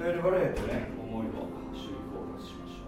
ー、我々とね思いを主にフォーカスしましょう。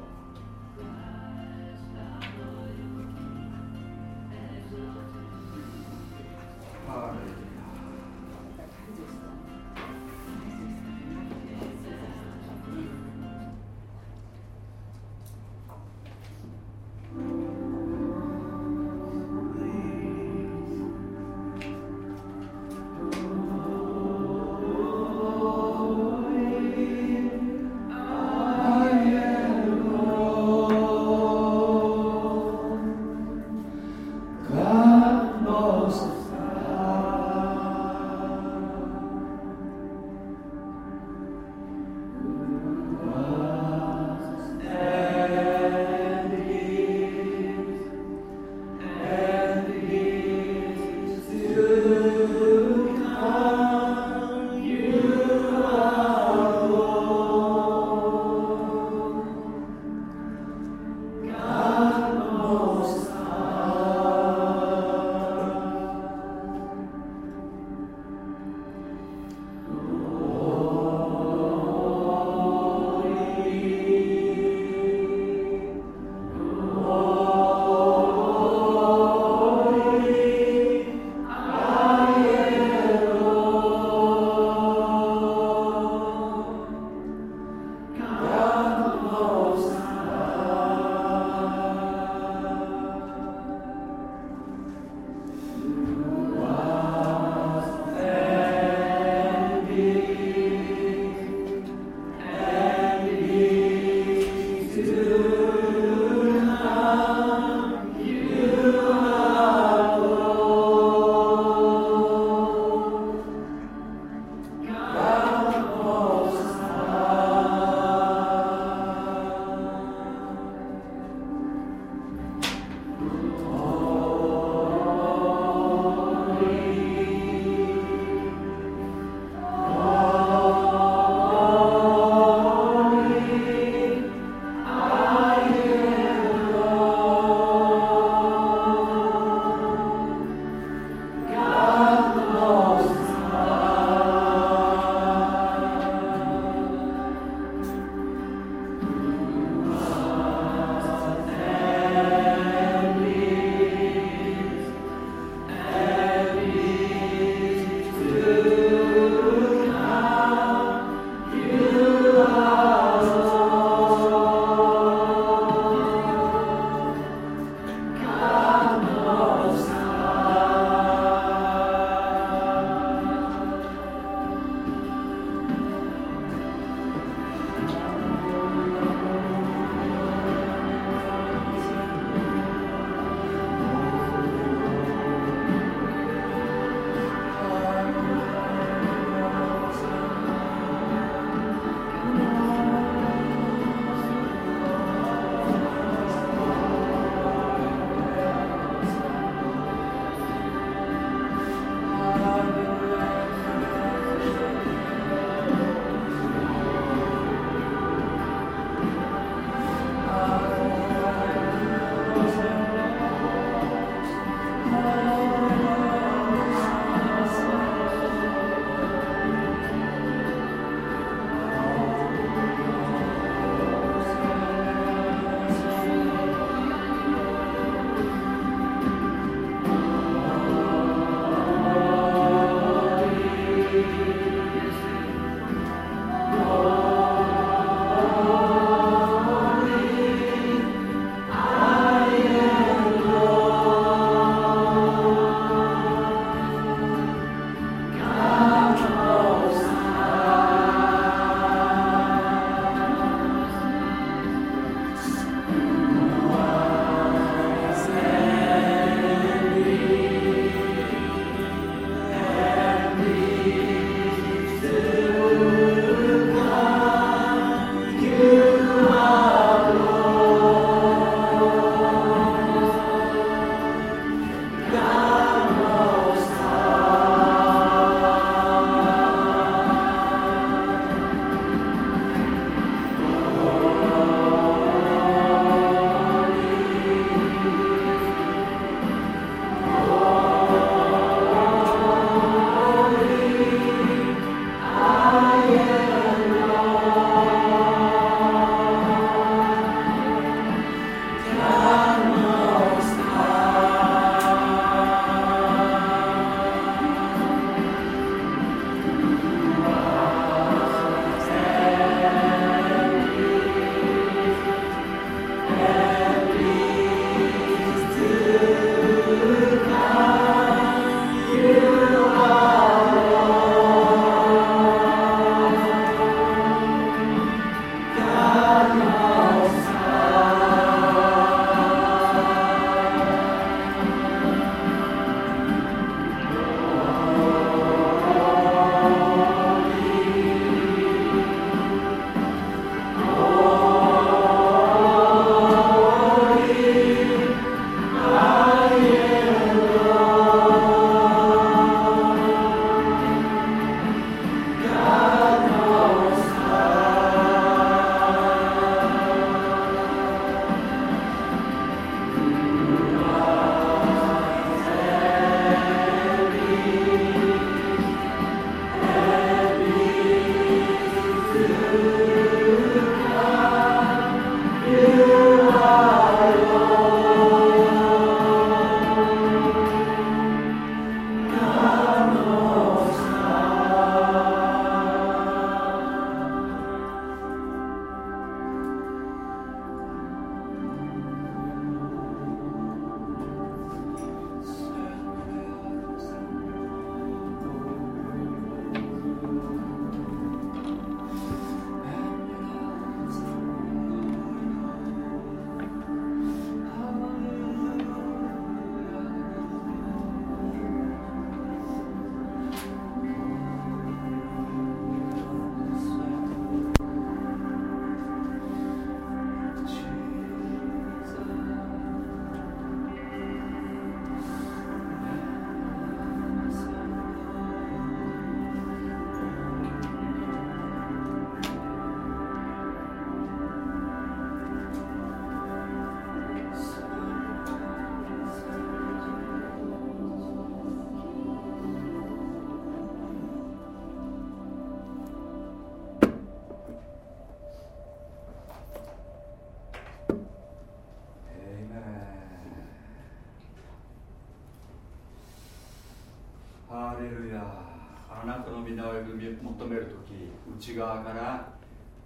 皆を求める時内側から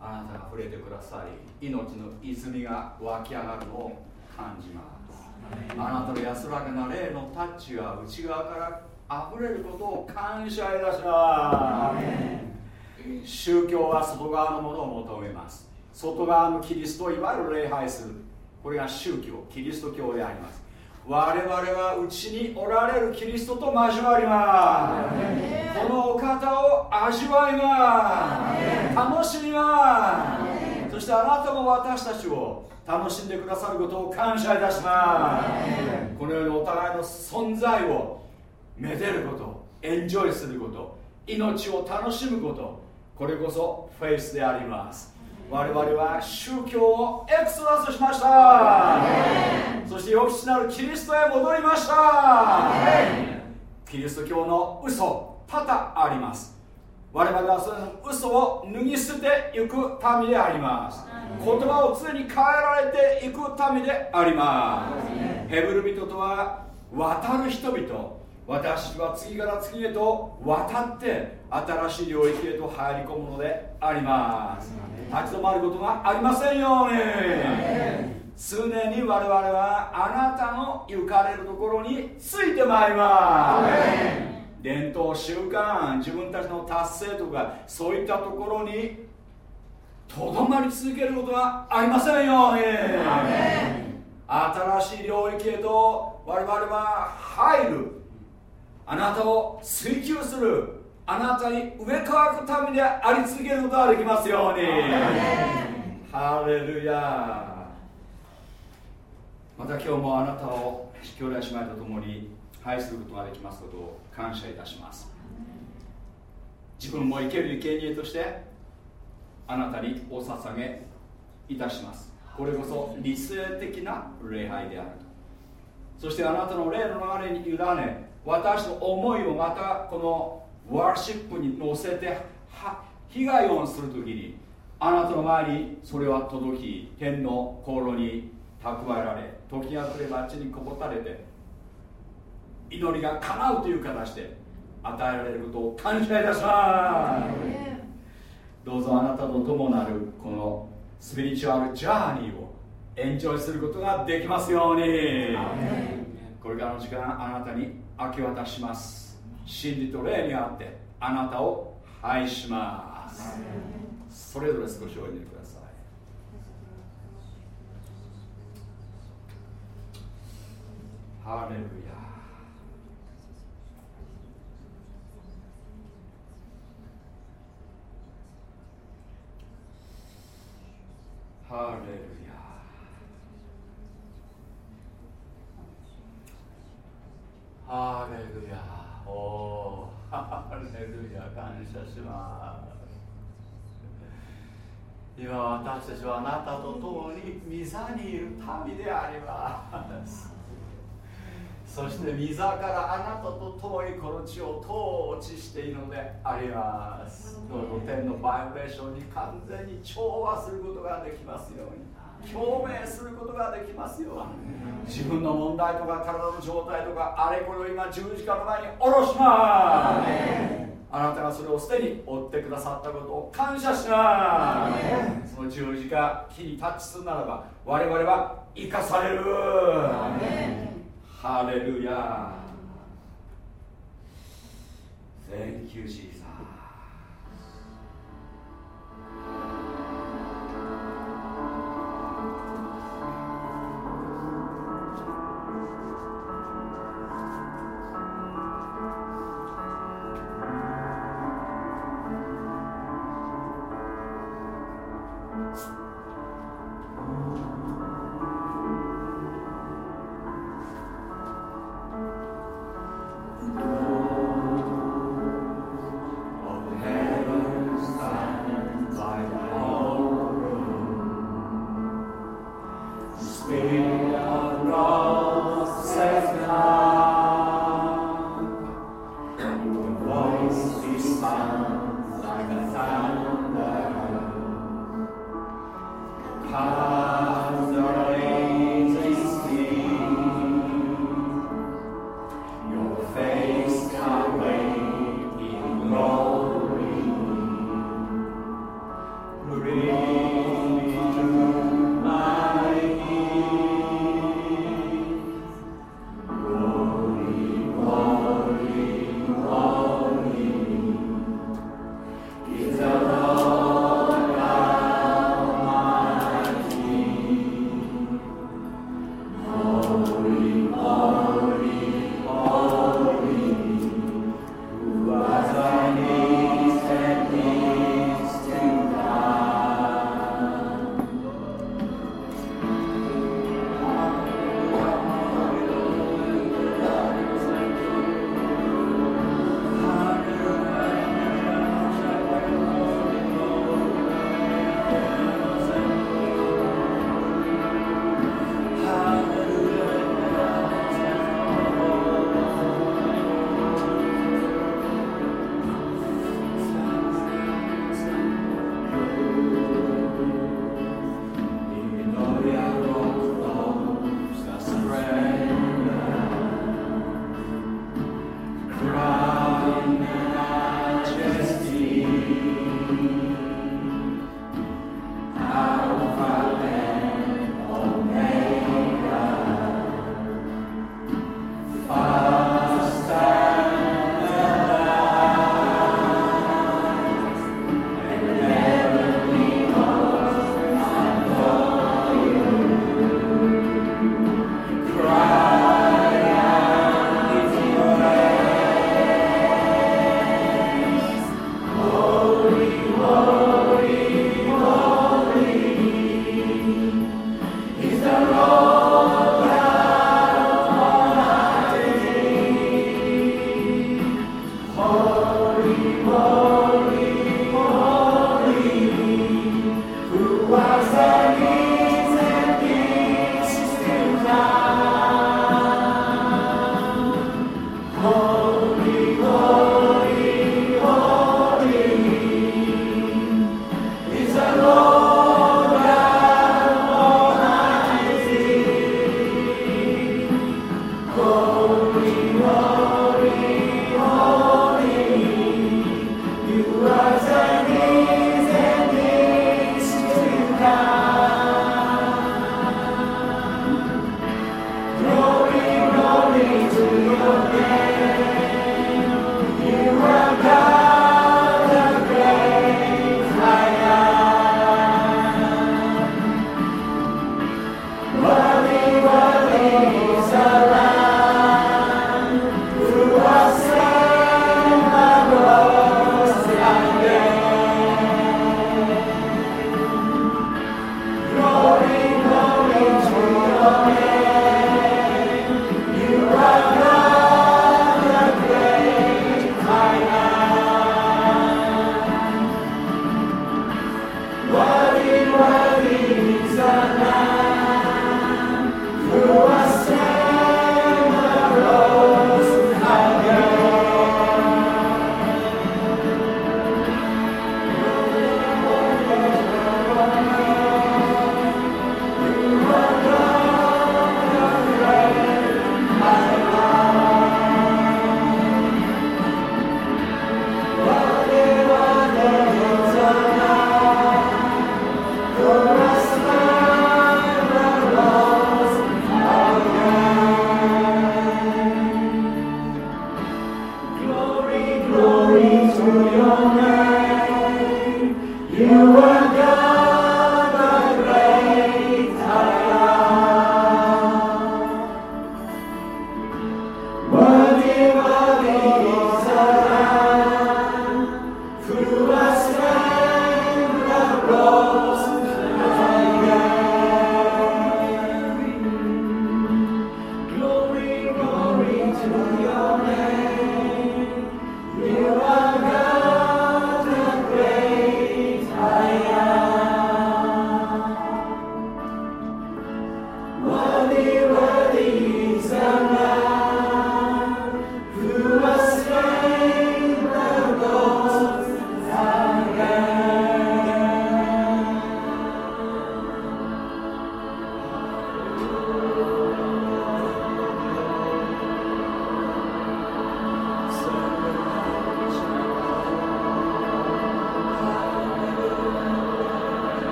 あなたが触れてくださり命の泉が湧き上がるのを感じます。あなたの安らかな霊のタッチが内側から溢れることを感謝いたします。宗教は外側のものを求めます。外側のキリストをいわゆる礼拝する。これが宗教キリスト教であります。我々はうちにおられるキリストと交わりますこのお方を味わいます。楽しみます。そしてあなたも私たちを楽しんでくださることを感謝いたします。このようにお互いの存在をめでることエンジョイすること命を楽しむことこれこそフェイスであります。我々は宗教をエクソダスしました。そして良きなるキリストへ戻りました。キリスト教の嘘多々あります。我々はその嘘を脱ぎ捨てていく民であります。言葉を常に変えられていく民であります。ヘブル人とは渡る人々。私は次から次へと渡って新しい領域へと入り込むのであります。立ち止まることがありませんように。常に我々はあなたの行かれるところについてまいります伝統習慣自分たちの達成とかそういったところにとどまり続けることがありませんよ。うに新しい領域へと我々は入る。あなたを追求する。あなたに植え替くためであり続けることができますように。ハレルヤ。また今日もあなたを兄弟姉妹と共に愛することができますことを感謝いたします。自分も生ける生贄としてあなたにお捧げいたします。これこそ理性的な礼拝であると。そしてあなたの霊の流れに委ね私の思いをまたこのワーシップに乗せて被害をするときにあなたの前にそれは届き天の航路に蓄えられ時が来ればあっちにこぼたれて祈りが叶うという形で与えられることを感謝いたします。どうぞあなたと共なるこのスピリチュアルジャーニーをエンジョイすることができますように。これからの時間あなたに明け渡します。真理と霊にあってあなたを拝します。それぞれ少しお祈りください。ハレルヤハレルヤハレルヤおハレルヤ感謝します。今私たちはあなたと共に御座にいる民であります。そして御座からあなたと遠いこの地を統治しているのであります。天のバイブレーションに完全に調和することができますように。共鳴することができますよ自分の問題とか体の状態とかあれこれを今十字架の前に下ろします。あなたがそれをすでに追ってくださったことを感謝します。その十字架木にタッチするならば我々は生かされるハレルヤ Thank you, Jesus.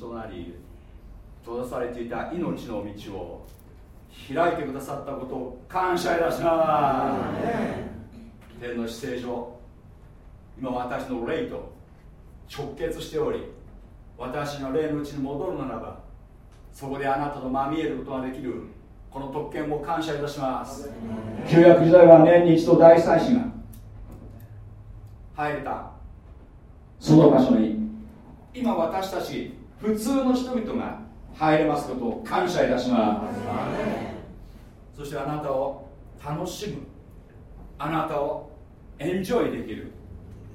道となり閉ざされていた命の道を開いてくださったことを感謝いたします。天の姿勢上今私の霊と直結しており私が霊のうちに戻るならばそこであなたとまみえることができるこの特権を感謝いたします。旧約時代は年に一度大祭司が入れたその場所に今私たち普通の人々が入れますことを感謝いたします。そしてあなたを楽しむ。あなたをエンジョイできる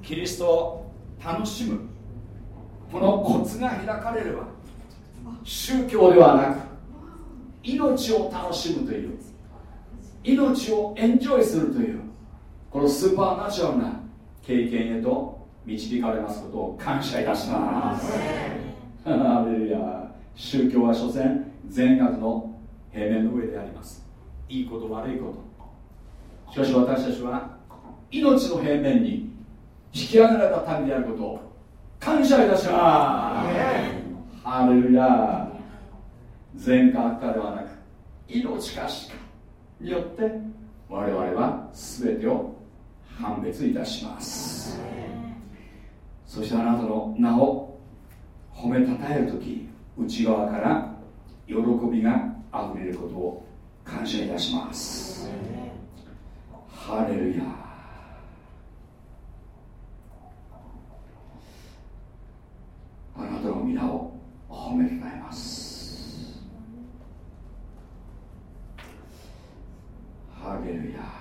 キリストを楽しむこのコツが開かれれば宗教ではなく命を楽しむという命をエンジョイするという。このスーパーナチュラルな経験へと導かれますことを感謝いたします。ハレルヤ宗教は所詮善悪の平面の上であります。いいこと悪いこと。しかし私たちは命の平面に引き上げられた民であることを感謝いたします。ハレルヤ善か悪かではなく命か死かによって我々は全てを判別いたします。そしてあなたの名を褒めたたえる時内側から喜びがあふれることを感謝いたします。ハレルヤ。あなたの皆を褒めたたえます。ハレルヤ。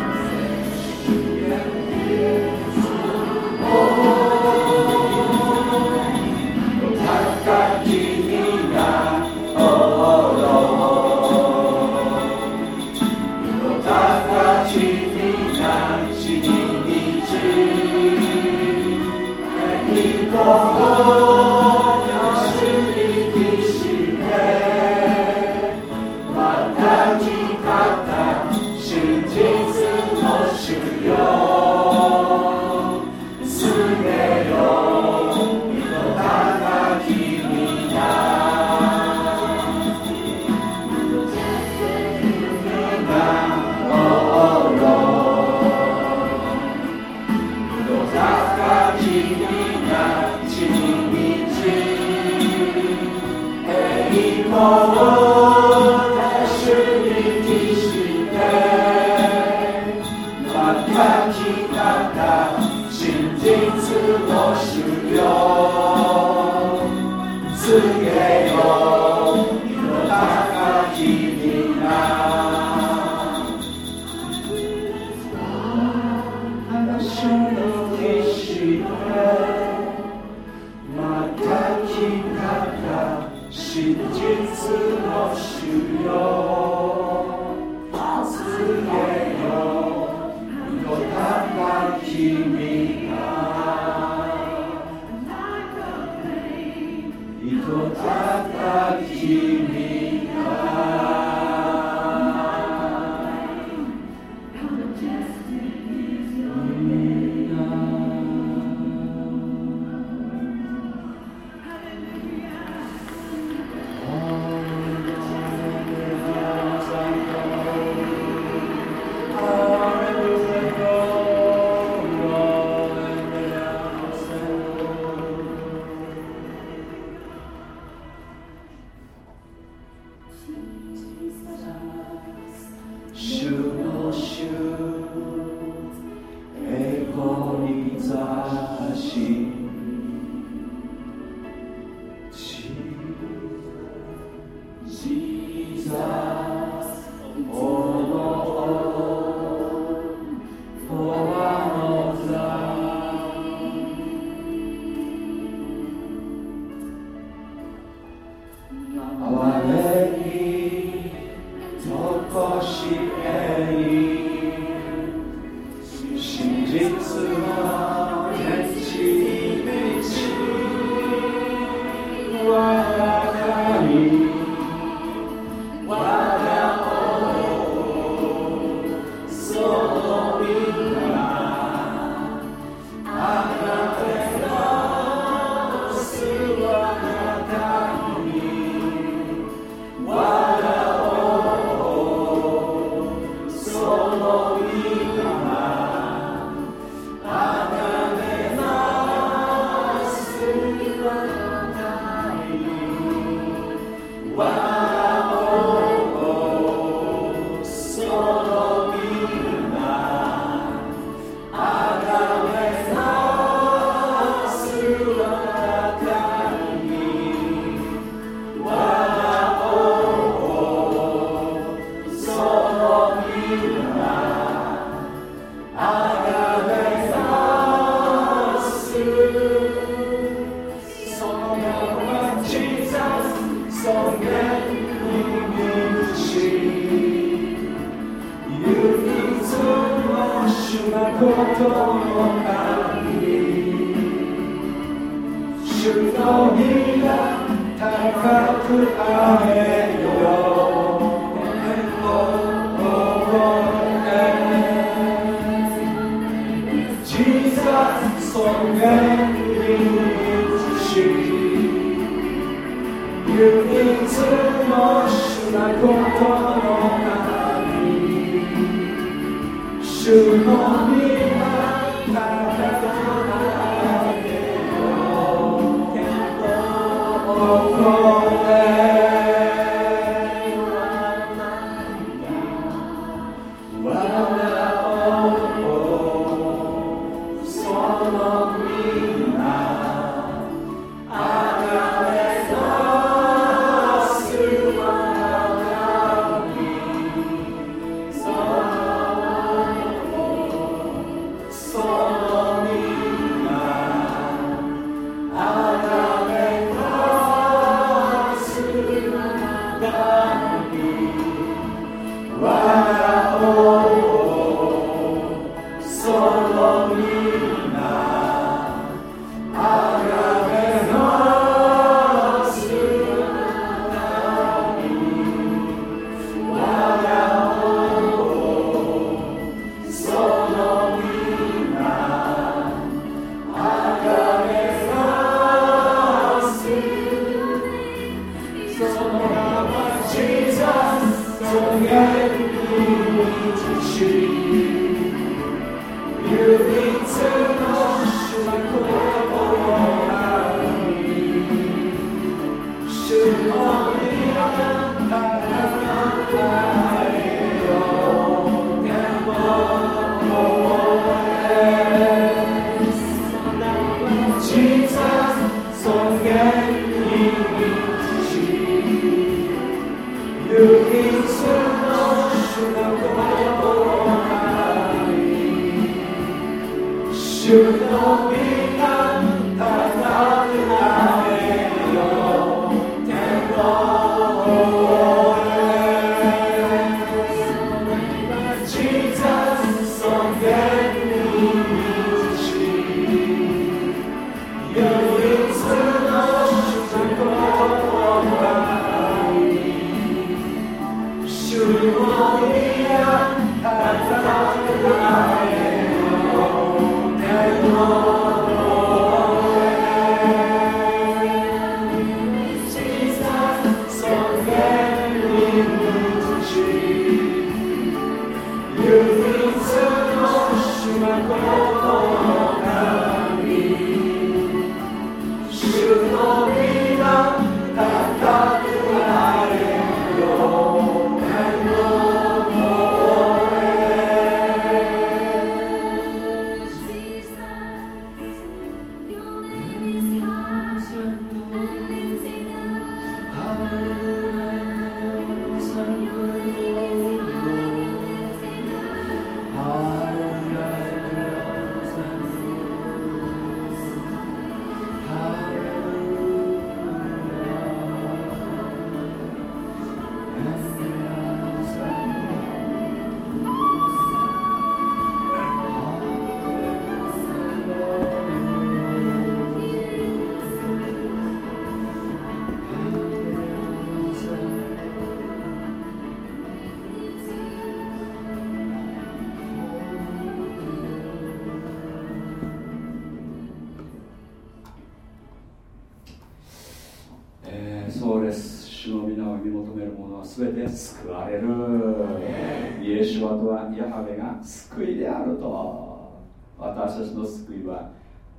alma.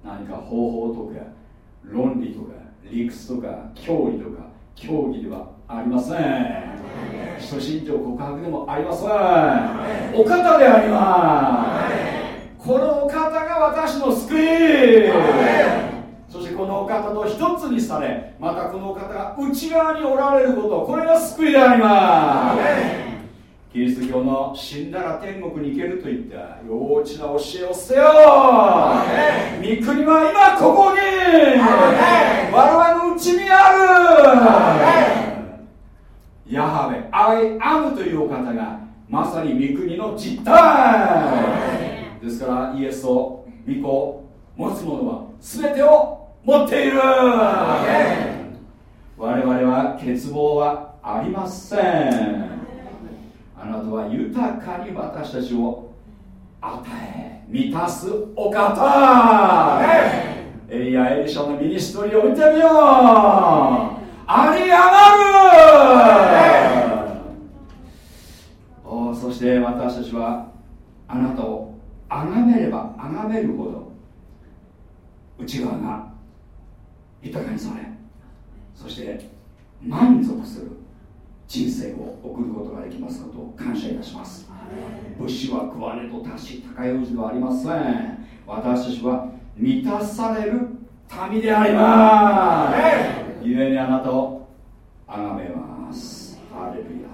何か方法とか論理とか理屈とか脅威とか教義ではありません。初心者告白でもありません。お方であります。このお方が私の救い。そしてこのお方と一つにされまたこのお方が内側におられることこれが救いであります。キリスト教の死んだら天国に行けるといった幼稚な教えを捨てよ。う御国は今ここに。我々のうちにある。ヤハベイアムというお方がまさに御国の実態。ですからイエスを御子持つ者は全てを持っている。我々は欠乏はありません。あなたは豊かに私たちを与え満たすお方。エリア・エリシャのミニストリーを見てみよう。あり上がる。おそして私たちはあなたを崇めれば崇めるほど内側が豊かにされそして満足する人生を送ることができますことを感謝いたします。物資は食わねと足し高い字はありません。私たちは満たされる民であります。故にあなたを崇めます。ハレルヤ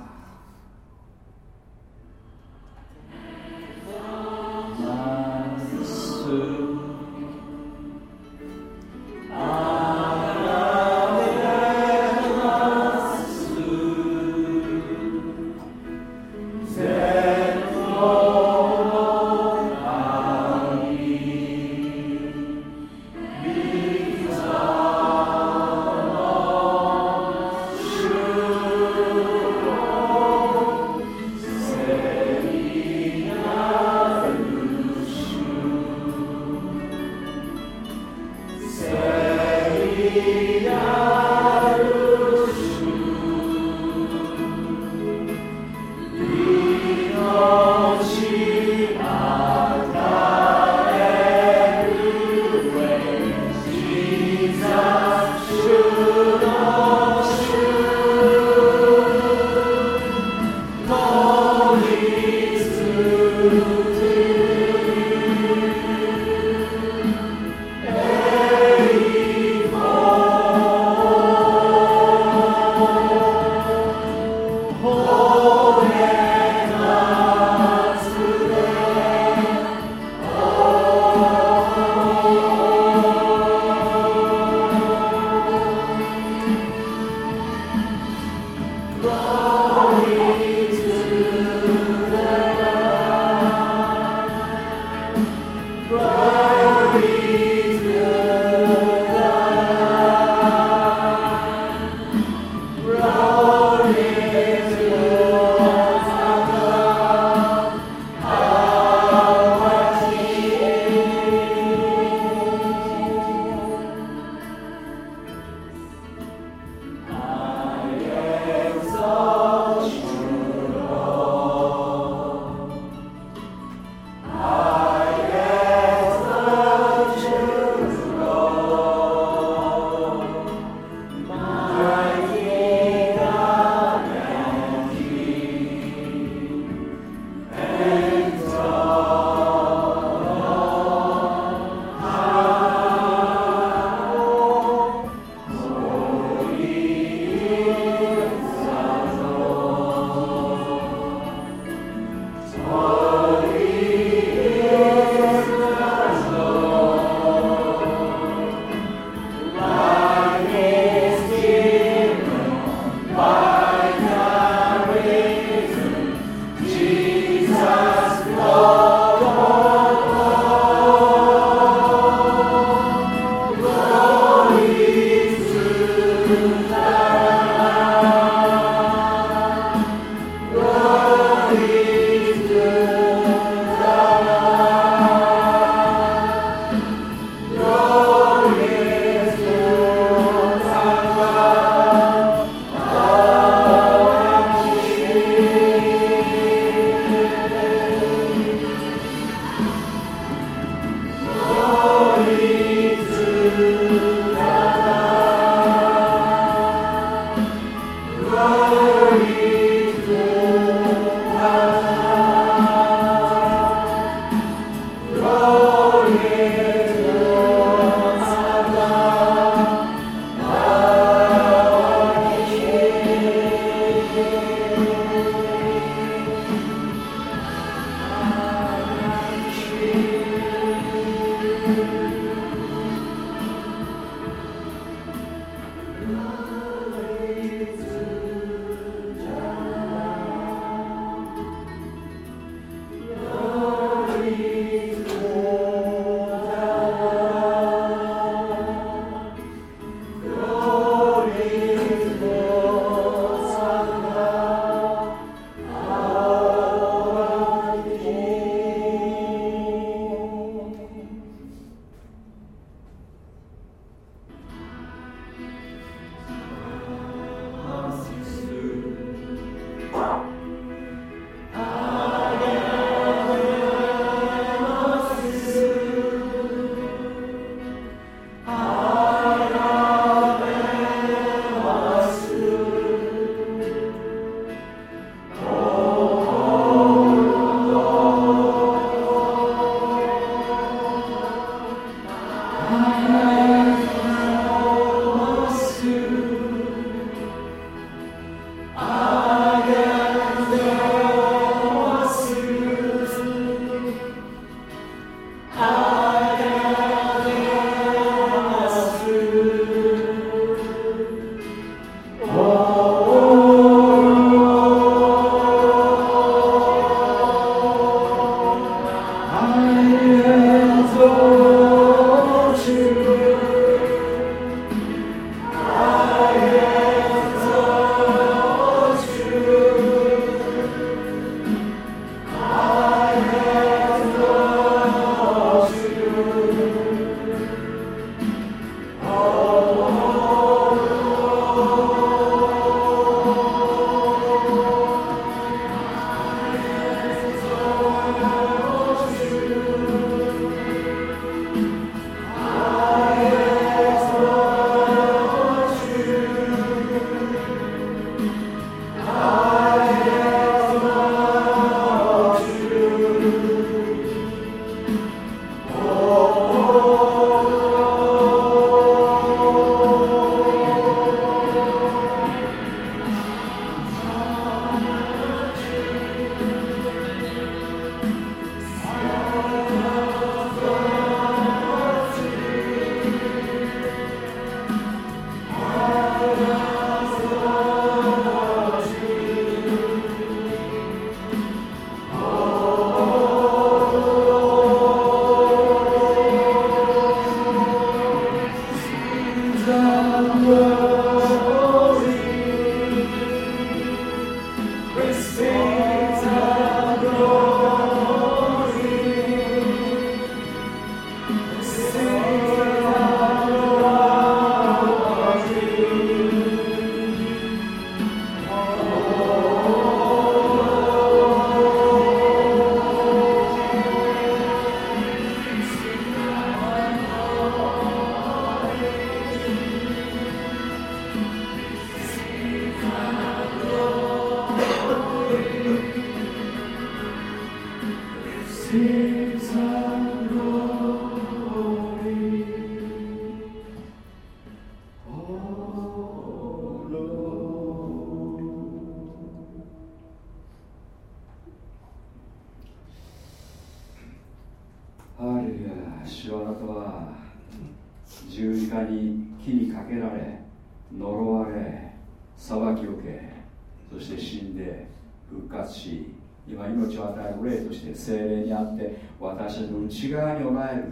内側におられる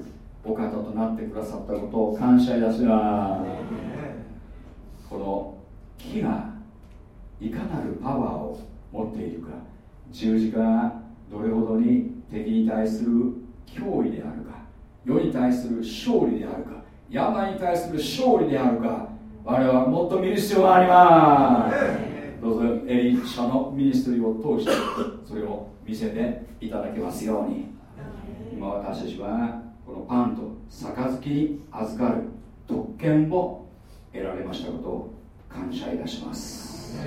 お方となってくださったことを感謝いたします。この木がいかなるパワーを持っているか十字架がどれほどに敵に対する脅威であるか世に対する勝利であるか病に対する勝利であるか我々はもっと見る必要がありますどうぞエリシャのミニストリーを通してそれを見せていただけますように今私たちはこのパンと杯に預かる特権を得られましたことを感謝いたします。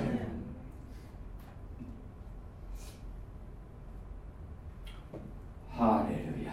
ハレルヤ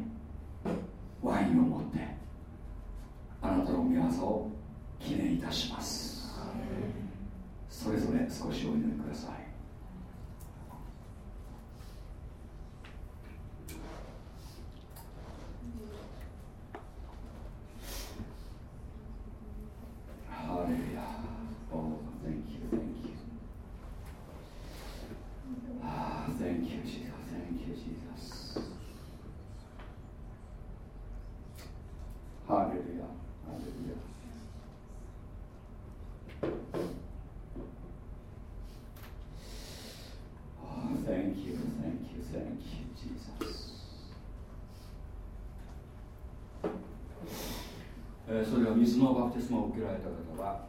水のバプテスマを受けられた方は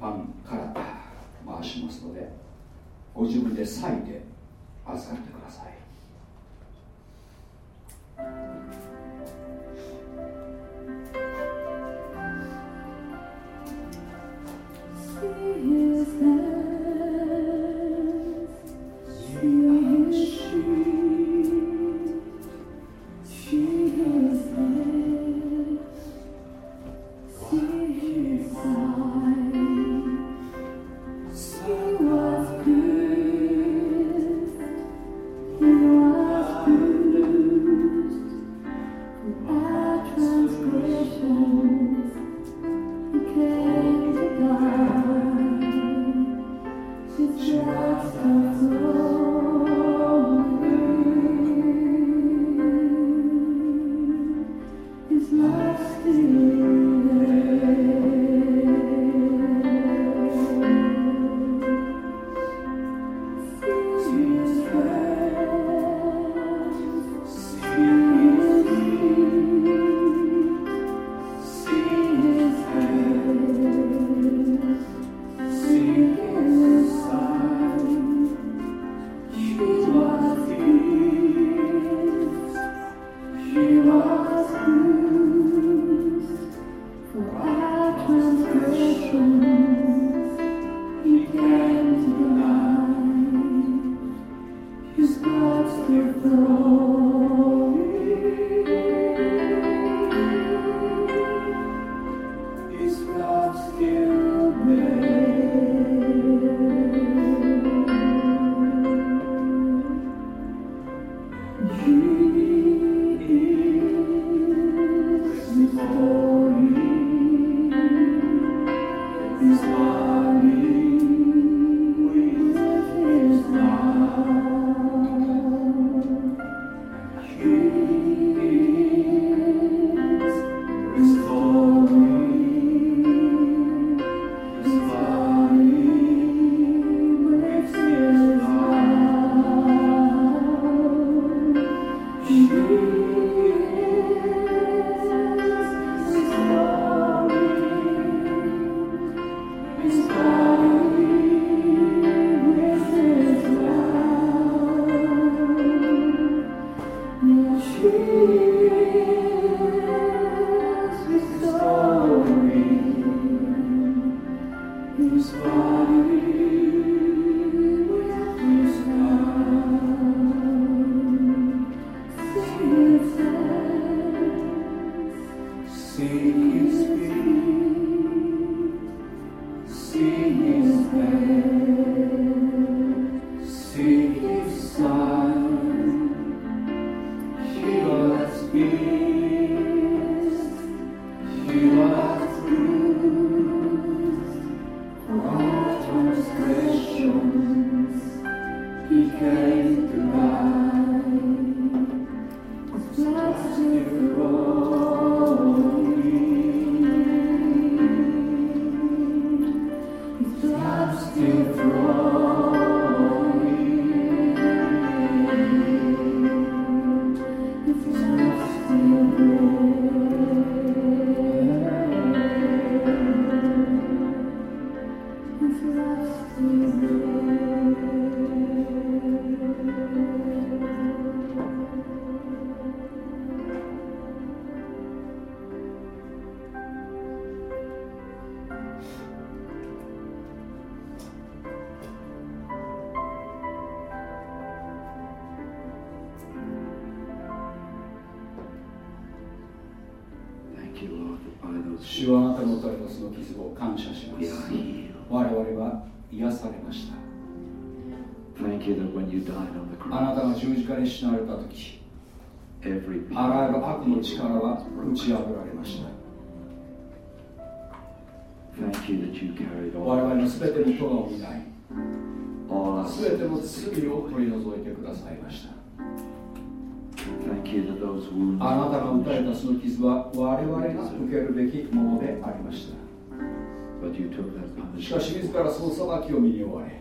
パンから回しますのでご自分で裂いてしかし自らその裁きを身に負われ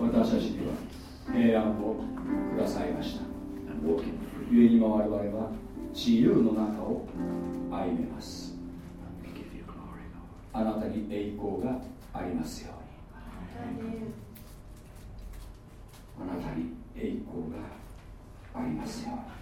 私たちには平安をくださいました。故に今我々は自由の中を歩めます。あなたに栄光がありますように。あなたに栄光がありますように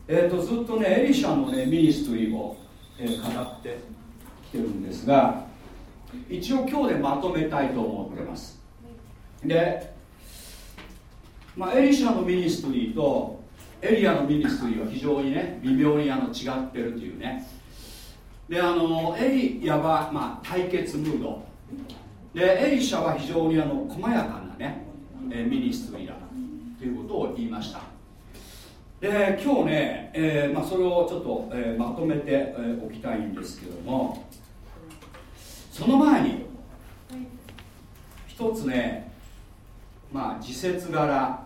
えーと、ずっとねエリシャのね ministry を、えー、語ってきてるんですが一応今日でまとめたいと思ってます。で、まあ、エリシャの ministry とエリアの ministry は非常にね微妙にあの違ってるというね。であのエリアは、まあ、対決ムード。でエリシャは非常にあの細やかなね、えミニストリーだということを言いました。で今日ね、えー、まあ、それをちょっと、えー、まとめて、えー、おきたいんですけどもその前に一つねまあ時節柄。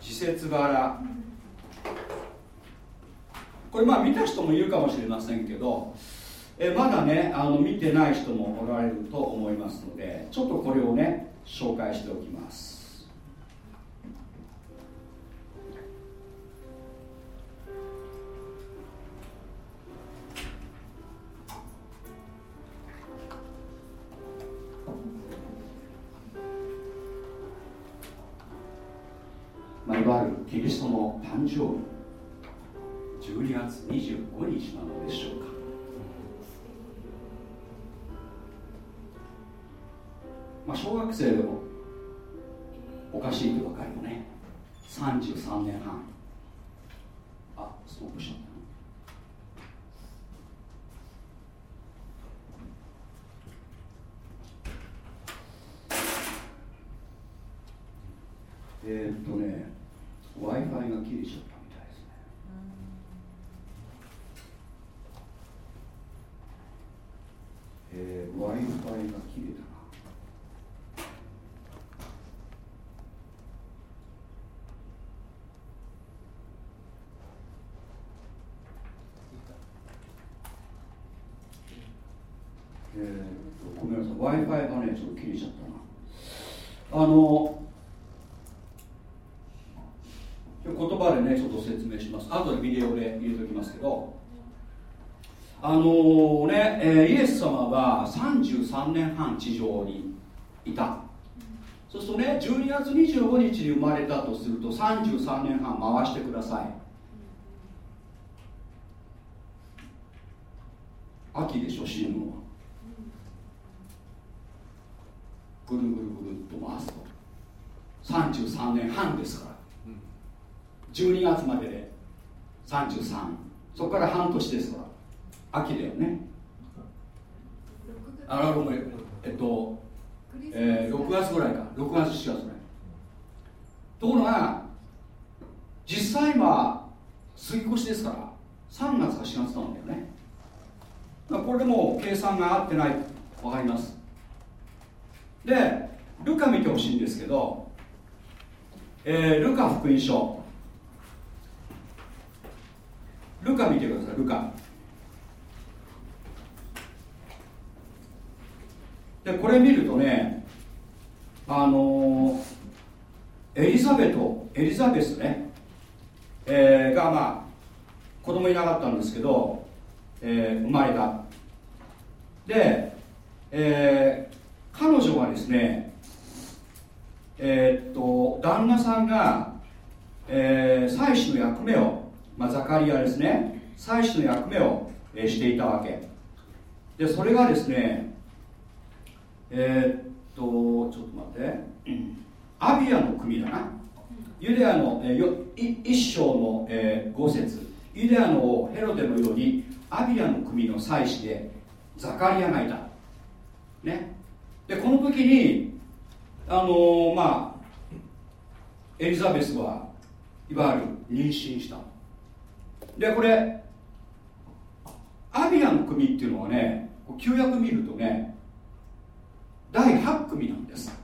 時節柄。これまあ見た人もいるかもしれませんけどえまだねあの見てない人もおられると思いますのでちょっとこれをね紹介しておきます。キリストの誕生日12月25日なのでしょうか。まあ小学生でもおかしいと分かるよね。33年半。あストップしちゃったえー、っとね w i f i が切れちゃったみたいですね、うん、えー、w i f i が切れたな。えー、ごめんなさい。W i f i がねちょっと切れちゃったな。あの言葉でねちょっと説明します。後でビデオで入れておきますけど。あのー、ね、え、イエス様は33年半地上にいた。そうするとね12月25日に生まれたとすると33年半回してください。秋でしょ死ぬのは。ぐるぐるぐるっと回すと。33年半ですから。12月までで33そこから半年ですから秋だよね。あらごめんえっと、えー、6月ぐらいか。6月7月ぐらい。ところが実際今過ぎ越しですから3月か4月なんだよね。これでも計算が合ってない。分かります。でルカ見てほしいんですけど、えー、ルカ福音書ルカ見てくださいルカ。でこれ見るとねあの、エリザベトエリザベスね、えー、がまあ子供いなかったんですけど、えー、生まれた。で、えー、彼女はですねえー、っと旦那さんが、えー、祭司の役目をまあ、ザカリアですね。祭司の役目を、え、していたわけ。でそれがですねえー、っとちょっと待って、アビアの国だな。ユダヤの、えー、一章の、えー、5節。ユダヤのヘロデのようにアビアの国の祭司でザカリアがいた。ね。でこの時にあのー、まあエリザベスはいわゆる妊娠した。でこれアビアの組っていうのはね旧約見るとね第8組なんです。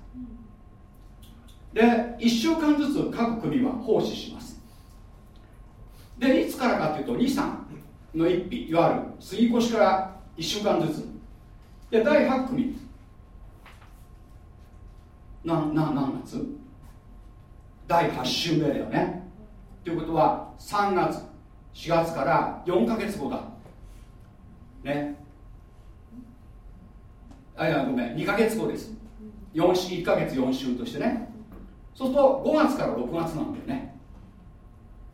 で1週間ずつ各組は奉仕します。でいつからかっていうと23の一日いわゆる杉越から1週間ずつ。で第8組。なな何月？第8週目だよね。ということは3月。4月から4か月後だ。ね。あいやごめん。2か月後です。4 1か月4週としてね。そうすると5月から6月なんだよね。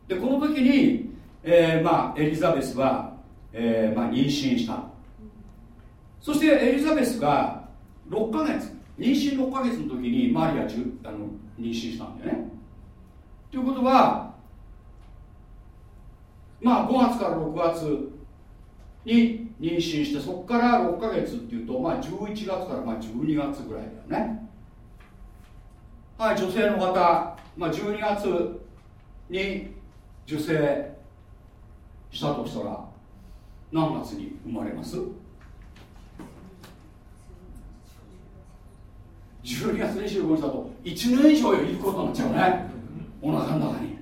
でこの時に、えー、まあエリザベスは、えーまあ、妊娠した。そしてエリザベスが6か月。妊娠6か月の時にマリアあの妊娠したんだよね。ということはまあ5月から6月に妊娠してそこから6ヶ月っていうと、まあ、11月からまあ12月ぐらいだよね。はい女性の方、まあ、12月に受精したとしたら何月に生まれます？12月25日だと1年以上いることになっちゃうね。お腹の中に。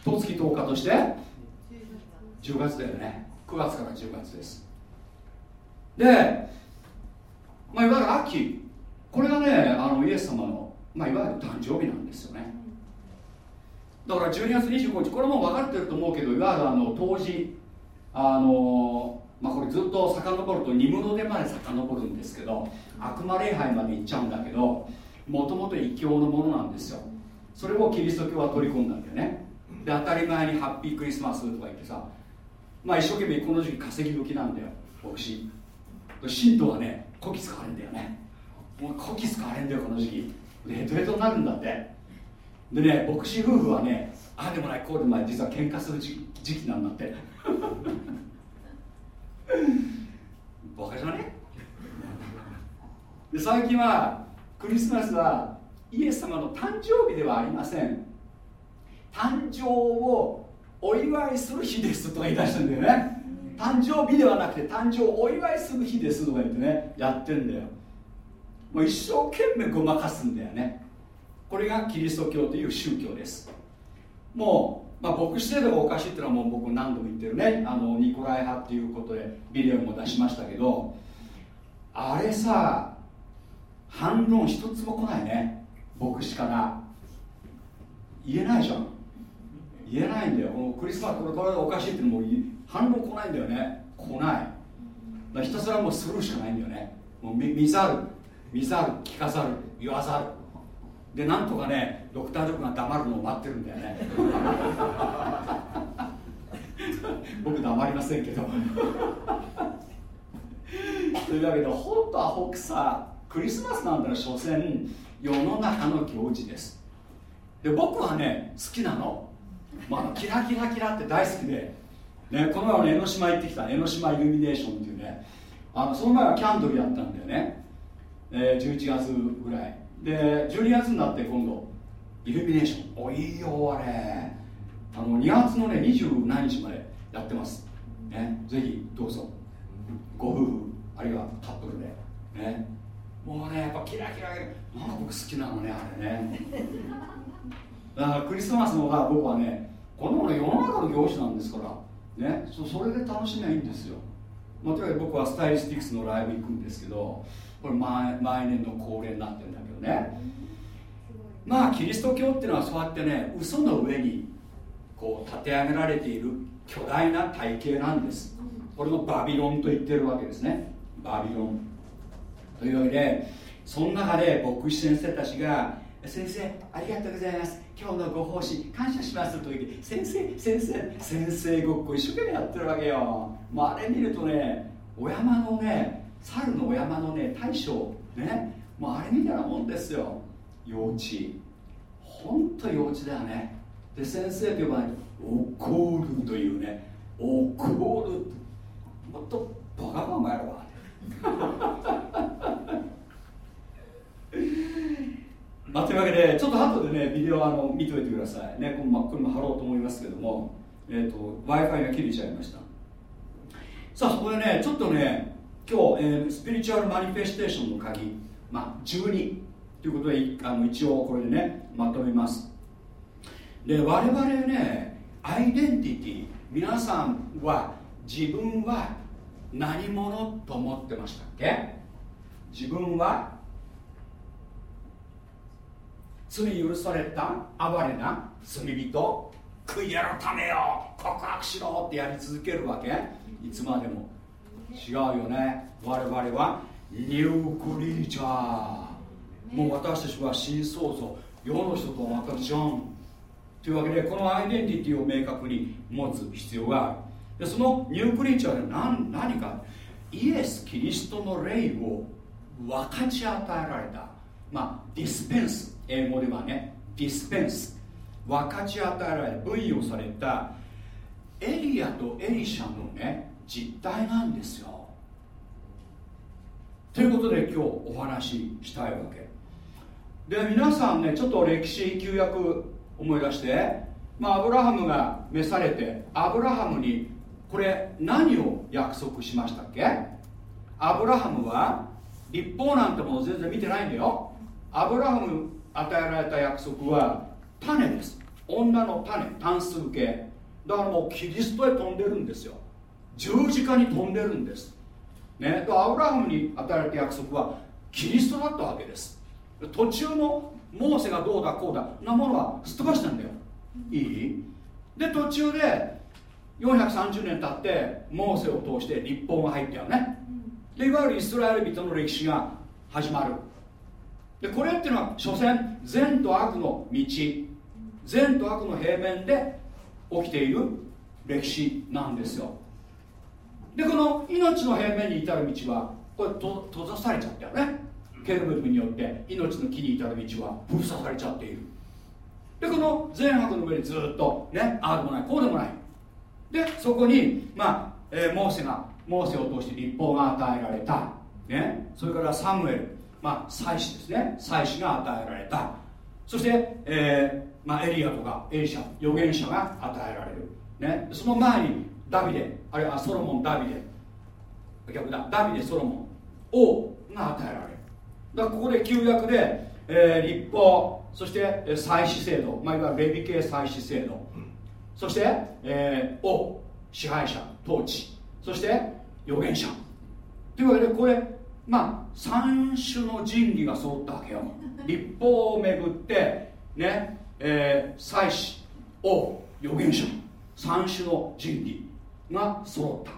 一月10日として。10月だよね。9月から10月です。で、まあ、いわゆる秋。これがねあのイエス様の、まあ、いわゆる誕生日なんですよね。だから12月25日。これも分かってると思うけどいわゆるあの当時あのまあこれずっと遡るとニムロデまで遡るんですけど悪魔礼拝まで行っちゃうんだけどもともと異教のものなんですよ。それをキリスト教は取り込んだんだよね。で当たり前にハッピークリスマスとか言ってさまあ一生懸命この時期稼ぎ時なんだよ牧師。信徒はねこき使われんだよね。もうこき使われんだよこの時期。でヘトヘトになるんだって。でね牧師夫婦はねああでもないこうでもない実は喧嘩する時期なんだって。バカじゃね？で最近はクリスマスはイエス様の誕生日ではありません。誕生をお祝いする日ですとか言い出してんだよね。誕生日ではなくて誕生お祝いする日ですとか言ってねやってんだよ。もう一生懸命ごまかすんだよね。これがキリスト教という宗教です。もう、まあ、牧師制度がおかしいっていうのはもう僕何度も言ってるね。あのニコライ派っていうことでビデオも出しましたけど。あれさ反論一つも来ないね。牧師から。言えないじゃん。言えないんだよ。このクリスマスこれこれおかしいってもう反論来ないんだよね。来ない。ひたすらもうスルーしかないんだよね。もう見見ざる。見ざる。聞かざる。言わざる。でなんとかねドクター・ジョブが黙るのを待ってるんだよね。僕黙りませんけど。というわけで本当は北さクリスマスなんだら所詮。世の中の行事です。で僕はね好きなの、まあ、キラキラキラって大好きで、ね、この前江ノ島行ってきた江ノ島イルミネーションっていうねあのその前はキャンドルやったんだよね、えー、11月ぐらい。で12月になって今度イルミネーション。おいいよあれ。あの2月のね20何日までやってます、ね、ぜひどうぞ。ご夫婦あるいはカップルで。ね。もうねやっぱキラキラなんか僕好きなのねあれね。だからクリスマスのが僕はねこの世の中の行事なんですからねそそれで楽しめばいいんですよ、まあ、とにかく僕はスタイリスティックスのライブ行くんですけどこれ毎毎年の恒例になってるんだけどね。まあキリスト教っていうのはそうやってね嘘の上にこう立て上げられている巨大な体系なんです。これもバビロンと言ってるわけですね。バビロン。というわけでその中で牧師先生たちが先生ありがとうございます。今日のご奉仕感謝しますと言って先生先生先生ごっこ一生懸命やってるわけよ。もうあれ見るとねお山のね猿のお山のね大将ねもうあれみたいなもんですよ。幼稚。ほんと幼稚だよね。で先生と呼ばない怒るというね。怒るもっとバカかお前らは。まあ、というわけでちょっと後でねビデオあの見といてください。ねこのこれも貼ろうと思いますけども、えーと、w i f i が切れちゃいました。さあそこでねちょっとね今日、えー、スピリチュアルマニフェステーションの鍵、まあ、12ということであの一応これでねまとめます。で我々ねアイデンティティ皆さんは自分は何者と思ってましたっけ？自分は罪許された哀れな罪人悔い改めよ告白しろってやり続けるわけ。いつまでも。違うよね。我々はニュークリーチャー。もう私たちは新創造。世の人とまたじゃんというわけでこのアイデンティティを明確に持つ必要がある。でそのニュークリーチャーで何何か。イエス・キリストの霊を分かち与えられた。まあディスペンス。英語ではねディスペンス分かち与えられ分与されたエリアとエリシャのね実態なんですよ。ということで今日お話ししたいわけ。で皆さんねちょっと歴史旧約思い出してまあアブラハムが召されてアブラハムにこれ何を約束しましたっけ？アブラハムは立法なんてもの全然見てないんだよ。アブラハム与えられた約束は種です。女の種単数形だからもうキリストへ飛んでるんですよ。十字架に飛んでるんです。ね。とアブラハムに与えられた約束はキリストだったわけです。途中のモーセがどうだこうだなものはすっ飛ばしたんだよ。いい？で途中で430年経ってモーセを通して立法が入ったよね。でいわゆるイスラエル人の歴史が始まる。でこれっていうのは所詮善と悪の道。善と悪の平面で起きている歴史なんですよ。でこの命の平面に至る道はこれと閉ざされちゃったよね。ケルベルによって命の木に至る道は封鎖されちゃっている。でこの善悪の上にずっとねああでもないこうでもない。でそこにまあ、えー、モーセがモーセを通して立法が与えられた、ね、それからサムエル、まあ、祭司ですね。祭司が与えられた。そして、えーまあ、エリアとかエリシャ預言者が与えられる、ね、その前にダビデあるいはソロモンダビデ。逆だ。ダビデソロモン。王が与えられる。だからここで旧約で、えー、立法そして祭祀制度、まあ、いわゆるレビ系祭祀制度。そして、えー、王支配者統治。そして預言者。というわけでこれまあ三種の神器が揃ったわけよ。立法をめぐってねえー、祭司王預言者。三種の神器が揃っ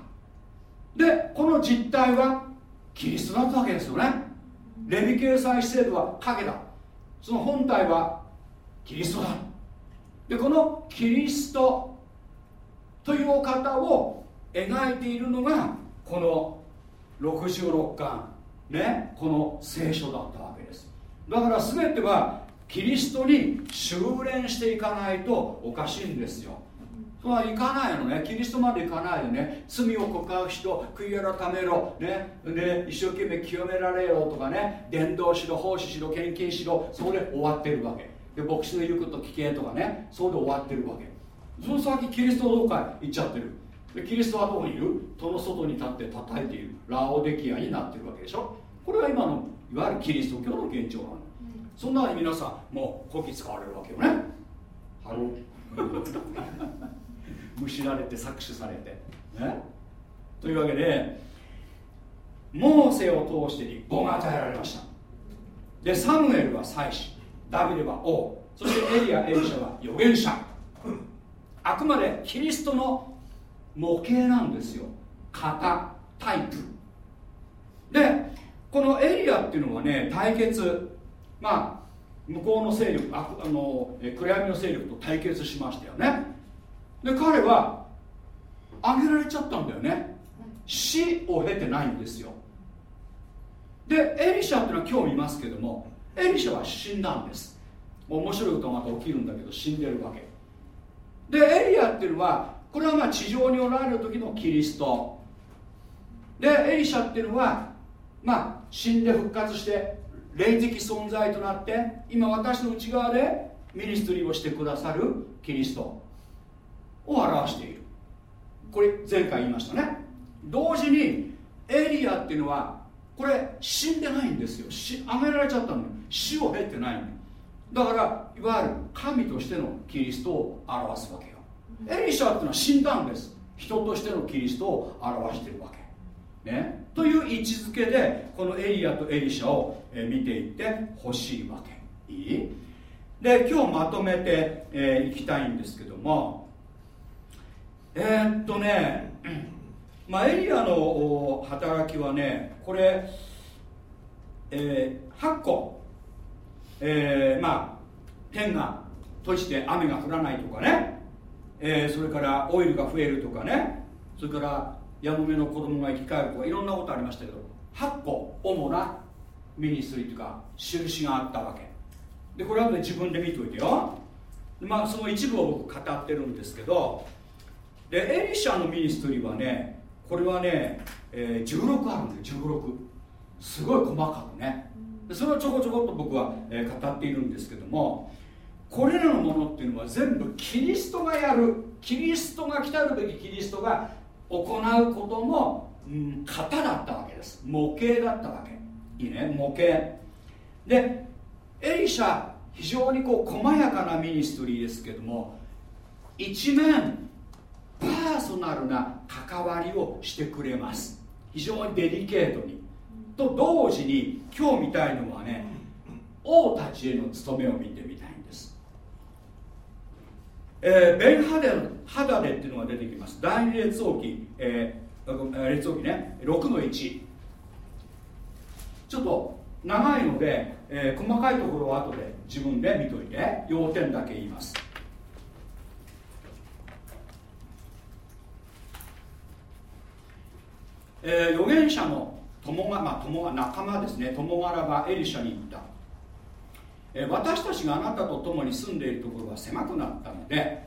た。でこの実態はキリストだったわけですよね。レビ系祭司制度は影だ。その本体はキリストだ。でこのキリストというお方を描いているのがこの66巻ねこの聖書だったわけです。だから全てはキリストに修練していかないとおかしいんですよ。それはいかないのね。キリストまでいかないでね。罪を告白しろ。悔い改めろ、ね、で一生懸命清められようとかね。伝道しろ。奉仕しろ。献金しろ。そこで終わってるわけ。で牧師の言うこと聞けとかね。そうで終わってるわけ。その先キリストどこか行っちゃってる。でキリストはどこにいる？戸の外に立って叩いている。ラオデキアになってるわけでしょ。これが今のいわゆるキリスト教の現状なの、うん、そんなに皆さんもうこき使われるわけよね。ハロー。むしられて搾取されて。ね。というわけでモーセを通して律法が与えられました。でサムエルは祭司。ダビデは王。そしてエリアエリシャは預言者。あくまでキリストの模型なんですよ。型タイプ。でこのエリアっていうのはね対決まあ向こうの勢力ああの暗闇の勢力と対決しましたよね。で彼は挙げられちゃったんだよね。死を経てないんですよ。でエリシャっていうのは今日見ますけどもエリシャは死んだんです。面白いことがまた起きるんだけど死んでるわけ。でエリアっていうのはこれはまあ地上におられる時のキリスト。でエリシャっていうのはまあ死んで復活して霊的存在となって今私の内側でミニストリーをしてくださるキリスト。を表している。これ前回言いましたね。同時にエリアっていうのはこれ死んでないんですよ。死あげられちゃったのに。死を経てないのだからいわゆる神としてのキリストを表すわけよ。エリシャっていうのは死んだんです。人としてのキリストを表してるわけ。ね。という位置づけでこのエリアとエリシャを見ていってほしいわけ。いい？で今日まとめてい、えー、きたいんですけどもえー、っとね、まあ、エリアの働きはねこれ、えー、8個、えー、まあ天が閉じて雨が降らないとかね、えー、それからオイルが増えるとかね。それからやもめの子供が生き返るとかいろんなことありましたけど8個主なミニストリーというか印があったわけ。でこれは、ね、自分で見といてよ。まあその一部を僕語ってるんですけどでエリシャのミニストリーはねこれはね、えー、16あるんで16すごい細かくね。でそれをちょこちょこっと僕は、えー、語っているんですけどもこれらのものっていうのは全部キリストがやるキリストが来たるべきキリストが行うことの、うん、型だったわけです。模型だったわけ。いいね。模型。でエリシャ非常にこう細やかなミニストリーですけども一面パーソナルな関わりをしてくれます。非常にデリケートに。と同時に今日見たいのはね王たちへの務めを見てみたいんです、えー、ベンハデハダデっていうのが出てきます。第二列王記、えー、列王記ね。6の1ちょっと長いので、えー、細かいところは後で自分で見といて。要点だけ言います。えー、預言者の友が、まあ、友が仲間ですね。友柄がエリシャに言った、えー、私たちがあなたと共に住んでいるところが狭くなったので、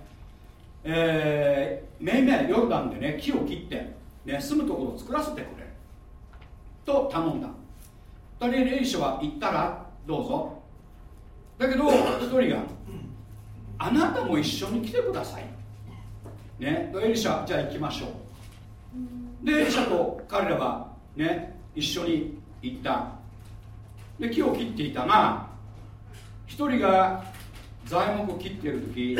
えー、めいめいヨルダンでね木を切って、ね、住むところを作らせてくれ。と頼んだ。二人エリシャは言ったらどうぞ。だけど一人があなたも一緒に来てください。ね。エリシャじゃあ行きましょう。でエリシャと彼らはね一緒に行った。で木を切っていたが一人が材木を切っている時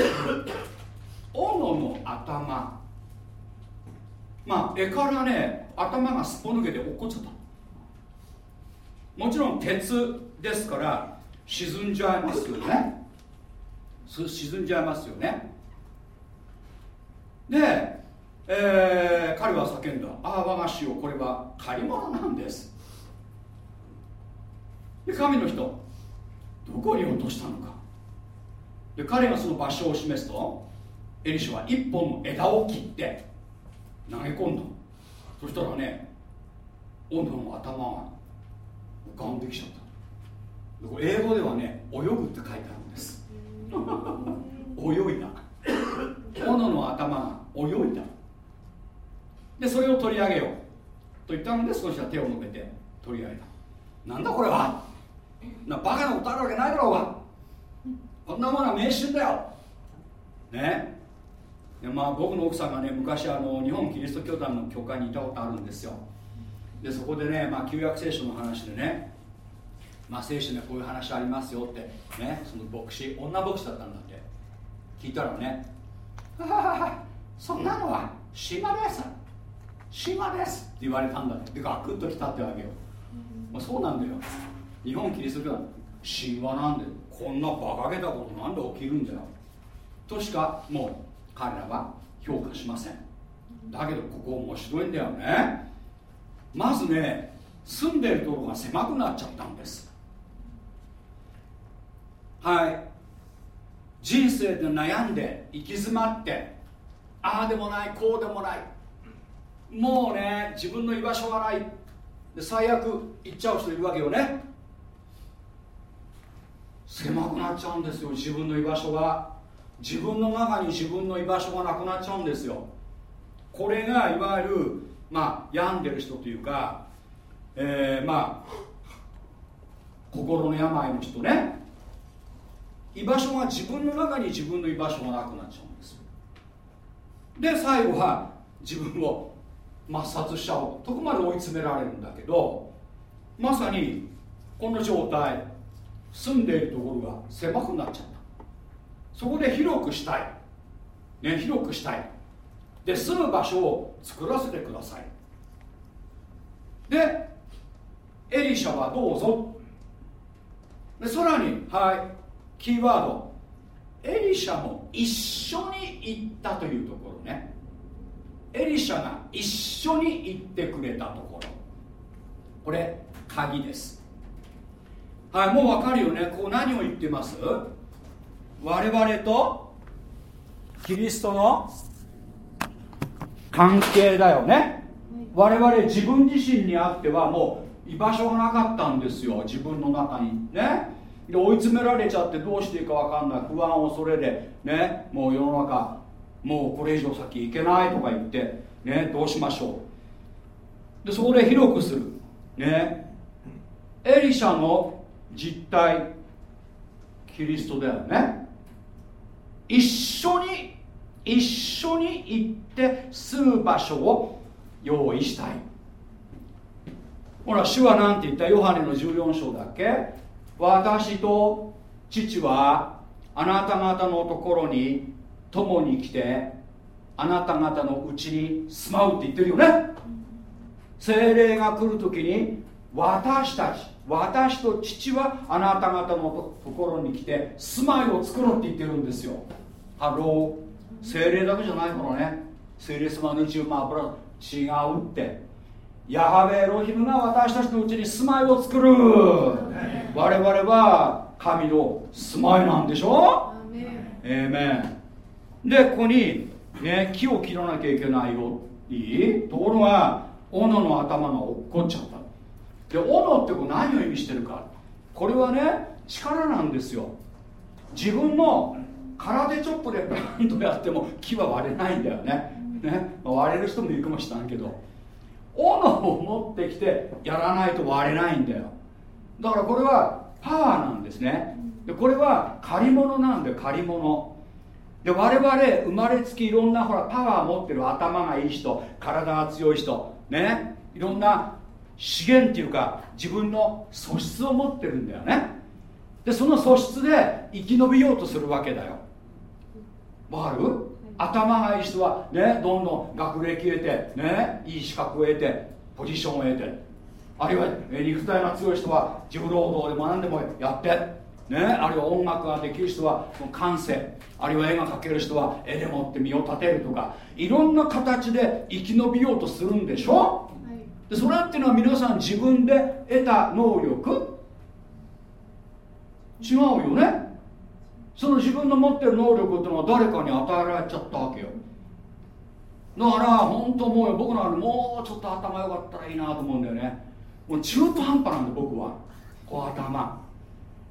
斧の頭。まあ絵からね頭がすっぽ抜けて落っこっちゃった。もちろん鉄ですから沈んじゃいますよね。沈んじゃいますよね。で、えー、彼は叫んだ。ああ我が死をこれは借り物なんです。で神の人どこに落としたのか。で彼がその場所を示すとエリシャは一本の枝を切って投げ込んだ。そしたらね女の頭が浮かんできちゃった。英語ではね泳ぐって書いてあるんです。泳いだ。斧の頭が泳いだ。でそれを取り上げよう。と言ったので少しは手を伸べて取り上げた。なんだこれは。なバカなことあるわけないだろうが。こんなものは迷信だよ。ね。まあ僕の奥さんがね昔あの日本キリスト教団の教会にいたことあるんですよ。でそこでね、まあ、旧約聖書の話でね、まあ、聖書にはこういう話ありますよってねその牧師女牧師だったんだって。聞いたらね「そんなのは島です島です」って言われたんだって。でガクッと来たってわけよ、まあ、そうなんだよ。日本キリスト教団神話なんでこんな馬鹿げたことなんで起きるんだよ。としかもう彼らは評価しません。だけどここ面白いんだよね。まずね住んでるところが狭くなっちゃったんです。はい。人生で悩んで行き詰まってああでもないこうでもない。もうね自分の居場所がない。で最悪行っちゃう人いるわけよね。狭くなっちゃうんですよ自分の居場所が。自分の中に自分の居場所がなくなっちゃうんですよ。これがいわゆるまあ病んでる人というか、えー、まあ心の病の人ね。居場所が自分の中に自分の居場所がなくなっちゃうんですで最後は自分を抹殺しちゃおう。とこまで追い詰められるんだけどまさにこの状態。住んでいるところが狭くなっちゃった。そこで広くしたい、ね、広くしたい。で住む場所を作らせてください。でエリシャはどうぞ。でさらにはいキーワード。エリシャも一緒に行ったというところね。エリシャが一緒に行ってくれたところ。これ鍵です。はいもう分かるよね。こう何を言ってます？我々とキリストの関係だよね。我々自分自身にあってはもう居場所がなかったんですよ。自分の中にね。で追い詰められちゃってどうしていいか分かんない。不安恐れでねもう世の中もうこれ以上先行けないとか言ってねどうしましょう。でそこで広くする。ね。エリシャの実体キリストだよね。一緒に一緒に行って住む場所を用意したい。ほら主は何て言った？ヨハネの14章だっけ？私と父はあなた方のところに共に来てあなた方のうちに住まうって言ってるよね。精霊が来る時に私たち私と父はあなた方のところに来て住まいを作ろうって言ってるんですよ。ハロー聖霊だけじゃないからね。聖霊様の内住まあ油違うって。ヤハベエロヒムが私たちのうちに住まいを作る。我々は神の住まいなんでしょ？エーメン。でここに、ね、木を切らなきゃいけないよ。いい？ところが斧の頭が落っこっちゃったで斧ってこれ何を意味してるか。これはね力なんですよ。自分の空手チョップでバンとやっても木は割れないんだよね。ね、割れる人もいるかもしれないけど。斧を持ってきてやらないと割れないんだよ。だからこれはパワーなんですね。でこれは借り物なんだよ借り物。で我々生まれつきいろんなほらパワー持ってる頭がいい人体が強い人ね。いろんな資源っていうか自分の素質を持ってるんだよね。でその素質で生き延びようとするわけだよ。わかる？頭がいい人はねどんどん学歴得てねいい資格を得てポジションを得て。あるいは肉体が強い人は自分労働でも何でもやってね、あるいは音楽ができる人は感性。あるいは絵が描ける人は絵でもって身を立てるとかいろんな形で生き延びようとするんでしょ、はい、でそれっていうのは皆さん自分で得た能力？違うよね。その自分の持ってる能力っていうのは誰かに与えられちゃったわけよ。だから本当もう僕のあるもうちょっと頭良かったらいいなと思うんだよね。もう中途半端なんで僕は。こう頭。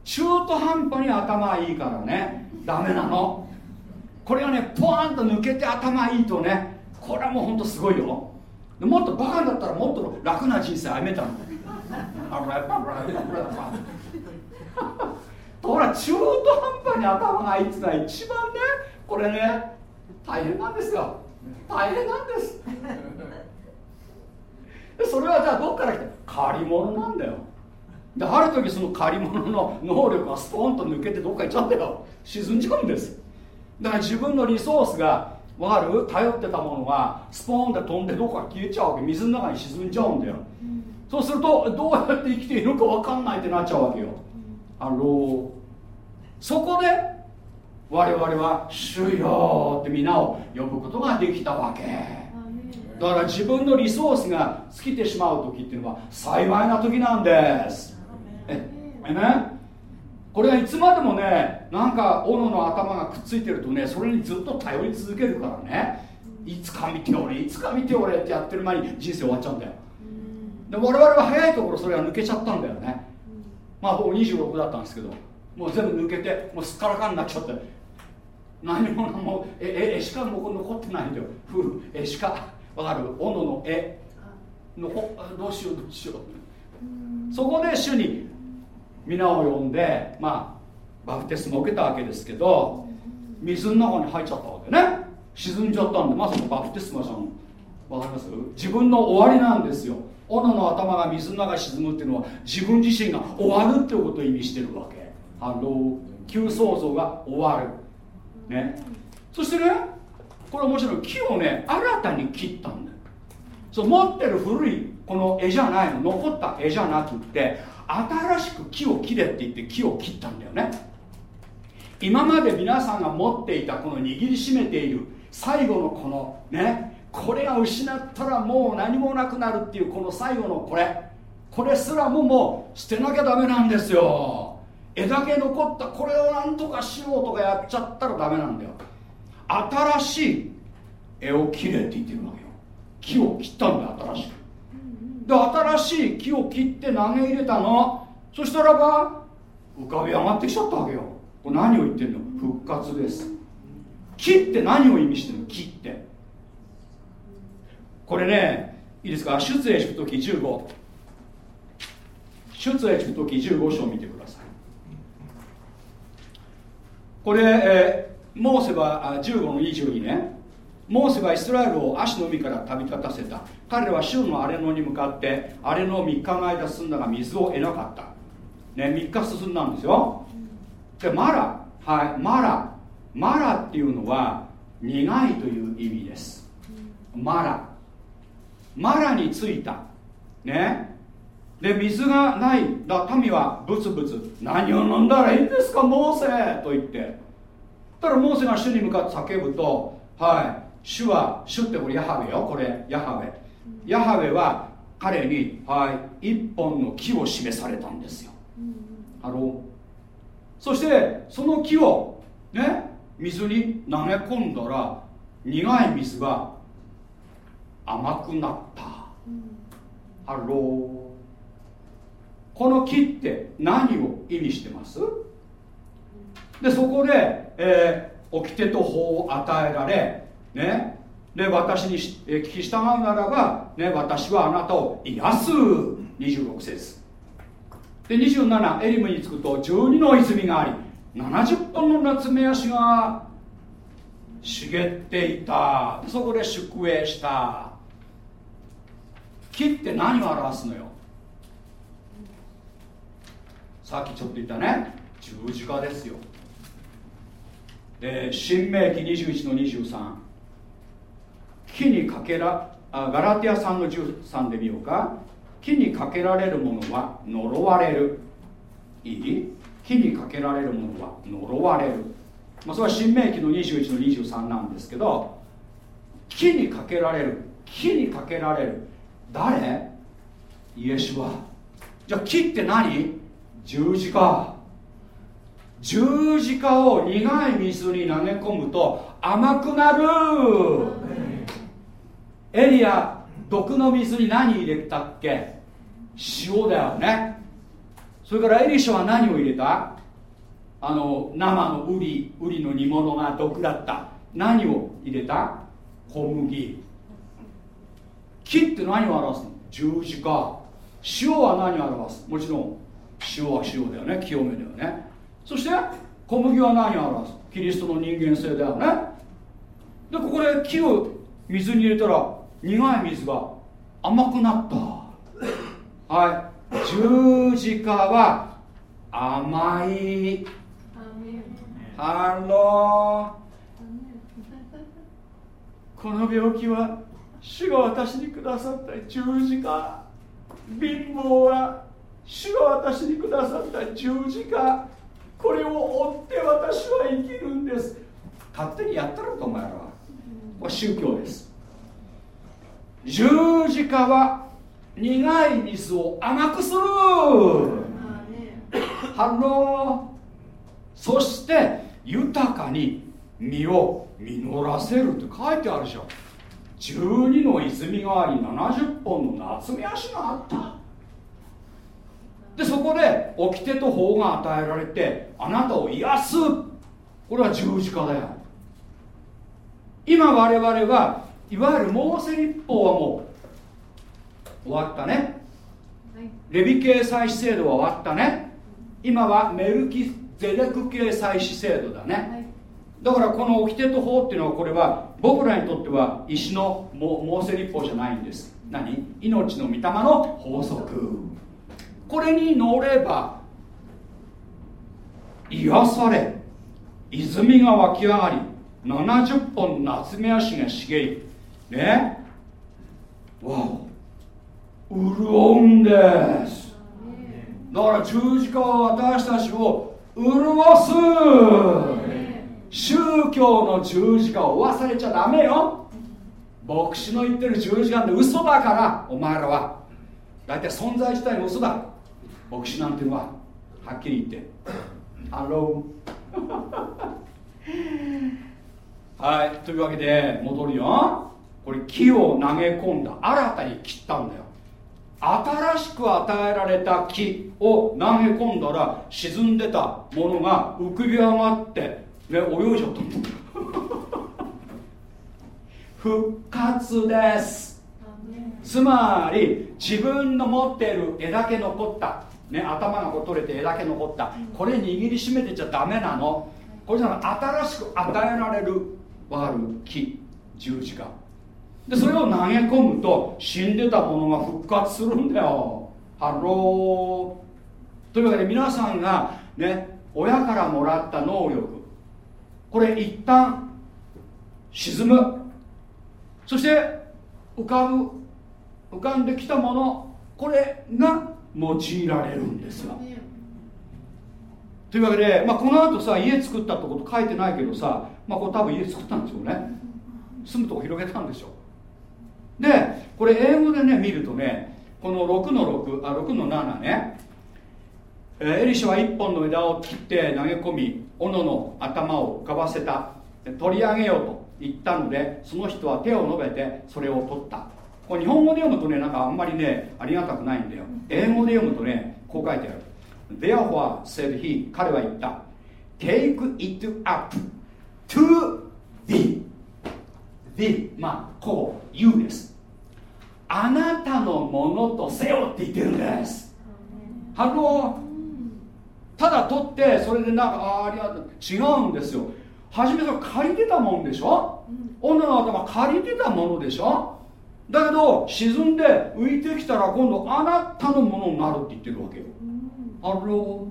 中途半端に頭いいからね。ダメなの。これがねポワンと抜けて頭いいとねこれはもうほんとすごいよ。もっとバカだったらもっと楽な人生歩めたの。ほら中途半端に頭がいいってのは一番ねこれね大変なんですよ。大変なんです。それはじゃあどっから来て借り物なんだよ。である時その借り物の能力がスポンと抜けてどっか行っちゃったよ。沈んじゃうんです。だから自分のリソースが分かる？頼ってたものがスポーンって飛んでどっか消えちゃうわけ。水の中に沈んじゃうんだよ、うん、そうするとどうやって生きているのか分かんないってなっちゃうわけよ、うん、あのそこで我々は「主よ」って皆を呼ぶことができたわけ。だから自分のリソースが尽きてしまう時っていうのは幸いな時なんです。ええね？これがいつまでもねなんか斧の頭がくっついてるとねそれにずっと頼り続けるからね。いつか見ておれいつか見ておれってやってる前に人生終わっちゃうんだよ。で我々は早いところそれが抜けちゃったんだよね。まあ僕26だったんですけどもう全部抜けてもうすっからかんになっちゃって。何ももええ絵しかも残ってないんだよ。ふ絵しか。わかる？斧の絵。のどうしようどうしよう。そこで主に皆を呼んでまあバプテスマを受けたわけですけど水の中に入っちゃったわけね。沈んじゃったんでまさかバプテスマじゃんわかります？自分の終わりなんですよ。斧の頭が水の中に沈むっていうのは自分自身が終わるっていうことを意味してるわけ。あの旧創造が終わる。ね。そしてねこれはもちろん木をね新たに切ったんだよ。そう持ってる古いこの絵じゃないの。残った絵じゃなくって新しく木を切れって言って木を切ったんだよね。今まで皆さんが持っていたこの握りしめている最後のこのねこれが失ったらもう何もなくなるっていうこの最後のこれ。これすらももう捨てなきゃダメなんですよ。絵だけ残ったこれをなんとかしようとかやっちゃったらダメなんだよ。新しい絵を切れって言ってるわけよ。木を切ったんだ新しく。で新しい木を切って投げ入れたの。そしたらば浮かび上がってきちゃったわけよ。これ何を言ってんの？復活です。木って何を意味してるの？木って。これねいいですか？出エジプト記15出エジプト記15章を見てください。これ、えー、モーセは15の22ね。モーセがイスラエルを足の海から旅立たせた。彼らは州の荒れ野に向かって荒れ野を3日の間進んだが水を得なかった、ね、3日進んだんですよ。でマラはいマラマラっていうのは苦いという意味です。マラ。マラについた。ね。で水がない。だ民はブツブツ。何を飲んだらいいんですかモーセと言って。たらモーセが主に向かって叫ぶとはい。主は主ってこれヤハウェよ。これヤハウェ。ヤハウェは彼に、はい、一本の木を示されたんですよ、あのそしてその木をね水に投げ込んだら苦い水が甘くなった、ハロー。この木って何を意味してます？でそこで、えー、掟と法を与えられね。で私に聞き従うならば、ね、私はあなたを癒す。26節。で27エリムに着くと12の泉があり70本の夏目足が茂っていた。そこで宿営した。木って何を表すのよ？さっきちょっと言ったね。十字架ですよ。で新明記21の23木にかけらあガラティア3の13で見ようか。木にかけられるものは呪われる。いい？木にかけられるものは呪われる、まあ、それは新明記の21の23なんですけど木にかけられる。木にかけられる。誰？イエシュは。じゃあ木って何？十字架。十字架を苦い水に投げ込むと甘くなる。エリア毒の水に何入れたっけ？塩だよね。それからエリシャは何を入れた？あの生のウリウリの煮物が毒だった。何を入れた？小麦。木って何を表すの？十字架。塩は何を表す？もちろん塩は塩だよね。清めだよね。そして小麦は何を表す？キリストの人間性だよね。でここで木を水に入れたら苦い水が甘くなった。はい。十字架は甘い。ハロー。この病気は主が私にくださった十字架。貧乏は主が私にくださった十字架。これを追って私は生きるんです。勝手にやったらとお前らはこれ宗教です。十字架は苦い水を甘くする。反応。そして豊かに実を実らせるって書いてあるでしょ12の泉があり70本の夏目足があった。でそこで掟と法が与えられてあなたを癒す。これは十字架だよ。今我々はいわゆるモーセ立法はもう終わったね、レビ系祭祀制度は終わったね。今はメルキゼレク系祭祀制度だね、だからこの掟と法っていうのはこれは僕らにとっては石のモーセ立法じゃないんです。何？命の御霊の法則。これに乗れば癒され泉が湧き上がり70本夏目足が茂りね。わお。潤うんです。だから十字架は私たちを潤す。宗教の十字架を忘れちゃダメよ。牧師の言ってる十字架って嘘だからお前らは。大体存在自体の嘘だ。牧師なんていうのははっきり言って。ハローはい。というわけで戻るよこれ木を投げ込んだ。新たに切ったんだよ。新しく与えられた木を投げ込んだら沈んでたものが浮き上がって、ね、泳いじゃった 復活です。つまり自分の持っている枝毛残った。ね、頭が取れて枝毛残った。これ握りしめてちゃダメなの。これじゃ新しく与えられるわる木十字架でそれを投げ込むと死んでたものが復活するんだよ。ハロー。というわけで皆さんがね親からもらった能力。これ一旦沈む。そして浮かぶ浮かんできたものこれが用いられるんですよ。というわけで、まあ、この後さ家作ったってこと書いてないけどさ、まあ、これ多分家作ったんですよね。住むとこ広げたんでしょ。でこれ英語でね見るとねこの6の6あ6の7ねエリシャは1本の枝を切って投げ込み斧の頭を浮かばせた取り上げようと言ったのでその人は手を伸べてそれを取った。これ日本語で読むとねなんかあんまりねありがたくないんだよ。英語で読むとねこう書いてある。Therefore said he 彼は言った。Take it up to thee thee まあこう you です。あなたのものとせよって言ってるんです。ハロー。ただ取ってそれでなんかあありがとう。違うんですよ。初めそれ借りてたもんでしょ、斧の頭借りてたものでしょ？だけど沈んで浮いてきたら今度あなたのものになるって言ってるわけよ、あろ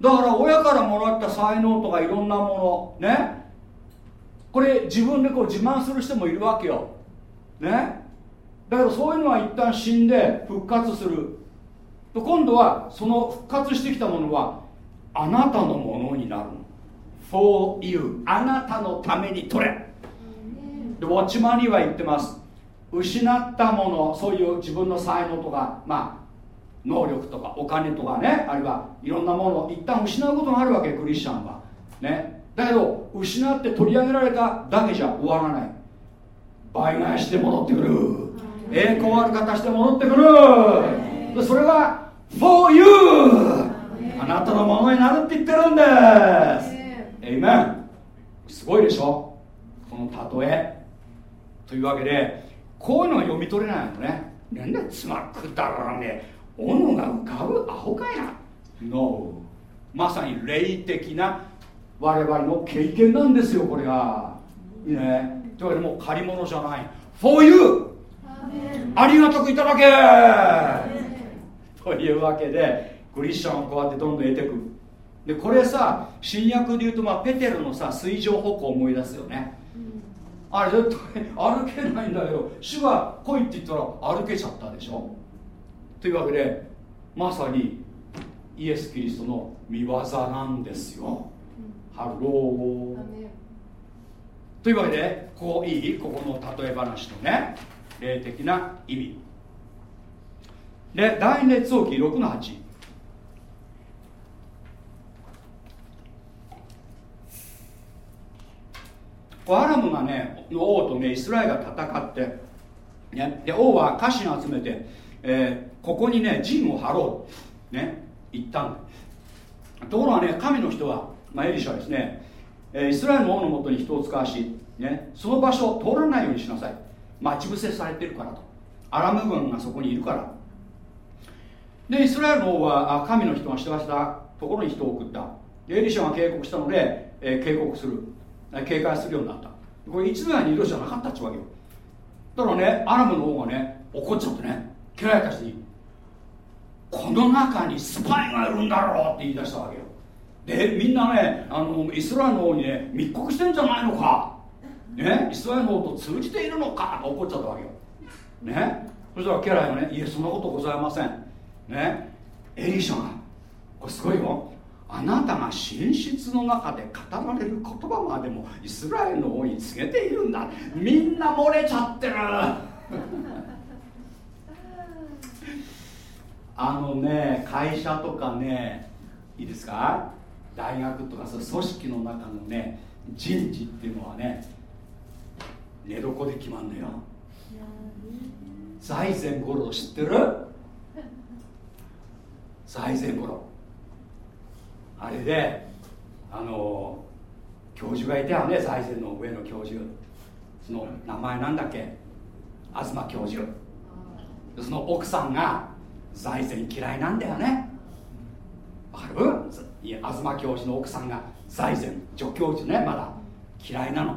だから親からもらった才能とかいろんなものね？これ自分でこう自慢する人もいるわけよ。ね？だけどそういうのは一旦死んで復活する。今度はその復活してきたものはあなたのものになる for you あなたのために取れ。でウォッチマンには言ってます。失ったものそういう自分の才能とかまあ能力とかお金とかねあるいはいろんなものを一旦失うことがあるわけクリスチャンは。ね？だけど失って取り上げられただけじゃ終わらない。倍返しで戻ってくる。栄光ある形で戻ってくる。それが For you あなたのものになるって言ってるんです。エイメンすごいでしょ？この例え。というわけでこういうのが読み取れないのね。なんでつまくだらね斧が浮かぶアホかや No まさに霊的な我々の経験なんですよこれが。いいね。というわけでもう借り物じゃない。For you! ありがたくいただけ。というわけでクリスチャンをこうやってどんどん得ていく。でこれさ新約でいうと、まあ、ペテロのさ水上歩行を思い出すよね、あれ絶対歩けないんだけど主が来いって言ったら歩けちゃったでしょ。というわけでまさにイエス・キリストの御業なんですよ、ハローというわけでこういい？ここの例え話のね霊的な意味。で第二列王記6の8アラムがねの王とねイスラエルが戦って、ね、で王は家臣集めて、えー、ここにね陣を張ろうね言ったんだ。ところがね神の人は、まあ、エリシャはですね、えー、イスラエルの王のもとに人を使わし、ね、その場所を通らないようにしなさい。待ち伏せされてるからと。アラム軍がそこにいるから。でイスラエルの王は神の人が従ったところに人を送った。エリシャが警告したので、えー、警告する。警戒するようになった。これいつぐらいにいるじゃなかったっちゅうわけよ。だからねアラムの王がね怒っちゃってね家来たちにこの中にスパイがいるんだろうって言い出したわけよ。でみんなねあのイスラエルの王にね密告してんじゃないのか？ねイスラエルの王と通じているのか？怒っちゃったわけよ。ね？そしたら家来がねいえそんなことございません。ね？エリシャがこれすごいよ。あなたが寝室の中で語られる言葉までもイスラエルの王に告げているんだ。みんな漏れちゃってる。あのね会社とかねいいですか？大学とかそ組織の中のね人事っていうのはね寝床で決まんのよ。財前五郎知ってる？財前五郎。あれであの教授がいたよね財前の上の教授その名前なんだっけ？東教授。その奥さんが財前嫌いなんだよね。わかる？東教授の奥さんが財前助教授ねまだ嫌いなの。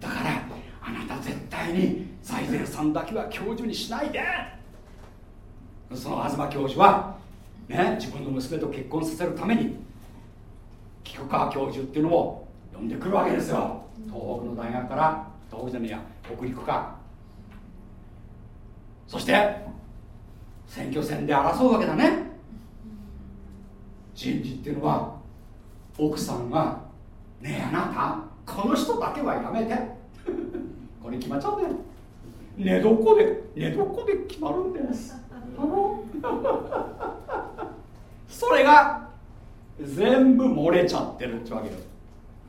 だからあなた絶対に財前さんだけは教授にしないで。その東教授はね自分の娘と結婚させるために菊川教授っていうのを呼んでくるわけですよ。東北の大学から東北じゃねえや北陸か。そして選挙戦で争うわけだね。人事っていうのは奥さんが「ねえあなたこの人だけはやめて」これ決まっちゃうんだよ。寝床で寝床で決まるんです それが全部漏れちゃってるってわけよ。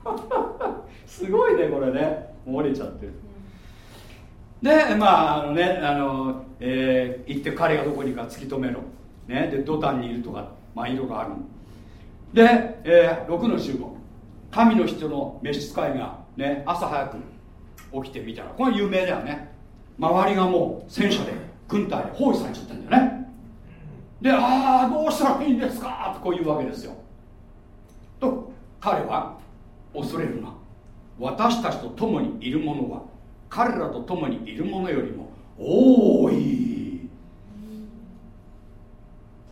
すごいねこれね。漏れちゃってる。でまああのねあの、えー、行って彼がどこにか突き止めろ、ね、で土壇にいるとかまあいろいろあるで、えー、6の15神の人の召使いが、ね、朝早く起きてみたらこれ有名だよね。周りがもう戦車で軍隊で包囲されちゃったんだよね。でああどうしたらいいんですか？とこう言うわけですよ。と彼は恐れるな。私たちと共にいる者は彼らと共にいる者よりも多い。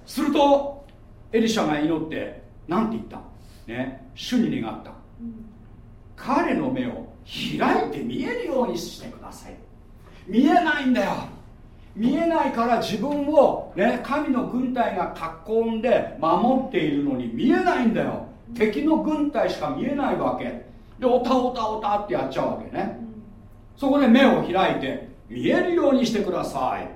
するとエリシャが祈って何て言った？ね主に願った、彼の目を開いて見えるようにしてください。見えないんだよ。見えないから自分を、ね、神の軍隊が囲んで守っているのに見えないんだよ。敵の軍隊しか見えないわけ。でおたおたおたってやっちゃうわけね。そこで目を開いて見えるようにしてください。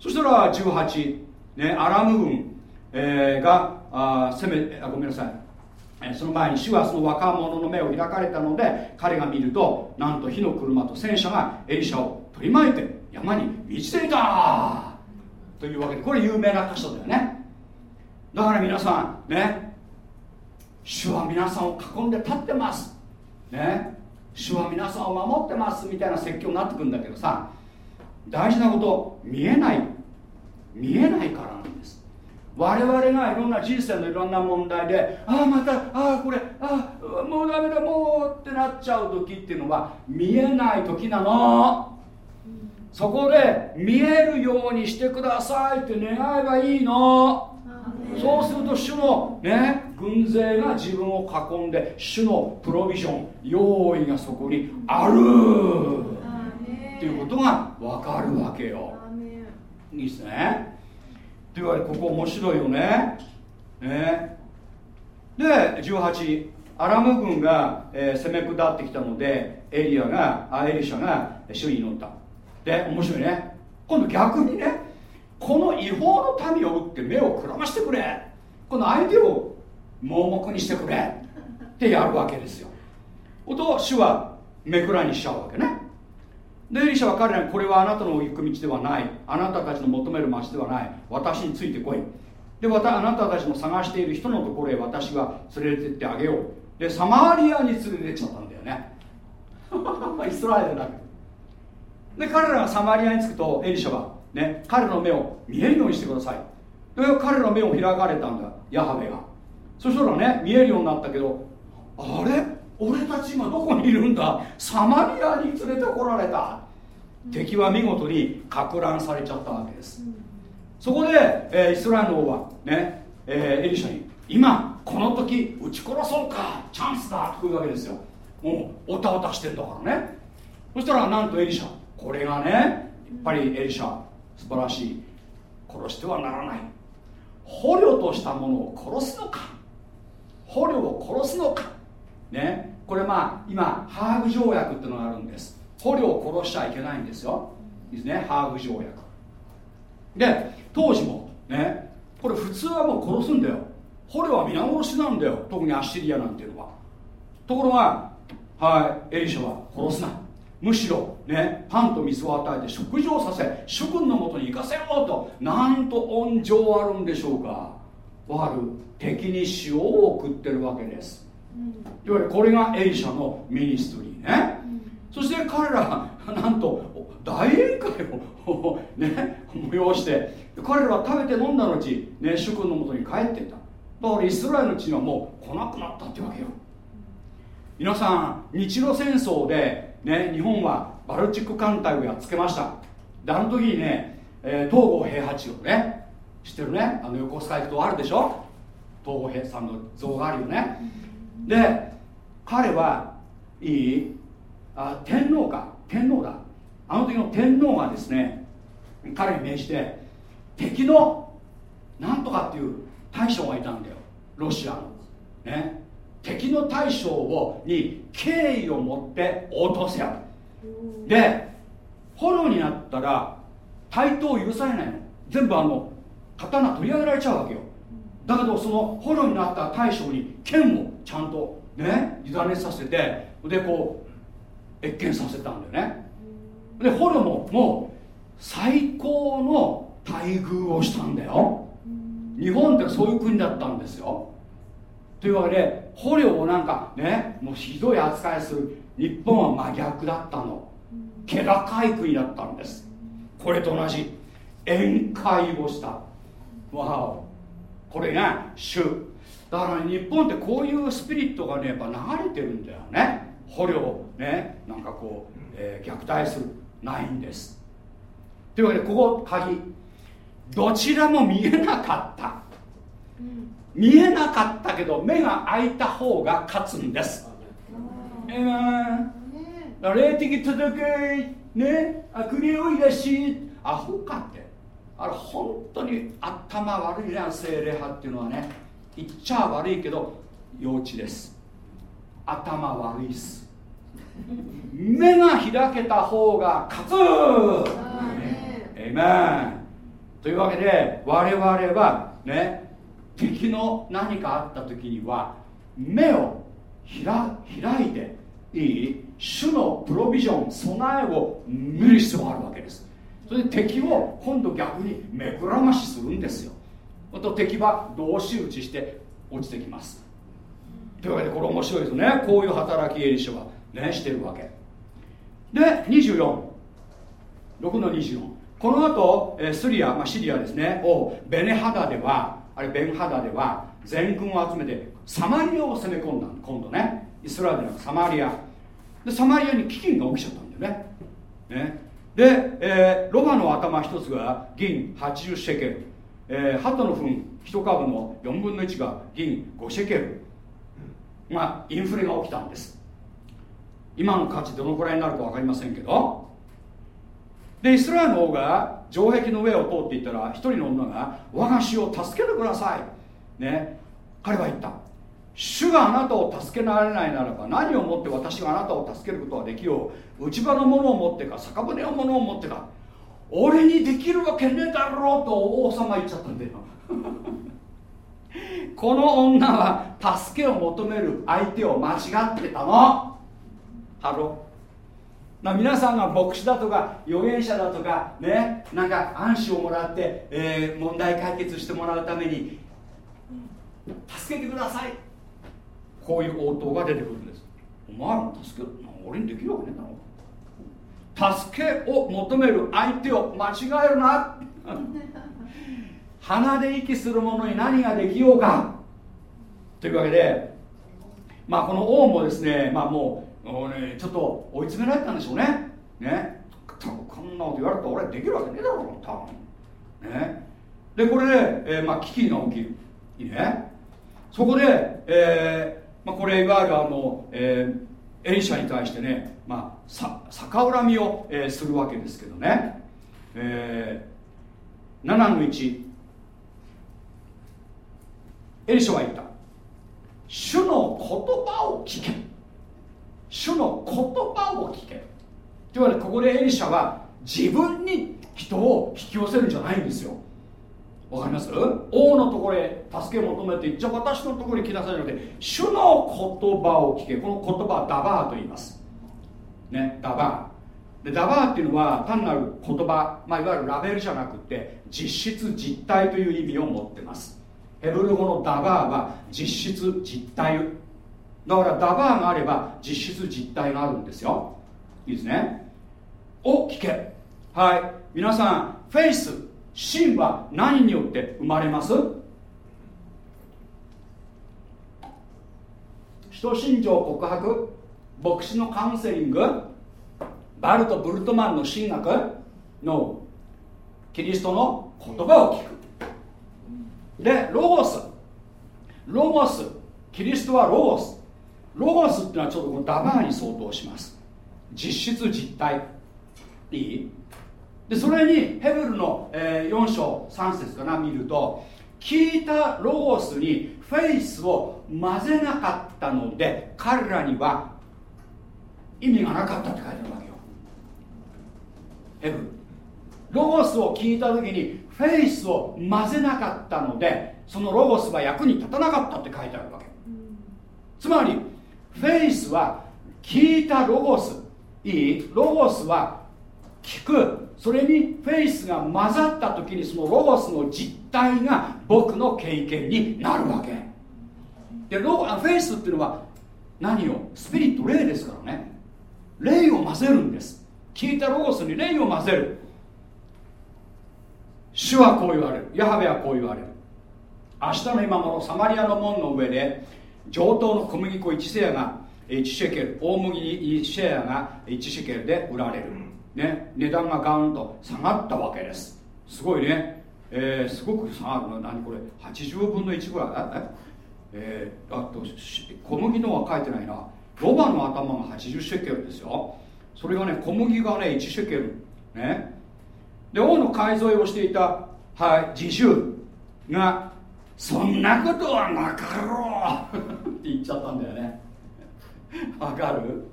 そしたら18、ね、アラム軍、えー、があ攻めあごめんなさい。その前に主はその若者の目を開かれたので彼が見るとなんと火の車と戦車がエリシャを取り巻いて山に満ちていたというわけでこれ有名な箇所だよね。だから皆さんね主は皆さんを囲んで立ってます。ね主は皆さんを守ってますみたいな説教になってくるんだけどさ大事なこと見えない。見えないからなんです。我々がいろんな人生のいろんな問題でああまたああこれああもうダメだもうってなっちゃう時っていうのは見えない時なの。そこで見えるようにしてくださいって願えばいいの。そうすると主のね軍勢が自分を囲んで主のプロビジョン用意がそこにある。っていうことが分かるわけよ。いいですねというわけでここ面白いよね。ね。で18アラム軍が、えー、攻め下ってきたのでエリアがあエリシャが主に祈った。で面白いね。今度逆にねこの違法の民を打って目をくらましてくれ。この相手を盲目にしてくれ。ってやるわけですよ。と主は目くらにしちゃうわけね。でエリシャは彼らにこれはあなたの行く道ではない。あなたたちの求める町ではない。私についてこい。でまたあなたたちの探している人のところへ私は連れてってあげよう。でサマリアに連れてっちゃったんだよね。イスラエルだけ。で彼らがサマリアに着くとエリシャは、ね、彼の目を見えるようにしてください。で彼の目を開かれたんだヤハベが。そしたらね見えるようになったけどあれ？俺たち今どこにいるんだ？サマリアに連れてこられた。敵は見事にか乱されちゃったわけです、そこで、えー、イスラエルの王はね、えー、エリシャに今この時撃ち殺そうかチャンスだというわけですよ。もうおたおたしてんだからね。そしたらなんとエリシャこれがねやっぱりエリシャ素晴らしい殺してはならない。捕虜としたものを殺すのか。捕虜を殺すのか。ね。これまあ今ハーグ条約っていうのがあるんです捕虜を殺しちゃいけないんですよ。ですね。ハーグ条約。で当時もねこれ普通はもう殺すんだよ。捕虜は皆殺しなんだよ。特にアッシリアなんていうのは。ところがはいエリシャは殺すな。むしろねパンと水を与えて食事をさせ諸君のもとに行かせようとなんと恩情あるんでしょうか。わかる敵に塩を送ってるわけです、いわゆるこれがエリシャのミニストリーね、そして彼らなんと大宴会を ね催して彼らは食べて飲んだ後、ね、主君のもとに帰っていた。だからイスラエルの地にはもう来なくなったってわけよ。皆さん日露戦争でね、日本はバルチック艦隊をやっつけました。であの時にね、えー、東郷平八郎ね知ってるね？あの横須賀行くとあるでしょ？東郷平さんの像があるよね。で彼はいい？あ天皇か。天皇だ。あの時の天皇がですね彼に命じて敵のなんとかっていう大将がいたんだよ。ロシアの。ね。敵の大将をに敬意を持って落とせよで捕虜になったら対等を許されないの。全部あの刀取り上げられちゃうわけよ。だけどその捕虜になった大将に剣をちゃんとね委ねさせてでこう謁見させたんだよね。で捕虜ももう最高の待遇をしたんだよ。日本ってそういう国だったんですよ。というわけで捕虜をなんかねもうひどい扱いする日本は真逆だったの。気高い国だったんです。これと同じ宴会をした。わお。これが主。だから、ね日本ってこういうスピリットがねやっぱ流れてるんだよね。捕虜をねなんかこう、えー、虐待するないんです。というわけでここ鍵。どちらも見えなかった、うん見えなかったけど目が開いた方が勝つんです。えー、霊的届けね。国をいらしアホかって。あれ本当に頭悪いね精霊派っていうのはね。言っちゃ悪いけど幼稚です。頭悪いっす目が開けた方が勝つ。エイメン。というわけで我々はね敵の何かあった時には目を開いていい主のプロビジョン備えを見る必要があるわけです。それで敵を今度逆に目くらましするんですよ。あと敵は同士打ちして落ちてきます。というわけでこれ面白いですね。こういう働きエリシャは。ね。してるわけ。で246の24この後スリア、まあ、シリアですね。をベネハダではあれベンハダでは全軍を集めてサマリアを攻め込んだ今度ね。イスラエルのサマリア。でサマリアに飢饉が起きちゃったんだよね。ね。で、えー、ロバの頭一つが銀80シェケル、えー、鳩の糞1株の4分の1が銀5シェケル。まあインフレが起きたんです。今の価値どのくらいになるか分かりませんけど。でイスラエルの王が城壁の上を通っていったら一人の女が我が死を助けてください。ね。彼は言った。主があなたを助けられないならば何をもって私があなたを助けることができよう。内場のものを持ってか酒舟のものを持ってか。俺にできるわけねえだろうと王様言っちゃったんだよ。この女は助けを求める相手を間違ってたの。ハロな皆さんが牧師だとか預言者だとかねなんか暗視をもらって、えー、問題解決してもらうために助けてください。こういう応答が出てくるんです。お前らも助ける俺にできるわけねえだろ。助けを求める相手を間違えるな。鼻で息する者に何ができようか。というわけでまあこの王もですねまあもうもうねちょっと追い詰められたんでしょうね。ね。こんなこと言われたら俺できるわけねえだろう多分ね。でこれで、えー、まあ危機が起きる。いいね。そこで、えーまあ、これいわゆるあの、えー、エリシャに対してね、まあ、さ逆恨みを、えー、するわけですけどね、えー、7の1エリシャは言った。主の言葉を聞け。主の言葉を聞け。というわけでここでエリシャは自分に人を引き寄せるんじゃないんですよ。わかります？王のところへ助けを求めてじゃあ私のところに来なさいじゃなくて主の言葉を聞け。この言葉はダバーと言います。ねダバー。でダバーっていうのは単なる言葉、まあ、いわゆるラベルじゃなくて実質実体という意味を持ってます。ヘブル語のダバーは実質実体だからダバーがあれば実質実体があるんですよ。いいですね。を聞け。はい。皆さんフェイス真は何によって生まれます？人信条告白？牧師のカウンセリング？バルト・ブルトマンの神学？のキリストの言葉を聞く。でロゴス。ロゴス。キリストはロゴス。ロゴスっていうのはちょっとこのダバーに相当します。実質実体いい？でそれにヘブルの、えー、4章3節かな見ると聞いたロゴスにフェイスを混ぜなかったので彼らには意味がなかったって書いてあるわけよ。ヘブル。ロゴスを聞いた時にフェイスを混ぜなかったのでそのロゴスは役に立たなかったって書いてあるわけ。つまりフェイスは聞いたロゴス。いい。ロゴスは聞く。それにフェイスが混ざった時にそのロゴスの実態が僕の経験になるわけ。でロゴフェイスっていうのは何を？スピリット霊ですからね。霊を混ぜるんです。聞いたロゴスに霊を混ぜる。主はこう言われる。ヤハベはこう言われる。明日の今頃サマリアの門の上で上等の小麦粉1セアが1シェケル大麦1シェアが1シェケルで売られる、ね、値段がガンと下がったわけです。すごいね、えー、すごく下がるの何これ？80分の1ぐらい？えー、あと小麦のは書いてないな。ロバの頭が80シェケルですよ。それがね小麦がね1シェケル。ね。で王の改造をしていた、はい、自主がそんなことはなかろう。って言っちゃったんだよね。わかる？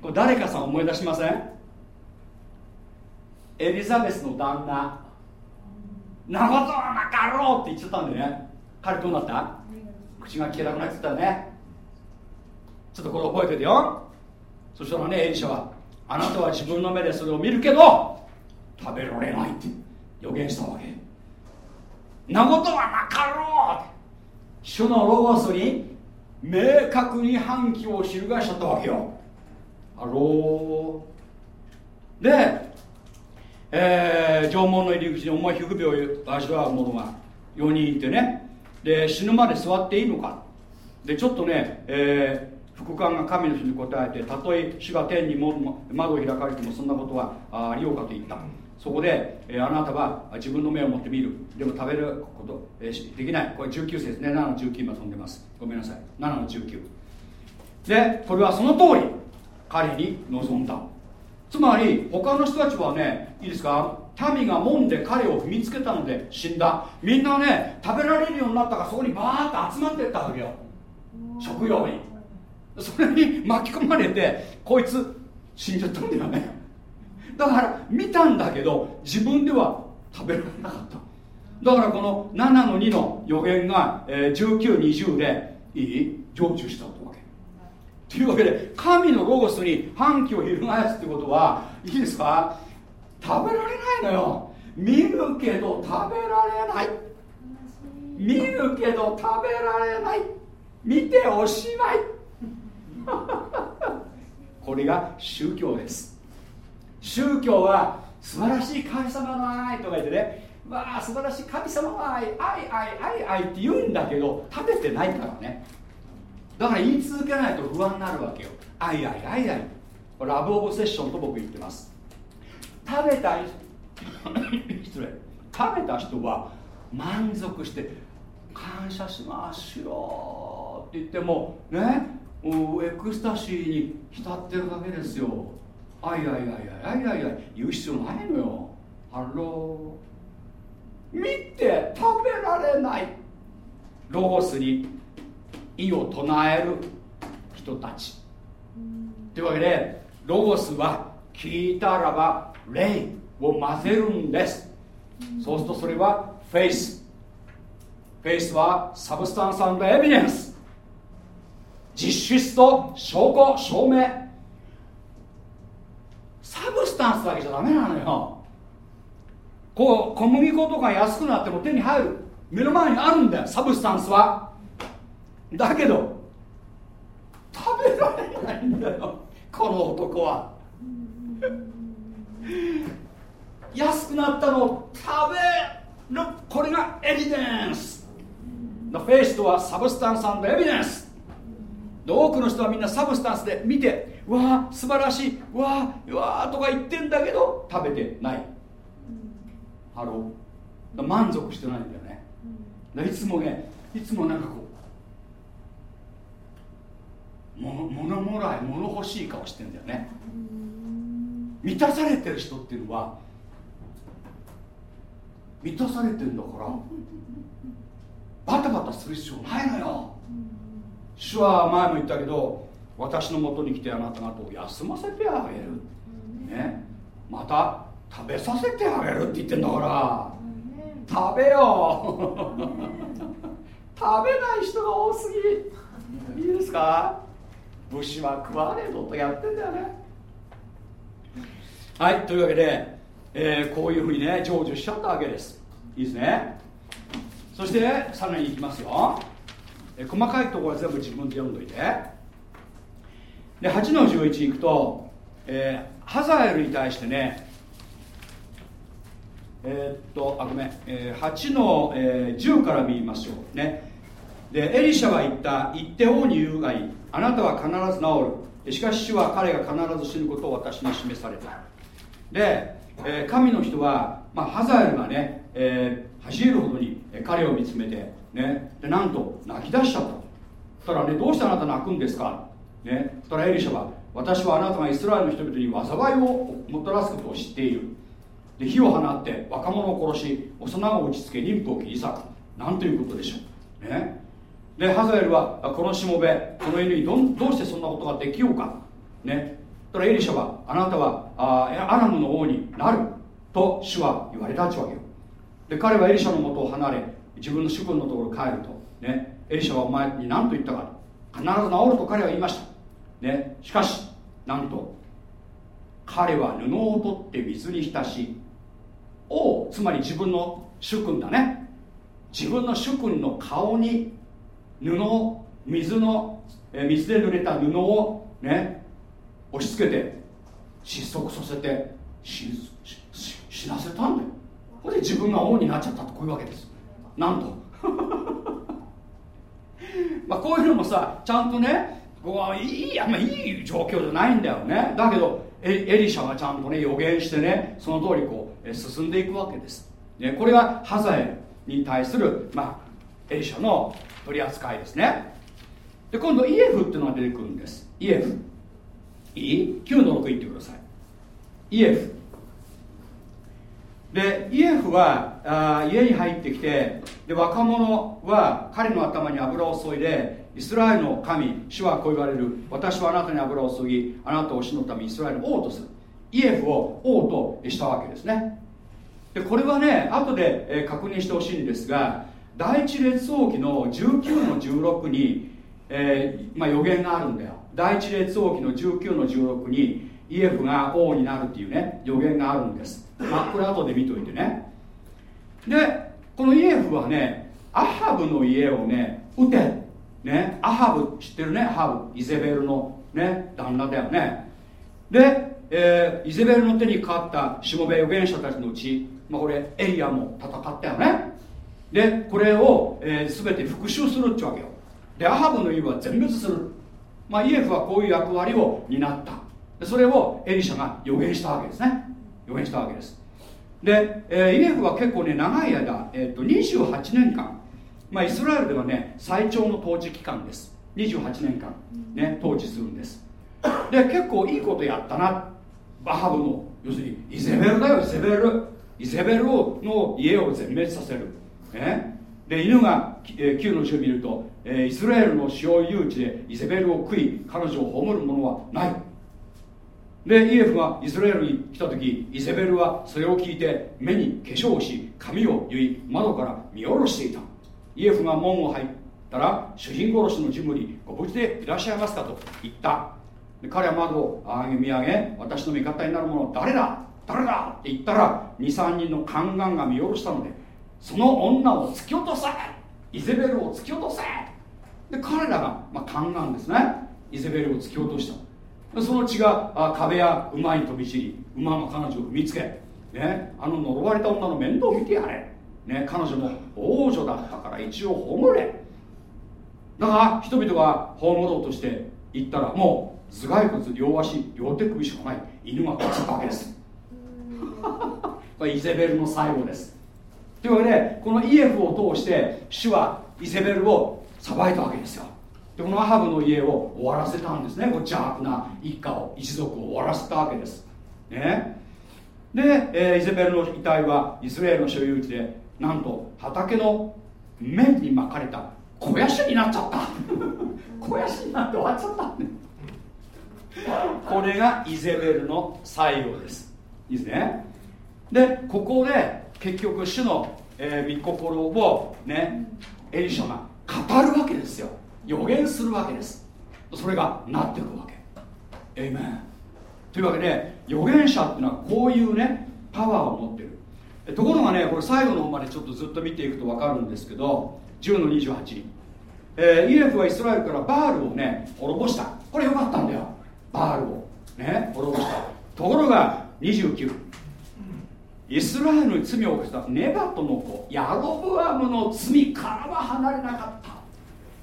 これ誰かさん思い出しません？エリザベスの旦那。なことはなかろうって言っちゃったんだよね。彼どうなった？口が聞けなくなっちゃったよね。ちょっとこれ覚えててよ。そしたらねエリシャはあなたは自分の目でそれを見るけど食べられないって予言したわけ。なことはなかろう。主のロゴスに明確に反旗を翻しちゃったわけよ。あろう。で、えー、縄文の入り口に重い皮膚病を味わう者が4人いてね。で死ぬまで座っていいのか。でちょっとね、えー、副官が神の人に答えてたとえ主が天にも窓を開かれてもそんなことはありようかと言った。そこで、えー、あなたは自分の目を持って見る。でも食べること、えー、できない。これ19節ね。7の19今飛んでます。ごめんなさい。7の19でこれはその通り彼に望んだ。つまり他の人たちはねいいですか？民が門で彼を踏みつけたので死んだ。みんなね食べられるようになったからそこにバーッと集まってったわけよ。食用に。それに巻き込まれてこいつ死んじゃったんだよね。だから見たんだけど自分では食べられなかった。だからこの7の2の予言が、えー、1920でいい成就したわけ。というわけで神のロゴスに反旗を翻すってことはいいですか？食べられないのよ。見るけど食べられない。見るけど食べられない。見ておしまい。これが宗教です。宗教は素晴らしい神様の愛とか言ってね。わあ素晴らしい神様の愛愛愛愛愛って言うんだけど食べてないからね。だから言い続けないと不安になるわけよ。愛愛愛愛。ラブオブセッションと僕言ってます。食べた 失礼。食べた人は満足して感謝しますよって言ってもねエクスタシーに浸ってるだけですよ。あいやいやいやいやいや言う必要ないのよ。ハロー。見て食べられない。ロゴスに異を唱える人たち。というわけでロゴスは聞いたらば霊を混ぜるんです。そうするとそれはフェイス。フェイスはサブスタンスエビデンス。実質と証拠証明。 Substance だけじゃダメなのよ。こう小麦粉とか安くなっても手に入る。目の前にあるんだよ substance は。だけど食べられないんだよこの男は。安くなったのを食べる。これがエビデンス。The face とはサブスタンスエビデンス多くの人はみんな substance で見てわあ素晴らしいわあわあとか言ってんだけど食べてない。ハロー。満足してないんだよね、いつもねいつもなんかこう物物もらい物欲しい顔してんだよね。満たされてる人っていうのは満たされてんだからバタバタする必要ないのよ。主は前も言ったけど私のもとに来てあなた方を休ませてあげる、ね、また食べさせてあげるって言ってんだから。食べよ。食べない人が多すぎ。いいですか？武士は食わねえぞとやってんだよね。はいというわけで、えー、こういうふうにね成就しちゃったわけです。いいですね。そしてさらにいきますよ、細かいところは全部自分で読んどいて。で8の11いくと、えー、ハザエルに対してねえー、っとあごめん、えー、8の、えー、10から見ましょう。ね。でエリシャは言った言って王に言うがいい。あなたは必ず治る。しかし主は彼が必ず死ぬことを私に示されたで、えー、神の人は、まあ、ハザエルがね、えー、走るほどに彼を見つめて、ね、でなんと泣き出しちゃったそしたらねどうしてあなた泣くんですか？ね、そしたらエリシャは私はあなたがイスラエルの人々に災いをもたらすことを知っている。で火を放って若者を殺し幼子を打ちつけ妊婦を切り裂く。なんということでしょう。ね。でハザエルはこのしもべこの犬にどどうしてそんなことができようか？ね。だからエリシャはあなたはあアラムの王になると主は言われたっちゅうわけよ。で彼はエリシャのもとを離れ自分の主君のところ帰ると。ね。エリシャはお前に何と言ったか必ず治ると彼は言いました。ね。しかしなんと彼は布を取って水に浸し王つまり自分の主君だね。自分の主君の顔に布を水の水で濡れた布をね。押し付けて窒息させて死死なせたんだよ。これで自分が王になっちゃったとこういうわけです。なんと。まあこういうのもさちゃんとねこういいあんまいい状況じゃないんだよね。だけどエリシャがちゃんとね予言してねその通りこう進んでいくわけです、ね、これがハザエに対する、まあ、エリシャの取り扱いですね。で今度イエフっていうのが出てくるんです。イエフ。いい ?9 の6言ってください。イエフ。でイエフはあ家に入ってきてで若者は彼の頭に油を注いでイスラエルの神主はこう言われる。私はあなたに油を注ぎあなたを死のためにイスラエルの王とする。イエフを王としたわけですね。でこれはね後で、確認してほしいんですが第一列王記の19の16に、えー、まあ、予言があるんだよ。第一列王記の19の16にイエフが王になるっていうね予言があるんです。まあこれ後で見といてね。でこのイエフはねアハブの家をね撃て。ねアハブ知ってるね？アハブイゼベルのね旦那だよね。で、えー、イゼベルの手にかかったしもべ預言者たちのうち、まあ、これエリアも戦ったよね。でこれを、えー、全て復讐するってわけよ。でアハブの家は全滅する、まあ、イエフはこういう役割を担った。それをエリシャが予言したわけですね。予言したわけです。で、えー、イエフは結構ね長い間、えーと、28年間、まあ、イスラエルではね最長の統治期間です。28年間、ね、統治するんです。で結構いいことやったな。バハブの要するにイゼベルだよイゼベル。イゼベルの家を全滅させる、ね、で犬が、えー、9の字を見ると、えー、イスラエルの使用誘致でイゼベルを食い彼女を葬るものはない。でイエフがイスラエルに来た時イゼベルはそれを聞いて目に化粧をし髪を結い窓から見下ろしていた。イエフが門を入ったら主人殺しのジムにご無事でいらっしゃいますかと言った。で彼は窓を上げ見上げ私の味方になる者誰だ？誰だ？って言ったら23人の宦官が見下ろしたのでその女を突き落とせ！イゼベルを突き落とせ！で彼らが、まあ、宦官ですね。イゼベルを突き落とした。その血があ壁や馬に飛び散り馬の彼女を踏みつけ、ね、あの呪われた女の面倒を見てやれ、ね、彼女も王女だったから一応葬れ。だから人々が葬ろうとして行ったらもう頭蓋骨両足両手首しかない。犬が勝ったわけです。これイゼベルの最後です。というわけでこのイエフを通して主はイゼベルを裁いたわけですよ。でこのアハブの家を終わらせたんですね。こう邪悪な一家を一族を終わらせたわけです。ね。で、えー、イゼベルの遺体はイスラエルの所有地でなんと畑の面に巻かれた肥やしになっちゃった。肥やしになって終わっちゃったこれがイゼベルの最後です。いいですね。でここで結局主の、えー、御心をねエリシャが語るわけですよ。予言するわけです。それがなっていくわけ。エイメンというわけで預言者っていうのはこういうねパワーを持ってる。ところがねこれ最後の方までちょっとずっと見ていくと分かるんですけど10の28、えー、イエフはイスラエルからバールをね滅ぼした。これよかったんだよ。バールを。ね滅ぼした。ところが29イスラエルに罪を犯したネバトの子ヤロブアムの罪からは離れなかった。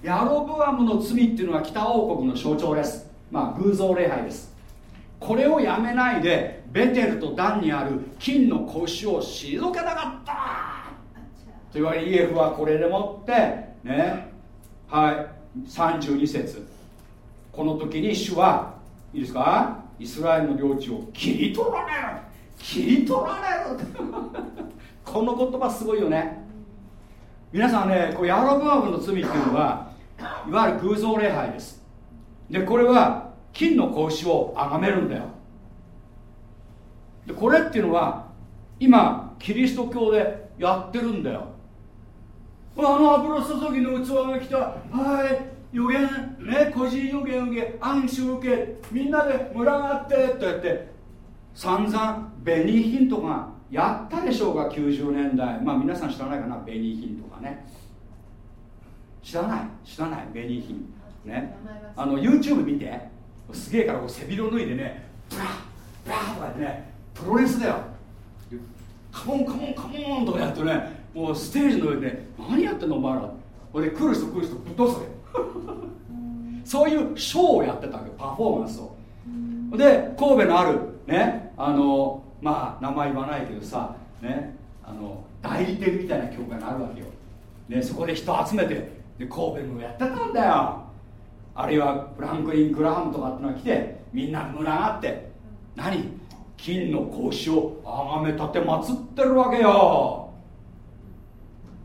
ヤロブアムの罪っていうのは北王国の象徴です。まあ偶像礼拝です。これをやめないでベテルとダンにある金の子牛を退けなかった。といわけでイエフはこれでもってね。はい。32節。この時に主はいいですか？イスラエルの領地を切り取られる。切り取られる。この言葉すごいよね。皆さんねこうヤロブアムの罪っていうのはいわゆる偶像礼拝です。でこれは金の格子を崇めるんだよ。でこれっていうのは今キリスト教でやってるんだよ。あの油注ぎの器が来た。はい予言ね個人予言受け暗視受けみんなで群がってってやって散々ベニーヒントがやったでしょうか90年代。まあ皆さん知らないかなベニーヒンとかね。知らない知らないベニーヒンね。あの YouTube 見て。すげえからこう背広脱いでねブラッブラッとかねプロレスだよ。カモンカモンカモンとかやってねもうステージの上で何やってんのお前ら。俺来る人来る人ぶっ通すよそういうショーをやってたわけパフォーマンスを。で神戸のあるねあのまあ名前言わないけどさねあの代理店みたいな教会があるわけよ、ね、そこで人集めてで神戸のやってたんだよ。あるいはフランクリン・グラハムとかってのが来てみんな群がって何？金の格子をあがめ立て祀ってるわけよ。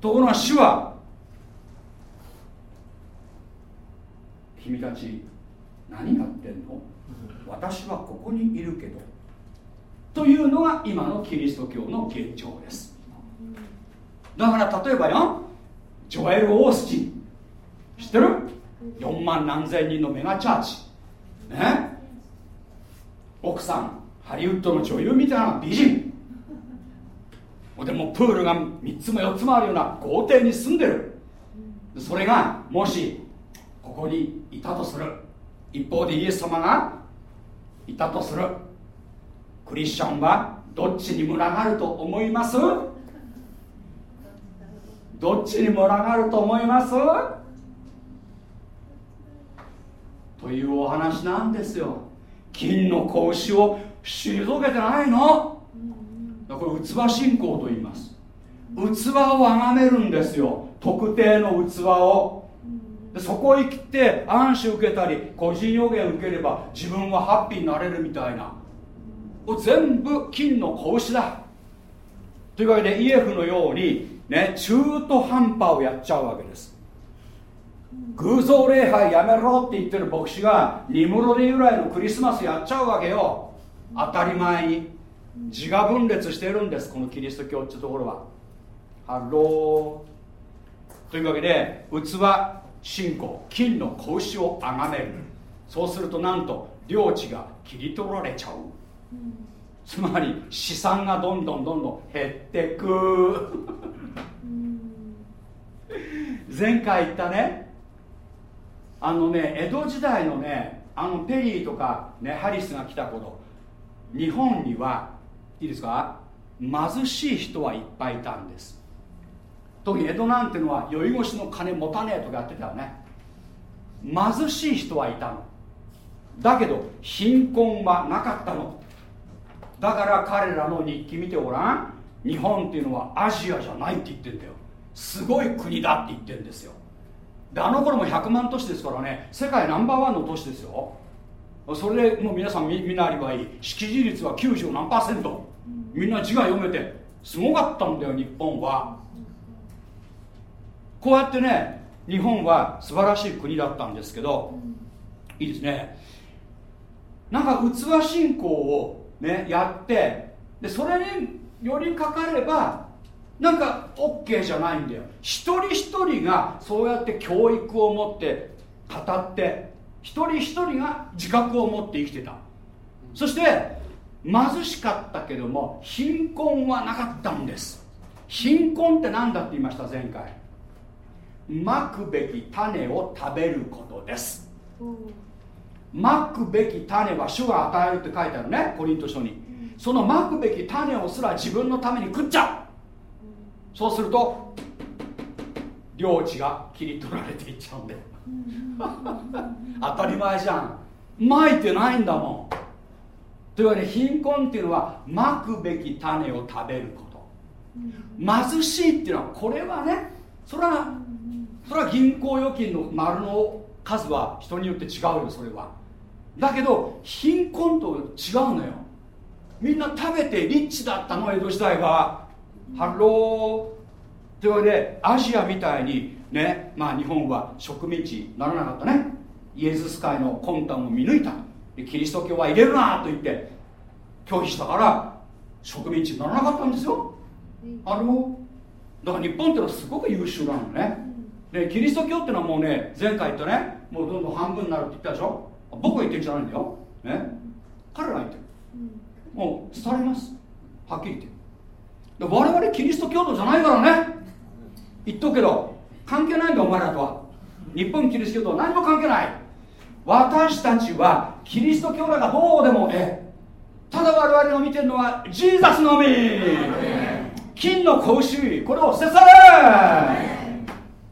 ところが主は君たち何やってんの？私はここにいるけど。というのが今のキリスト教の現状です。だから例えばよジョエル・オースチン。知ってる？4万何千人のメガチャーチ。ね？奥さんハリウッドの女優みたいな美人でもプールが3つも4つもあるような豪邸に住んでる。それがもしここにいたとする。一方でイエス様がいたとする。クリスチャンはどっちに群がると思います？どっちに群がると思います？というお話なんですよ。金の格子を退けてないの。これ器信仰と言います。器をあがめるんですよ。特定の器を。そこへ来て暗視受けたり個人予言受ければ自分はハッピーになれるみたいな。全部金の格子だ。というわけでイエフのようにね中途半端をやっちゃうわけです偶像礼拝やめろって言ってる牧師がニムロデ由来のクリスマスやっちゃうわけよ。当たり前に。自我分裂してるんですこのキリスト教っていうところは。ハロー。というわけで器信仰金の子牛をあがめる。そうするとなんと領地が切り取られちゃう、うん、つまり資産がどんどんどんどん減ってく。前回言ったねあのね江戸時代のねあのペリーとか、ね、ハリスが来た頃日本にはいいですか？貧しい人はいっぱいいたんです。特に江戸なんてのは酔い越しの金持たねえとかやってたよね。貧しい人はいたの。だけど貧困はなかったの。だから彼らの日記見てごらん。日本っていうのはアジアじゃないって言ってんだよ。すごい国だって言ってんですよ。であの頃も100万都市ですからね世界ナンバーワンの都市ですよ。それでもう皆さんみみんなありばいい識字率は90何パーセント。みんな字が読めてすごかったんだよ日本は。こうやってね日本は素晴らしい国だったんですけど、いいですね。なんか器信仰をねやってでそれによりかかればなんか OK じゃないんだよ。一人一人がそうやって教育を持って語って一人一人が自覚を持って生きてた。そして貧しかったけども貧困はなかったんです。貧困って何だって言いました前回。まくべき種を食べることです。まくべき種は主が与えるって書いてあるねコリント書に。そのまくべき種をすら自分のために食っちゃう。そうすると領地が切り取られていっちゃうんで当たり前じゃん。まいてないんだもん。というわけで貧困っていうのはまくべき種を食べること。貧しいっていうのはこれはねそれはそれは銀行預金の丸の数は人によって違うよそれは。だけど貧困と違うのよ。みんな食べてリッチだったの江戸時代はハローというわけでアジアみたいにねまあ日本は植民地にならなかったね。イエズス会の魂胆を見抜いた。キリスト教は入れるなと言って拒否したから植民地にならなかったんですよ。あのだから日本ってのはすごく優秀なのね。でキリスト教ってのはもうね前回言ったねもうどんどん半分になるって言ったでしょ。僕が言ってるんじゃないんだよ、ね、彼らが言ってる。もう廃れます。はっきり言って我々キリスト教徒じゃないからね。言っとくけど関係ないんだお前らとは。日本キリスト教徒は何も関係ない。私たちはキリスト教だがどうでもええ。ただ我々が見てるのはジーザスのみ。金の子牛。これを捨て去れ。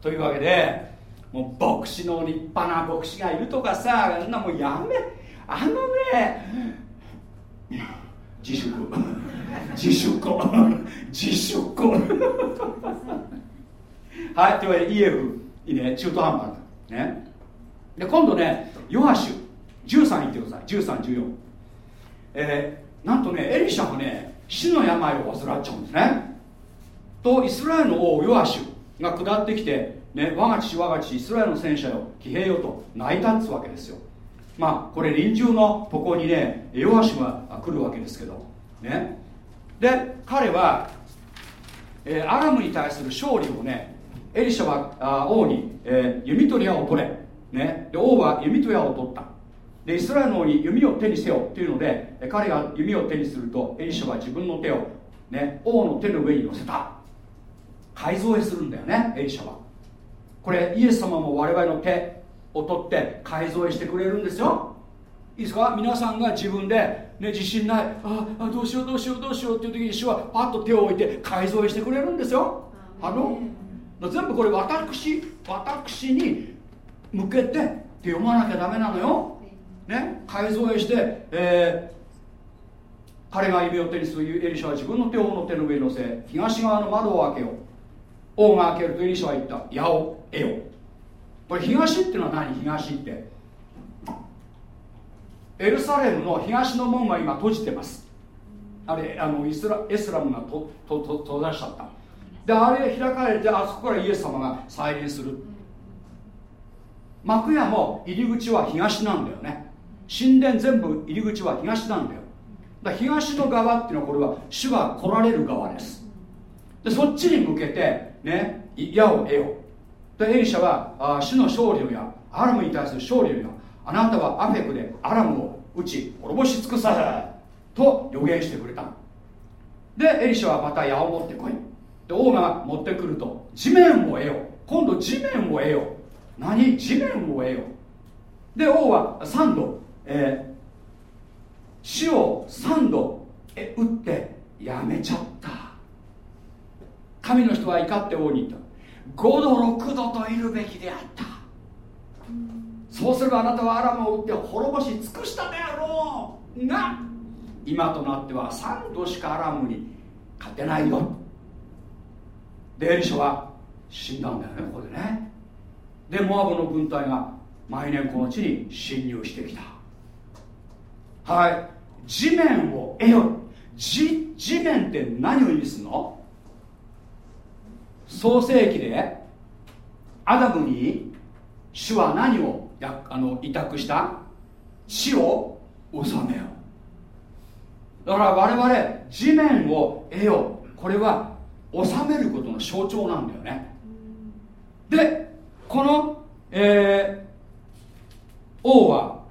というわけでもう牧師の立派な牧師がいるとかさあんなもうやめ。あのね自粛。自粛。自粛。はいというわけで EF いいね。中途半端だね。で今度ねヨハシュ。13言ってください。1314えー、なんとねエリシャがね死の病を患っちゃうんですね。とイスラエルの王ヨアシュが下ってきて、ね、我が父我が父イスラエルの戦車よ。騎兵よと泣いたっつわけですよ。まあこれ臨終のとこにねヨアシュが来るわけですけどね。で彼は、えー、アラムに対する勝利をねエリシャはあ王に、えー、弓取り矢を取れ、ね、で王は弓と矢を取った。でイスラエルの王に弓を手にせよっていうので彼が弓を手にするとエリシャは自分の手を、ね、王の手の上に乗せた。改造へするんだよねエリシャは。これイエス様も我々の手を取って改造してくれるんですよ。いいですか？皆さんが自分で、ね、自信ない。ああどうしようどうしようどうしようっていう時に主はパッと手を置いて改造してくれるんですよ。あの全部これ私私に向けてって読まなきゃダメなのよ。ね、改造して、えー、彼が指を手にするエリシャは自分の手をの手の上に乗せ東側の窓を開けよう。王が開けるとエリシャは言った。矢を得よこれ東っていうのは何？東って。エルサレムの東の門が今閉じてます。あれあのイスラエスラムがととと閉ざしちゃった。であれ開かれてあそこからイエス様が再臨する。幕屋も入り口は東なんだよね。神殿全部入り口は東なんだよ。だ東の側っていうのはこれは主が来られる側です。でそっちに向けてね矢を得よでエリシャはあ主の勝利をやアラムに対する勝利をやあなたはアフェクでアラムを打ち滅ぼし尽くさせと予言してくれたでエリシャはまた矢を持ってこい。で王が持ってくると地面を得よ今度地面を得よ何地面を得よで王は3度えー、死を3度打ってやめちゃった。神の人は怒って王に言った。5度6度といるべきであった。そうすればあなたはアラムを打って滅ぼし尽くしたであろう。が今となっては3度しかアラムに勝てないよ。でエリシャは死んだんだよねここでね。でモアブの軍隊が毎年この地に侵入してきた。はい。地面を得よ。地地面って何を意味するの？創世記でアダムに主は何をやあの委託した？地を治めよだから我々地面を得よこれは治めることの象徴なんだよね。でこの、えー、王は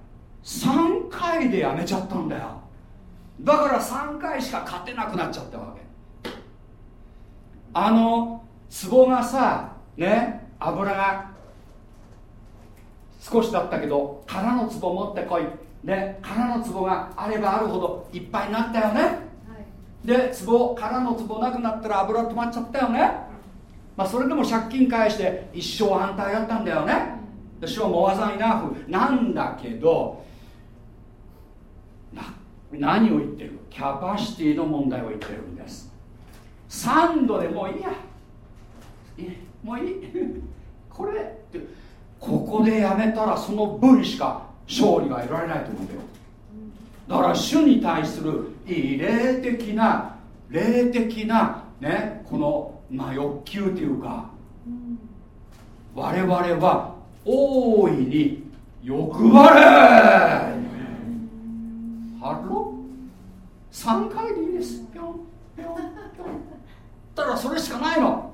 3回でやめちゃったんだよ。だから3回しか勝てなくなっちゃったわけ。あの壺がさね油が少しだったけど空の壺持ってこい。で空の壺があればあるほどいっぱいになったよね、はい、で壺空の壺なくなったら油止まっちゃったよね、まあ、それでも借金返して一生安泰だったんだよね。主はモアザイナーフなんだけど何を言ってるキャパシティの問題を言ってるんです。3度でもういいやもういい？これってここでやめたらその分しか勝利が得られないと思うんだよ。だから主に対するいい霊的な霊的なねこの、まあ、欲求というか我々は大いに欲張れ！ハロ3回でいいです。ぴょんぴょんぴょん。ただそれしかないの。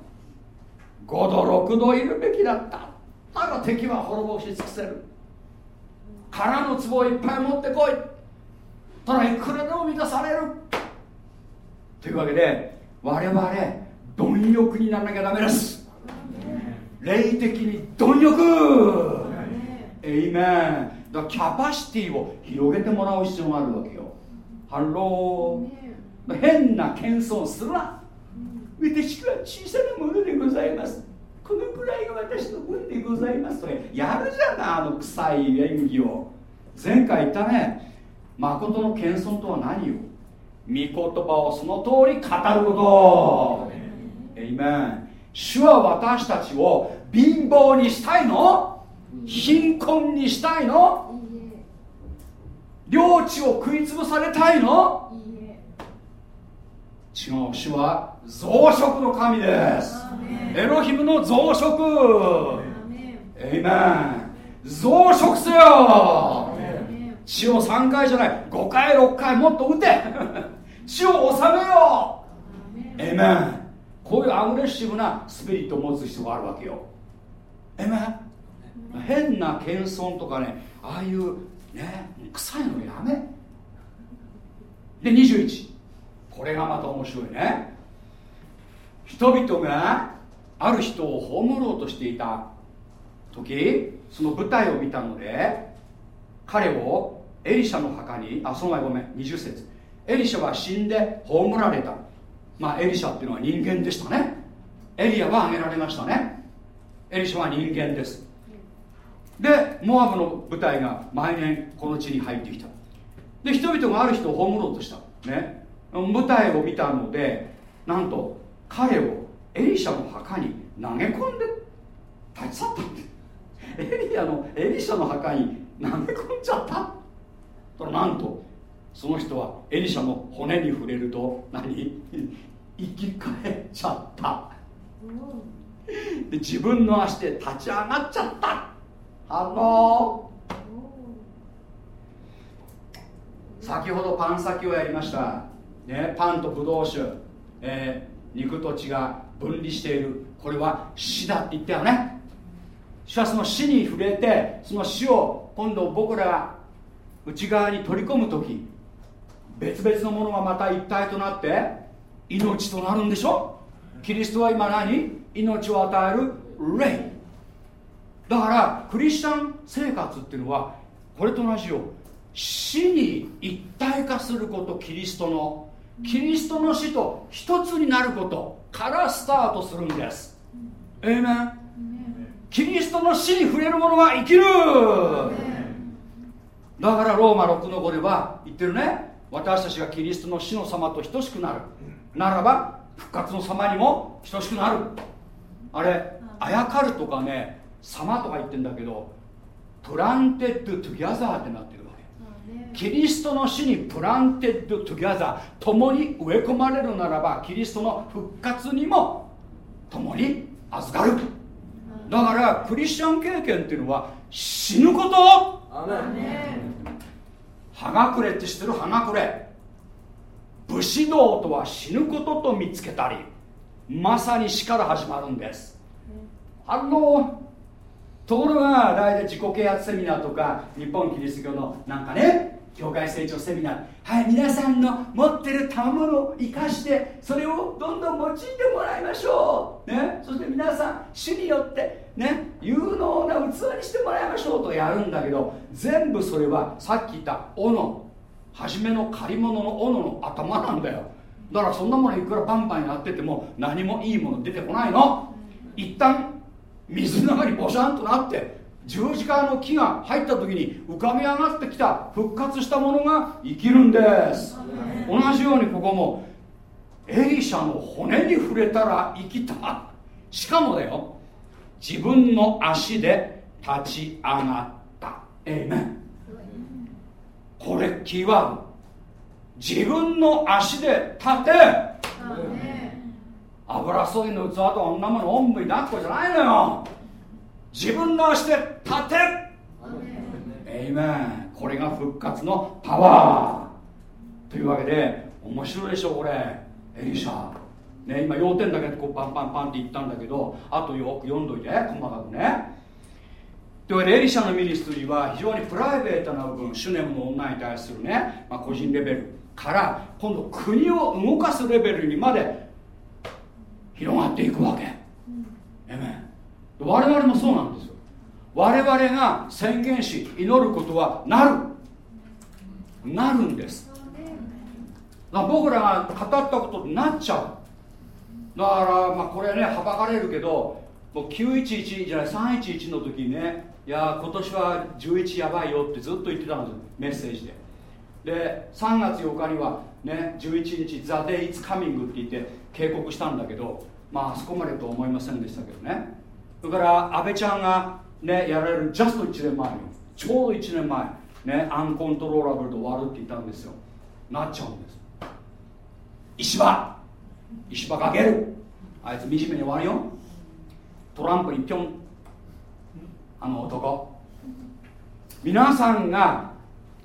5度6度いるべきだった。ただ敵は滅ぼし尽くせる。空の壺をいっぱい持ってこい。ただいくらでも満たされる。というわけで我々貪欲にならなきゃダメです。霊的に貪欲。エイメンだキャパシティを広げてもらう必要があるわけよ。ハロー変な謙遜するな私は小さなものでございます。このくらいが私の分でございます。とやるじゃないあの臭い演技を。前回言ったね。誠の謙遜とは何よ。御言葉をその通り語ること。エイメン主は私たちを貧乏にしたいの？貧困にしたいの？領地を食い潰されたいの？違う主は増殖の神です。エロヒムの増殖。エイメン増殖せよ。血を3回じゃない。5回6回もっと打て。血を収めよう。エイメンこういうアグレッシブなスピリットを持つ人があるわけよ。エイメン変な謙遜とかねああいうね臭いのやめ。で21これがまた面白いね。人々がある人を葬ろうとしていた時その舞台を見たので彼をエリシャの墓にあその前ごめん20節。エリシャは死んで葬られた。まあエリシャっていうのは人間でしたね。エリアは挙げられましたね。エリシャは人間です。でモアブの部隊が毎年この地に入ってきた。で人々がある人を葬ろうとした。ね。舞台を見たのでなんと彼をエリシャの墓に投げ込んで立ち去ったエリアのエリシャの墓に投げ込んじゃった。となんとその人はエリシャの骨に触れると何？生き返っちゃった。で自分の足で立ち上がっちゃった。あの先ほどパン先をやりました。ね、パンとブドウ酒、えー、肉と血が分離している。これは死だって言ったよね。しかしその死に触れてその死を今度僕らが内側に取り込む時別々のものがまた一体となって命となるんでしょ？キリストは今何？命を与える霊。だからクリスチャン生活っていうのはこれと同じよ死に一体化することキリストのキリストの死と一つになることからスタートするんです。ええメンキリストの死に触れる者は生きる。だからローマ6の5では言ってるね。私たちがキリストの死の様と等しくなる。ならば復活の様にも等しくなる。あれあやかるとかね様とか言ってんだけどPlanted together ってなってるキリストの死に planted together 共に植え込まれるならばキリストの復活にも共に預かる。だからクリスチャン経験っていうのは死ぬこと。葉隠れって知ってる？葉隠れ。武士道とは死ぬことと見つけたりまさに死から始まるんです。あのところが大体自己啓発セミナーとか日本キリスト教のなんかね教会成長セミナー。はい皆さんの持ってる賜物を生かしてそれをどんどん用いてもらいましょう、ね、そして皆さん主によってね有能な器にしてもらいましょうとやるんだけど全部それはさっき言った斧初めの借り物の斧の頭なんだよ。だからそんなものいくらバンバンやってても何もいいもの出てこないの。一旦水の中にボシャンとなって十字架の木が入った時に浮かび上がってきた復活したものが生きるんです。同じようにここもエリシャの骨に触れたら生きた。しかもだよ自分の足で立ち上がった。エイメンここれキーワード。自分の足で立て油そいの器と女ものおんぶに抱っこじゃないのよ。自分の足で立て。エイメンこれが復活のパワー。というわけで面白いでしょこれ。エリシャ。ね今要点だけこうパンパンパンって言ったんだけどあとよく読んどいて。細かくね。というわけでエリシャのミニストリーは非常にプライベートな部分シュネムの女に対するね、まあ、個人レベルから今度国を動かすレベルにまで広がっていくわけ、うん、我々もそうなんですよ。我々が宣言し祈ることはなる。なるんです。だ僕らが語ったことになっちゃう。だからまあこれねはばかれるけどもう911じゃない311の時にねいや今年は11やばいよってずっと言ってたんですメッセージで。で3月8日にはね11日「ザ・デイ・イツ・カミング」って言って警告したんだけどまあそこまでとは思いませんでしたけどね。それから安倍ちゃんがねやられるジャスト1年前にちょうど1年前ねアンコントローラブルで終わるって言ったんですよ。なっちゃうんです。石破石破かける。あいつ惨めに終わるよ。トランプにぴょんあの男。皆さんが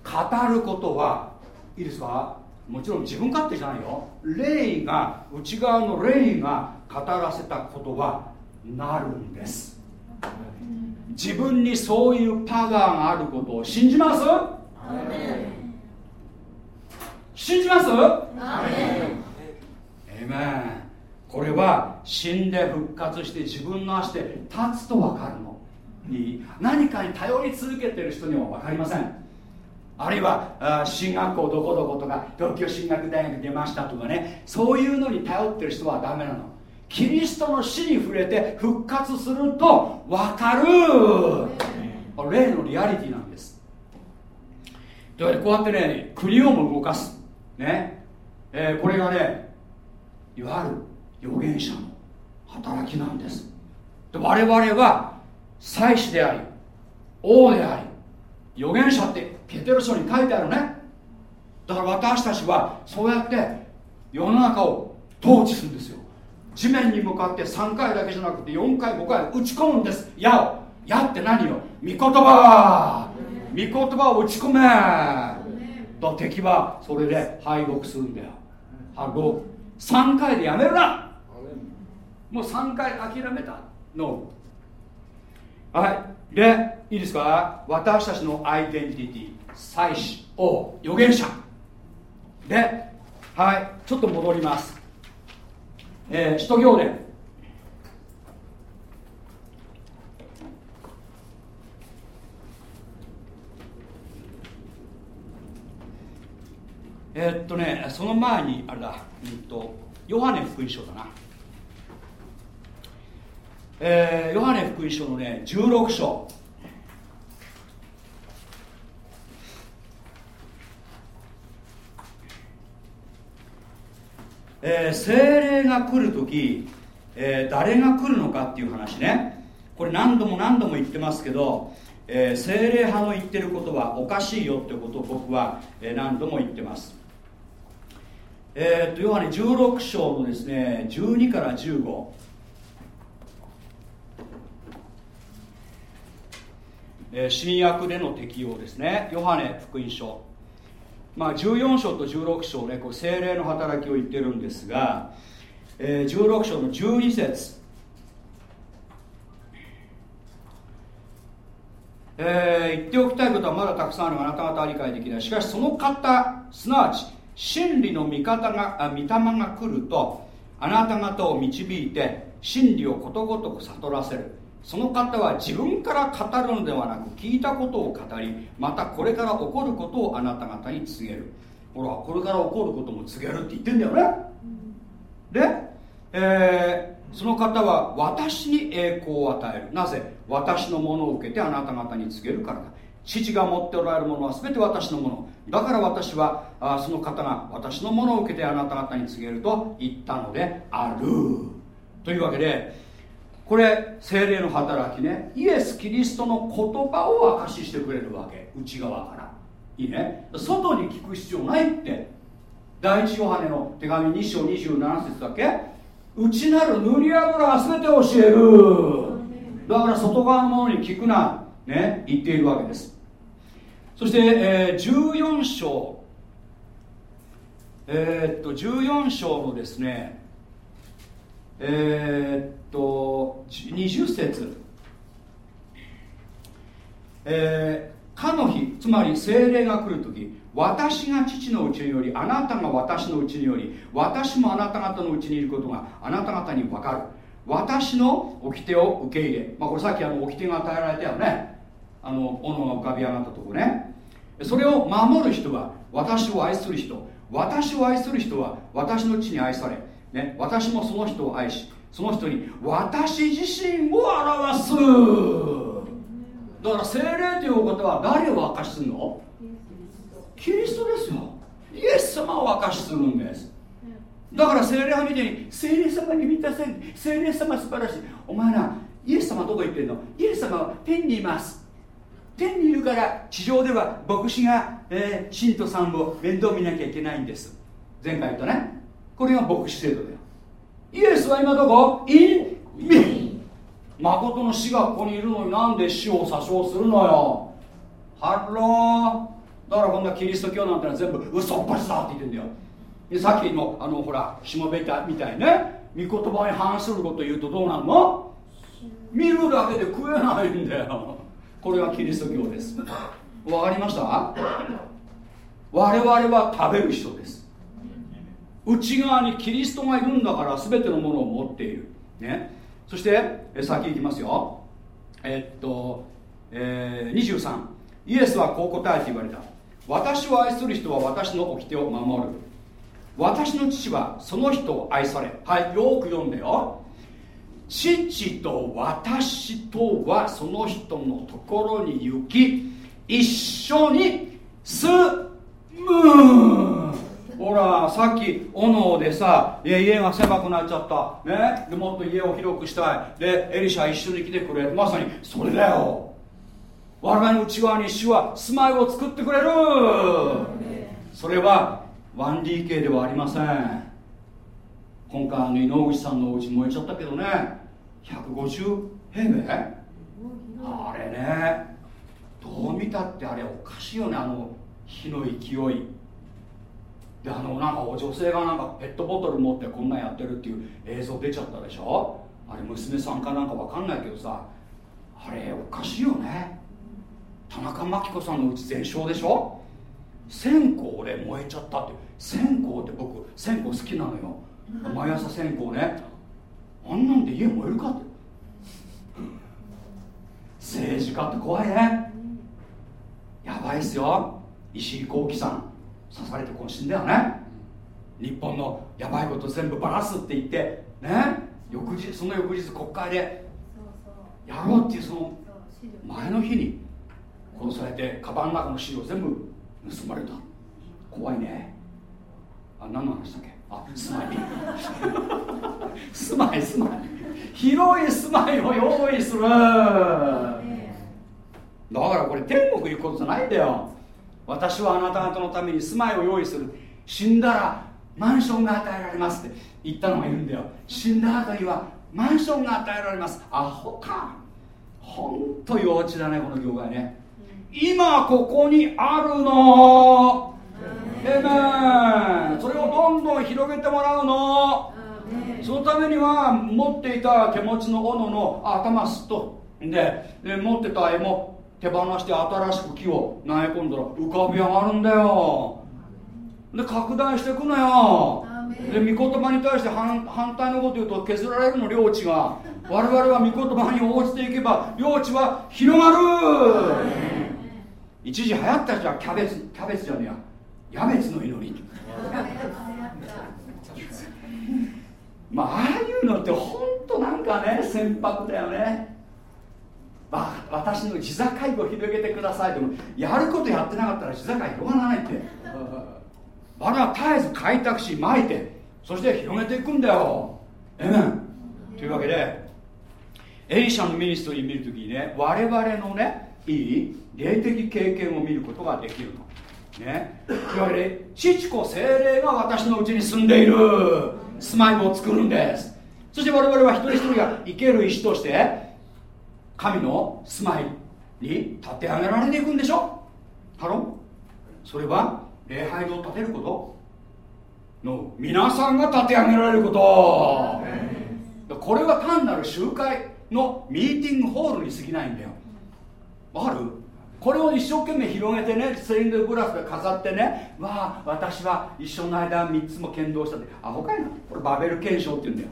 語ることはいいですか？もちろん自分勝手じゃないよ。霊が内側の霊が語らせたことはなるんです。自分にそういうパワーがあることを信じます？信じます？えめこれは死んで復活して自分の足で立つと分かるの。に何かに頼り続けてる人には分かりませんあるいは進学校どこどことか東京進学大学出ましたとかね。そういうのに頼ってる人はダメなの。キリストの死に触れて復活すると分かる。霊のリアリティなんです。こうやってね国をも動かす。ね、えー、これがねいわゆる預言者の働きなんです。で我々は祭司であり王であり預言者ってペテロ書に書いてあるね。だから私たちはそうやって世の中を統治するんですよ。地面に向かって3回だけじゃなくて4回5回打ち込むんです。矢を矢って何よ。御言葉。御言葉を打ち込め。と敵はそれで敗北するんだよ。はご3回でやめるな。もう3回諦めた。のはい。でいいですか？私たちのアイデンティティ。祭司王預言者。ではいちょっと戻ります。えー、使徒行伝。えー、っとねその前にあれだ、うんと、ヨハネ福音書だな、えー、ヨハネ福音書のね16章。えー、精霊が来る時、えー、誰が来るのかっていう話ね。これ何度も何度も言ってますけど、えー、精霊派の言ってることはおかしいよってことを僕は、えー、何度も言ってます。えー、っと要はね16章のですね12から15えー、新約での適用ですね。ヨハネ福音書。まあ、14章と16章ねこれ精霊の働きを言ってるんですが、えー、16章の12節。えー、言っておきたいことはまだたくさんある。があなた方は理解できない。しかしその方すなわち真理の味方が御霊が来るとあなた方を導いて真理をことごとく悟らせる。その方は自分から語るのではなく聞いたことを語りまたこれから起こることをあなた方に告げる。ほらこれから起こることも告げるって言ってんだよね、で、えー、その方は私に栄光を与える。なぜ私のものを受けてあなた方に告げるからだ。父が持っておられるものは全て私のもの。だから私はあその方が私のものを受けてあなた方に告げると言ったのである。というわけでこれ精霊の働きね。イエス・キリストの言葉を証ししてくれるわけ。内側から。いいね。外に聞く必要ないって。第一ヨハネの手紙2章27節だけ。内なる塗り油が全て教える。だから外側のものに聞くな。ね。言っているわけです。そして、えー、14章。えー、っと14章のですね。えー、っとと20節。えー、かの日つまり精霊が来る時私が父のうちによりあなたが私のうちにより私もあなた方のうちにいることがあなた方に分かる。私の掟を受け入れ、まあ、これさっきあの掟が与えられたよね。あの斧が浮かび上がったとこね。それを守る人は私を愛する人。私を愛する人は私の地に愛され、ね、私もその人を愛しその人に私自身を表す。だから精霊というお方は誰を明かしするの？キリストですよ。イエス様を明かしするんです。だから精霊は見てに精霊様に満たせん。精霊様素晴らしい。お前らイエス様どこ行ってんの？イエス様は天にいます。天にいるから地上では牧師が、えー、信徒さんを面倒見なきゃいけないんです。前回言ったね。これが牧師制度だよ。イエスは今どこ ?in me. 誠の死がここにいるのになんで死を詐称するのよ。ハロー。だからこんなキリスト教なんてのは全部嘘っぱちだって言ってんだよ。でさっきのあのほらしもべたみたいね。御言葉に反すること言うとどうなるの？見るだけで食えないんだよ。これがキリスト教です。わかりました？我々は食べる人です。内側にキリストがいるんだから全てのものを持っている。ね。そして先行きますよ。えっと、えー、23イエスはこう答えて言われた。私を愛する人は私の掟を守る。私の父はその人を愛され。はいよく読んでよ。父と私とはその人のところに行き一緒に住む。ほらさっき斧でさ家が狭くなっちゃった。ね？でもっと家を広くしたい。でエリシャ一緒に来てくれ。まさにそれだよ。我々の内側に主は住まいを作ってくれる。それは 1DK ではありません。今回の井口さんのお家燃えちゃったけどね。150平米？あれねどう見たってあれおかしいよね。あの火の勢い。であのなんか女性がなんかペットボトル持ってこんなんやってるっていう映像出ちゃったでしょ？あれ娘さんかなんかわかんないけどさあれおかしいよね。田中真紀子さんのうち全焼でしょ？線香で燃えちゃったって。線香って僕線香好きなのよ。毎朝線香ね。あんなんで家燃えるかって。政治家って怖いね。やばいっすよ。石井幸喜さん。刺されてこう死んだよね。日本のやばいこと全部ばらすって言ってね。翌日その翌日国会でやろうっていうその前の日に殺されてカバンの中の資料全部盗まれた。怖いね。あ何の話だっけ？あ住まい。住まい住まい。広い住まいを用意する。だからこれ天国行くことじゃないんだよ私はあなた方のために住まいを用意する。死んだらマンションが与えられますって。言ったのがいるんだよ。死んだ後にはマンションが与えられます。アホか。ほんと幼稚だねこの業界ね。今ここにあるの。えめそれをどんどん広げてもらうの。そのためには持っていた手持ちの斧の頭すっとでで持ってた絵も手放して新しく木を投げ込んだら浮かび上がるんだよ。で拡大していくのよ。で御言葉に対して反反対のこと言うと削られるの領地が。我々は御言葉に応じていけば領地は広がる。一時流行ったじゃんキャベツキャベツじゃねえや。キャベツの祈り。まあああいうのって本当なんかね船舶だよね。あ私の地境を広げてくださいでもやることやってなかったら地境広がらないって。我々は絶えず開拓しまいてそして広げていくんだよ。えめというわけでエリシャのミニストリー見るときにね我々のねいい霊的経験を見ることができるのね。いわゆる父子精霊が私のうちに住んでいる。住まいを作るんです。そして我々は一人一人が生ける石として神の住まいに立て上げられていくんでしょ？ハロそれは礼拝堂を建てること。の皆さんが立て上げられること。これは単なる集会のミーティングホールに過ぎないんだよ。わかる？これを一生懸命広げてねステンドグラスで飾ってねわあ私は一緒の間3つも剣道したって。アホかいなこれバベル検証って言うんだよ。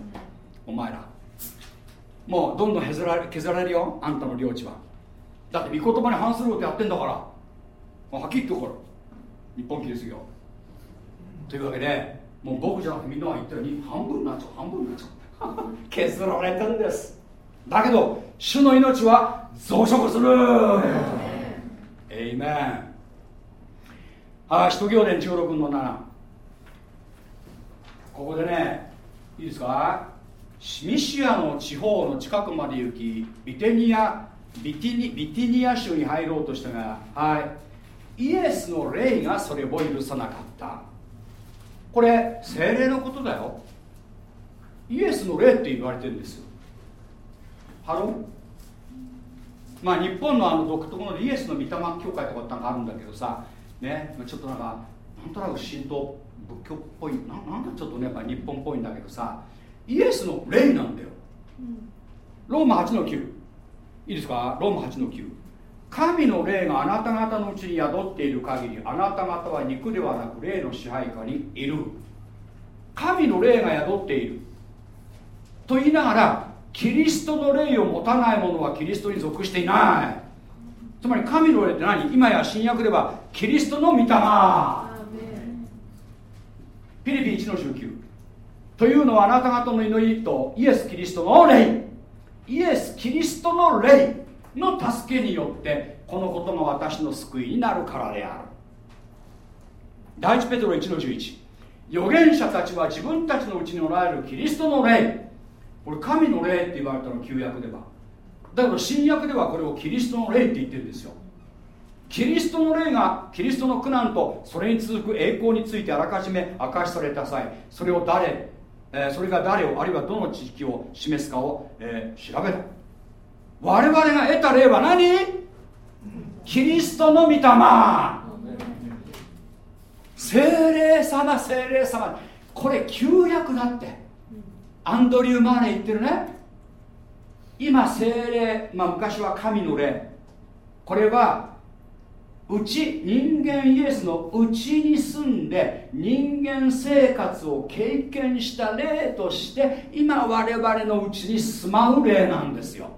お前ら。もうどんどん削られ削られるよあんたの領地は。だって御言葉に反することやってんだから。もうはっきり言ってこれ日本キリスト教というわけでもう僕じゃなくてみんなが言ったように半分になっちゃう半分になっちゃう。削られてるんです。だけど主の命は増殖する。エイメンああ使徒行伝16の7ここでねいいですか？ミシアの地方の近くまで行きビテニアビティニビティニア州に入ろうとしたがはい。イエスの霊がそれを許さなかった。これ精霊のことだよ。イエスの霊って言われてるんですよ。ハロまあ、日本のあの独特のイエスの御霊教会とかってあるんだけどさ、ね、ちょっとなんかなんとなく神道仏教っぽいななんかちょっとねやっぱ日本っぽいんだけどさイエスの霊なんだよ、うん、ローマ8の9いいですか？ローマ8の9神の霊があなた方のうちに宿っている限りあなた方は肉ではなく霊の支配下にいる。神の霊が宿っている。と言いながらキリストの霊を持たない者はキリストに属していない。つまり神の霊って何？今や新約ではキリストの御霊。ピリピ1の19というのはあなた方の祈りとイエス・キリストの霊。イエス・キリストの霊の助けによってこのことが私の救いになるからである。第一ペトロ1の11預言者たちは自分たちのうちにおられるキリストの霊。これ神の霊って言われたの旧約では。だけど新約ではこれをキリストの霊って言ってるんですよ。キリストの霊がキリストの苦難とそれに続く栄光についてあらかじめ明かしされた際それを誰、え、それが誰をあるいはどの知識を示すかを、え、調べた。我々が得た霊は何？キリストの御霊。精霊様精霊様。これ旧約だって。アンドリュー・マーレ言ってるね。今精霊、まあ、昔は神の霊。これはうち人間イエスのうちに住んで人間生活を経験した霊として今我々のうちに住まう霊なんですよ。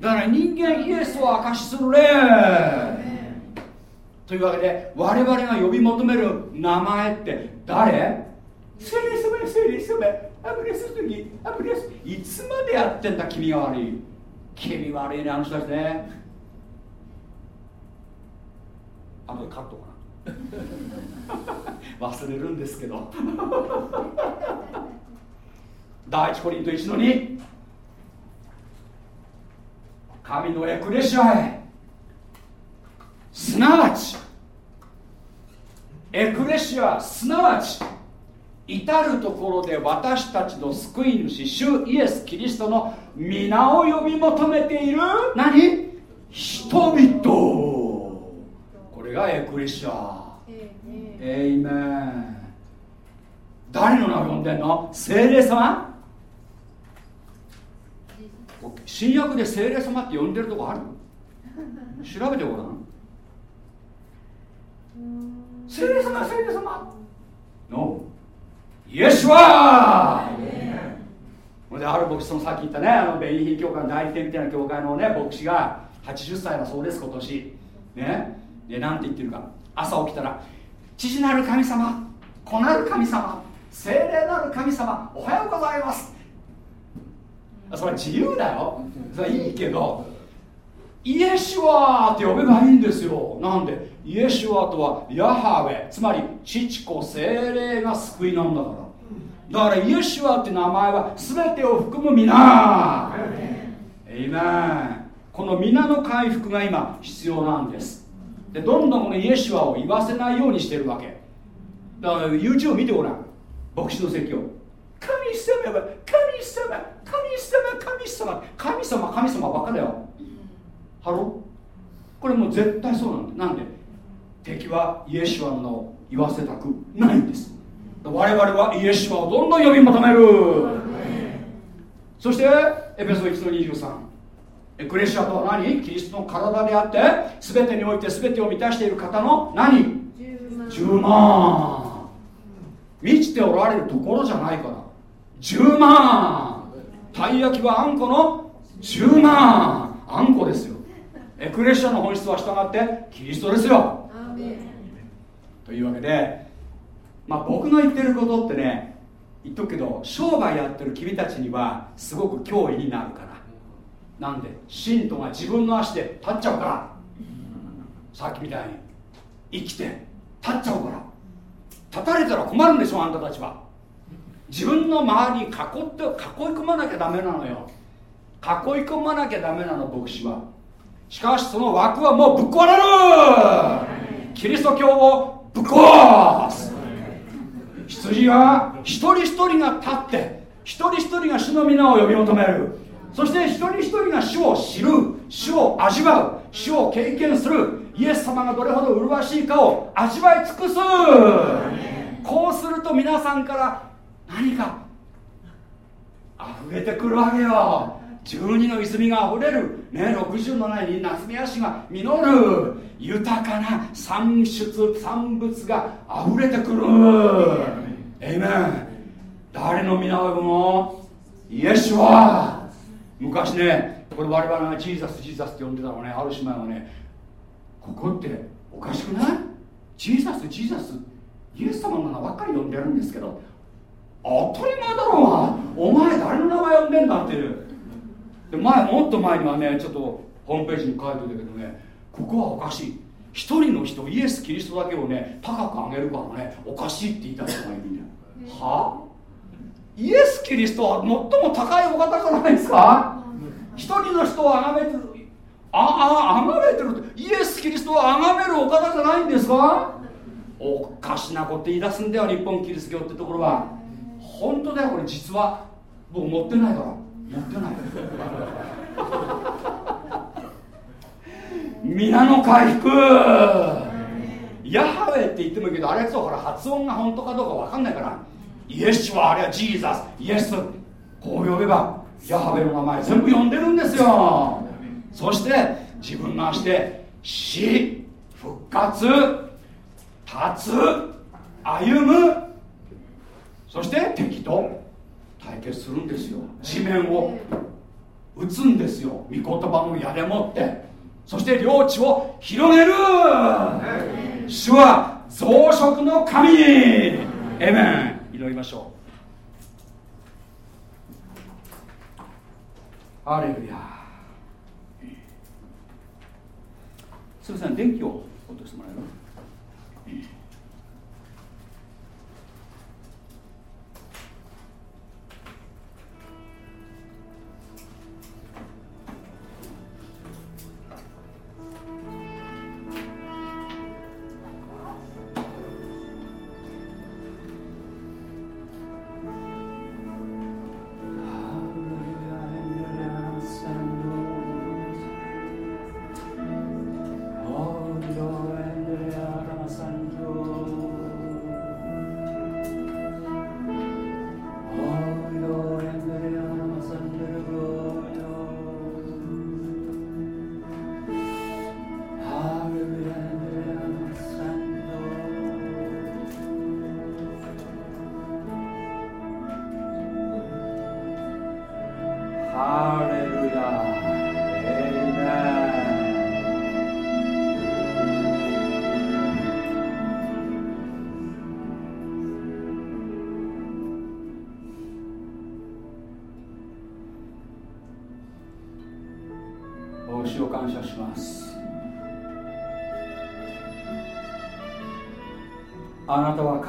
だから人間イエスを証しする霊というわけで我々が呼び求める名前って誰？聖霊様聖霊様アブレスの時アブレス。いつまでやってんだ君が悪い。君悪いねあの人たちねあとでカットかな 忘れるんですけど。第一コリント1の2神のエクレシアへ。すなわちエクレシアすなわち至る所で私たちの救い主主イエス・キリストの皆を呼び求めている何？人々。これがエクレシア。エイメン。誰の名を呼んでんの？精霊様？新約で精霊様って呼んでるとこある？調べてごらん。精霊様精霊様。No イエスは！である牧師そのさっき言ったねあのベイヒー教会の代理店みたいな教会のね牧師が80歳だそうです今年。ねでなんて言ってるか。朝起きたら父なる神様子なる神様精霊なる神様おはようございます。それは自由だよ。それはいいけどイエシュワーって呼べばいいんですよ。なんでイエシュワとはヤハウェ。つまり父子精霊が救いなんだから。だからイエシュワって名前は全てを含む皆。エイメン。この皆の回復が今必要なんですでどんどんこのイエシュアを言わせないようにしてるわけ。だから YouTube 見てごらん。牧師の説教。神様は神様。神様神様。神様神様ばっかだよ。ハロこれもう絶対そうなんだ。なんで？敵はイエシュアの名を言わせたくないんです。我々はイエシュアをどんどん呼び求める。そしてエペソ1の23エクレシアとは何？キリストの体であって全てにおいて全てを満たしている方の何？10万。満ちておられるところじゃないから。10万。たい焼きはあんこの10万。あんこですよ。エクレシアの本質は従ってキリストですよ。というわけでまあ僕の言ってることってね言っとくけど商売やってる君たちにはすごく脅威になるからなんで信徒が自分の足で立っちゃうから。さっきみたいに生きて立っちゃうから。立たれたら困るんでしょあんたたちは。自分の周りに囲って囲い込まなきゃダメなのよ。囲い込まなきゃダメなの牧師は。しかしその枠はもうぶっ壊れる。キリスト教をぶっ壊す。羊は一人一人が立って一人一人が主の皆を呼び求める。そして一人一人が主を知る主を味わう主を経験するイエス様がどれほど麗しいかを味わい尽くす。こうすると皆さんから何か溢れてくるわけよ。12の泉が溢れる、ね、67に夏目足が実る。豊かな産出産物が溢れてくる。エイメン。誰の皆を呼ぶのイエスは昔ねこれ我々がジーザスジーザスって呼んでたのねある姉妹はねここっておかしくない？ジーザスジーザス？イエス様の名ばっかり呼んでるんですけど当たり前だろうがお前誰の名前呼んでんだっていう。で前もっと前にはねちょっとホームページに書いておいたけどねここはおかしい。一人の人イエス・キリストだけをね高く上げるからねおかしいって言いたい人がいるんだよは？あイエス・キリストは最も高いお方じゃないですか？一人の人を崇めてるああ崇めてるイエス・キリストは崇めるお方じゃないんですか？おかしなこと言い出すんだよ日本キリスト教ってところは。本当だよこれ実は僕持ってないから。持ってない。皆の回復。ヤハウェって言ってもいいけどあれそうほら発音が本当かどうか分かんないからイエスはあれはジーザスイエスこう呼べばヤハウェの名前全部呼んでるんですよ。そして自分の足で死復活立つ歩む。そして敵と対決するんですよ。地面を打つんですよ。御言葉の矢でもって。そして領地を広げる。主は増殖の神。エメン祈りましょう。アレルヤすみません電気を落としてもらえ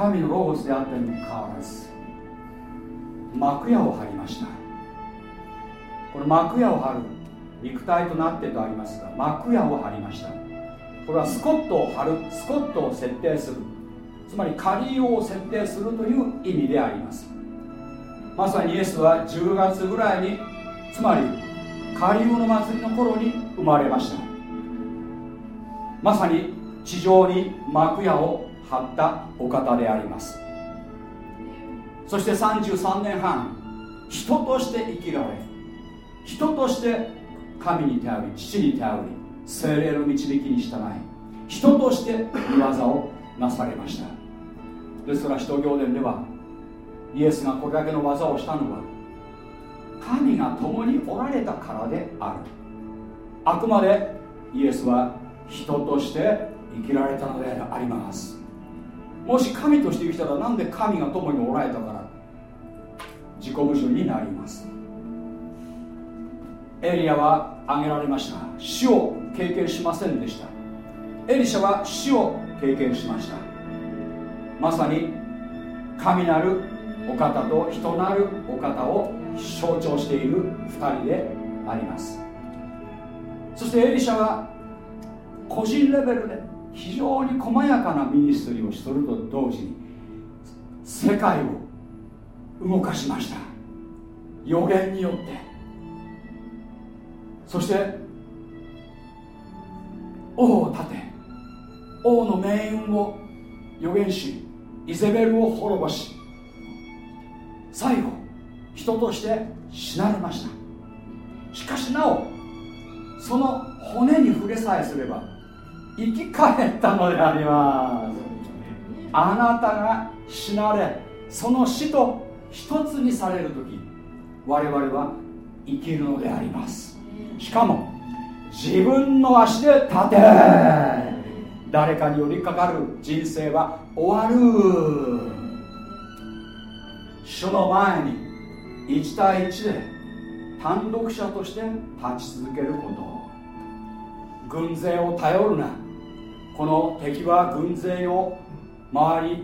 神のロゴスであったにもかかわらず幕屋を張りました。この幕屋を張る肉体となってとありますが幕屋を張りました。これはスコットを張るスコットを設定するつまり仮用を設定するという意味であります。まさにイエスは10月ぐらいにつまりカリウの祭りの頃に生まれました。まさに地上に幕屋を張ったお方であります。そして33年半人として生きられ人として神に頼り父に頼り精霊の導きに従い人として見業をなされました。ですから使徒行伝ではイエスがこれだけの技をしたのは神が共におられたからである。あくまでイエスは人として生きられたのであります。もし神として生きたらなんで神が共におられたから。自己矛盾になります。エリアは挙げられました。死を経験しませんでした。エリシャは死を経験しました。まさに神なるお方と人なるお方を象徴している2人であります。そしてエリシャは個人レベルで非常に細やかなミニストリーをすると同時に世界を動かしました。予言によって。そして王を立て王の命運を予言しイゼベルを滅ぼし最後人として死なれました。しかしなおその骨に触れさえすれば生き返ったのであります。あなたが死なれその死と一つにされる時我々は生きるのであります。しかも自分の足で立て。誰かに寄りかかる人生は終わる。主の前に1対1で単独者として立ち続けること。軍勢を頼るな。この敵は軍勢を周りイ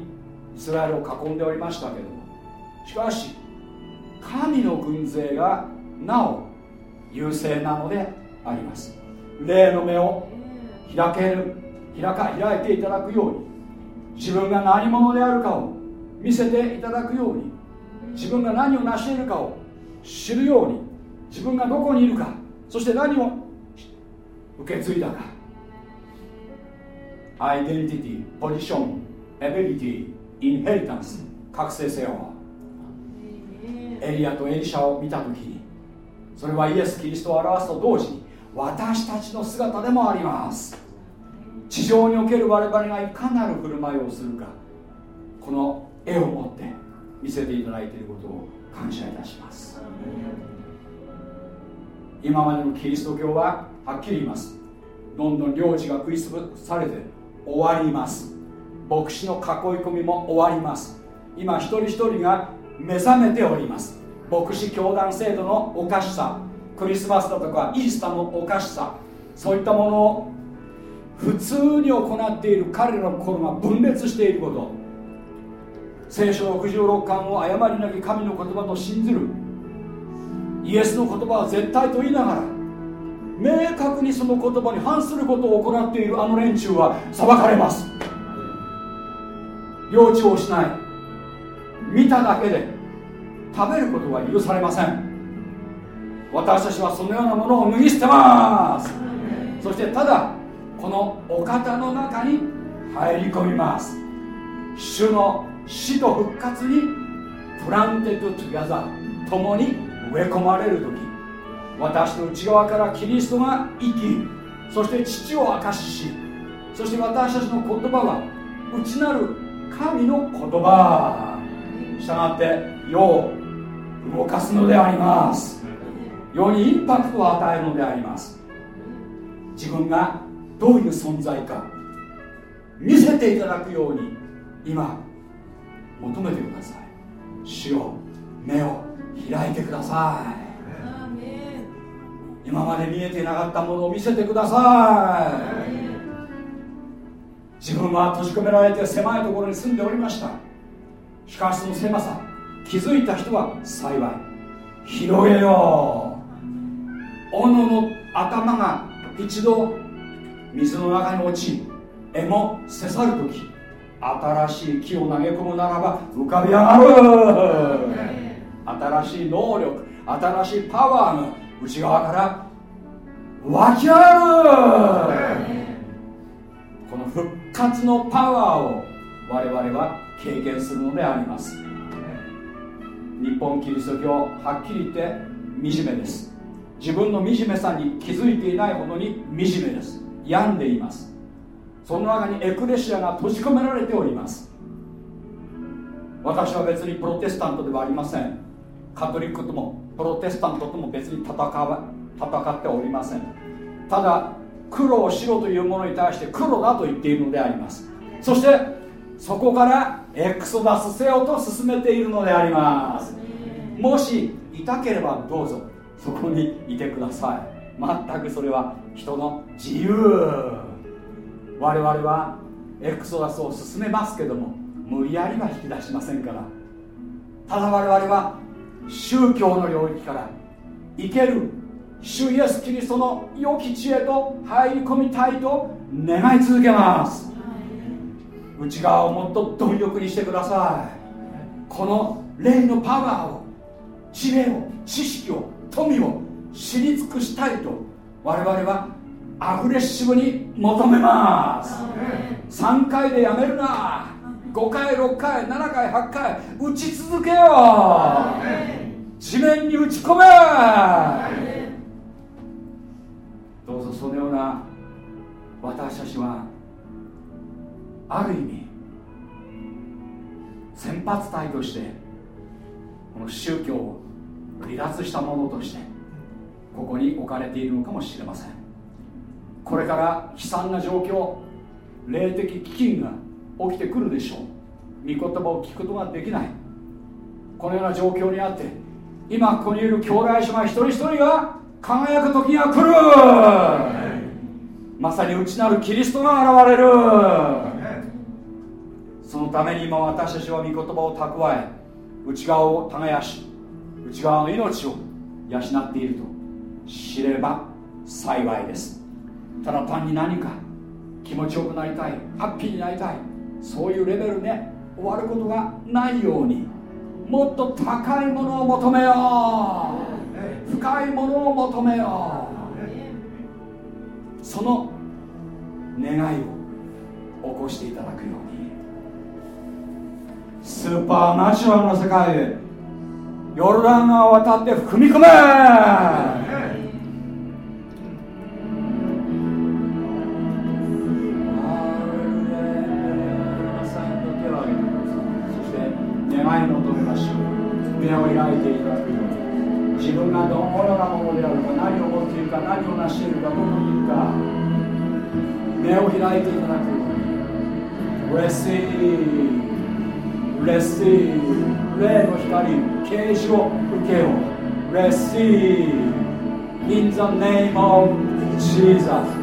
スラエルを囲んでおりましたけれどもしかし神の軍勢がなお優勢なのであります。霊の目を開ける開か開いていただくように自分が何者であるかを見せていただくように自分が何を成しているかを知るように自分がどこにいるかそして何を受け継いだか。アイデンティティポジションエビリティインヘリタンス覚醒せよエリアとエリシャを見た時にそれはイエス・キリストを表すと同時に私たちの姿でもあります。地上における我々がいかなる振る舞いをするかこの絵を持って見せていただいていることを感謝いたします。今までのキリスト教ははっきり言います。どんどん領地が食い潰されて終わります。牧師の囲い込みも終わります。今一人一人が目覚めております。牧師教団制度のおかしさ。クリスマスだとかイースターのおかしさ。そういったものを普通に行っている彼らの心が分裂していること。聖書66巻を誤りなき神の言葉と信ずる。イエスの言葉は絶対と言いながら明確にその言葉に反することを行っているあの連中は裁かれます。領地を失い見ただけで食べることは許されません。私たちはそのようなものを脱ぎ捨てます。そしてただこのお方の中に入り込みます。主の死と復活に planted together 共に植え込まれる時。私の内側からキリストが生きそして父を明かししそして私たちの言葉は内なる神の言葉。したがって世を動かすのであります。世にインパクトを与えるのであります。自分がどういう存在か見せていただくように今求めてください。主よ目を開いてください。今まで見えていなかったものを見せてください。自分は閉じ込められて狭いところに住んでおりました。しかしその狭さ気づいた人は幸い広げよう斧の頭が一度水の中に落ち絵もせさる時新しい木を投げ込むならば浮かび上がる。新しい能力新しいパワーが内側から湧き上がるこの復活のパワーを我々は経験するのであります。日本キリスト教はっきり言って惨めです。自分の惨めさに気づいていないほどに惨めです。病んでいます。その中にエクレシアが閉じ込められております。私は別にプロテスタントではありません。カトリックともプロテスタントとも別に戦戦っておりません。ただ黒を白というものに対して黒だと言っているのであります。そしてそこからエクソダスせよと進めているのであります。もしいたければどうぞそこにいてください。全くそれは人の自由。我々はエクソダスを進めますけども無理やりは引き出しませんから。ただ我々は宗教の領域から生ける主イエス・キリストの良き知恵と入り込みたいと願い続けます。内側をもっと貪欲にしてください。この霊のパワーを知恵を知識を富を知り尽くしたいと我々はアグレッシブに求めます。3回でやめるな5回6回7回8回打ち続けよ。う地面に打ち込め。どうぞそのような私たちはある意味先発隊としてこの宗教を離脱したものとしてここに置かれているのかもしれません。これから悲惨な状況霊的飢饉が起きてくるでしょう。御言葉を聞くことができない。このような状況にあって今ここにいる兄弟姉妹一人一人が輝く時が来る。まさに内なるキリストが現れる。そのために今私たちは御言葉を蓄え内側を耕し内側の命を養っていると知れば幸いです。ただ単に何か気持ちよくなりたいハッピーになりたいそういうレベルで終わることがないようにもっと高いものを求めよう。深いものを求めよう。その願いを起こしていただくように。スーパーナチュラルな世界へヨルダン川渡って踏み込め。The name of Jesus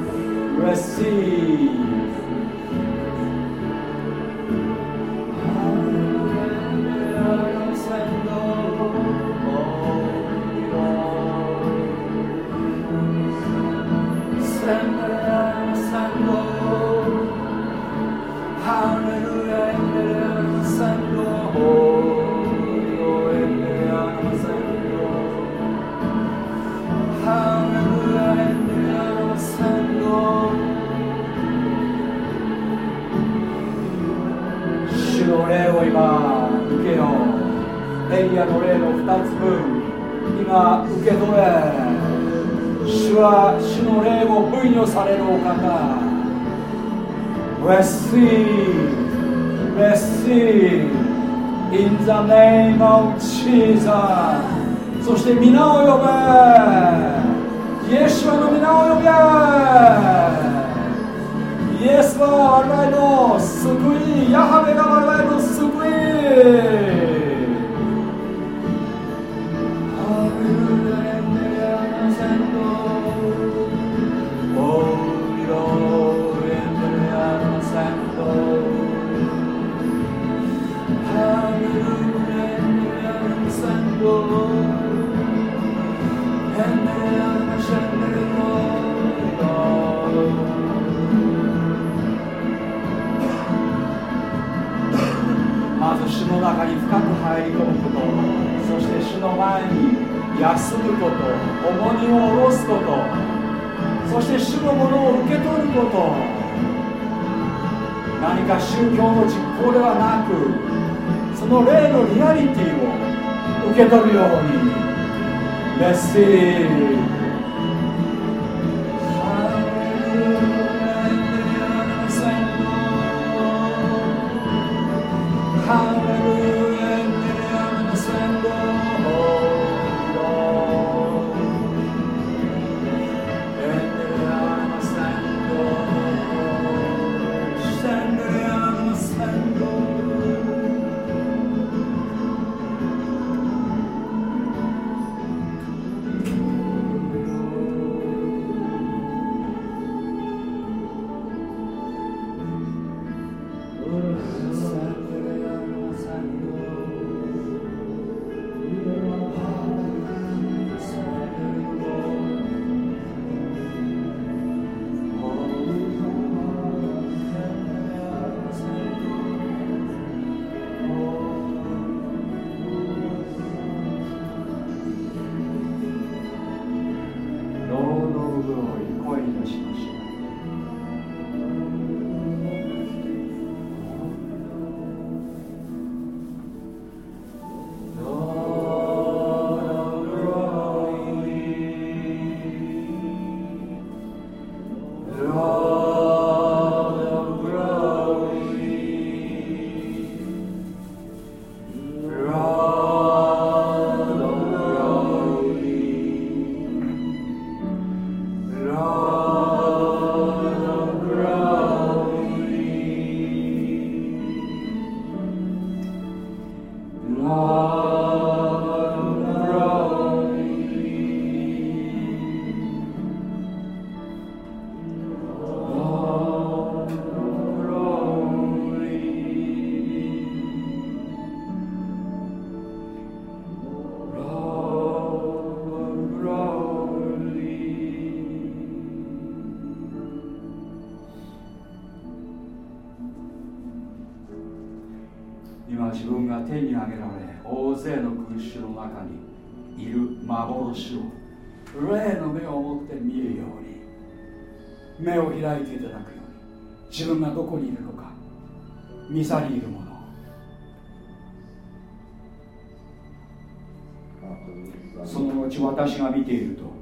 その後私が見ていると。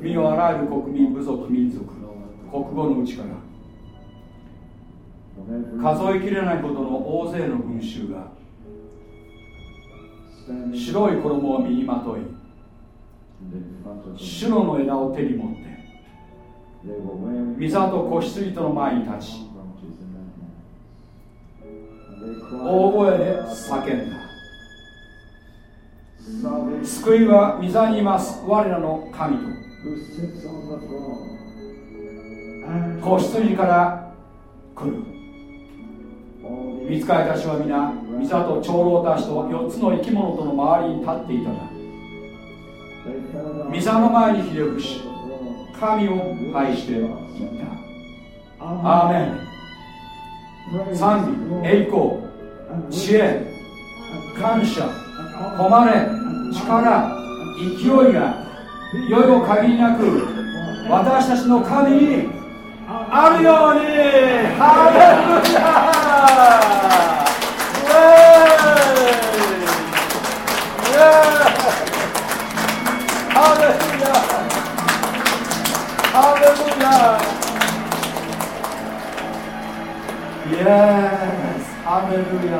身をあらゆる国民部族民族国語のうちから数えきれないほどの大勢の群衆が白い衣を身にまといシュロの枝を手に持って水と子羊との前に立ち大声で叫んだ救いは御座にいます。我らの神と。子羊から来る。見つかりたちは皆御座と長老たちと4つの生き物との周りに立っていたが御座の前にひれ伏し神を愛していった。アーメン。賛美栄光知恵感謝。誉れ力勢いがよいよ限りなく私たちの神にあるようにハレルヤ。ハレルヤ。ハレルヤ。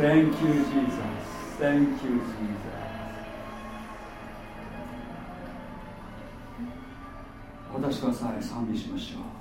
Yes. Hallelujah. Thank you, Jesus. Thank you, Jesus. 私はさえ賛美しましょう。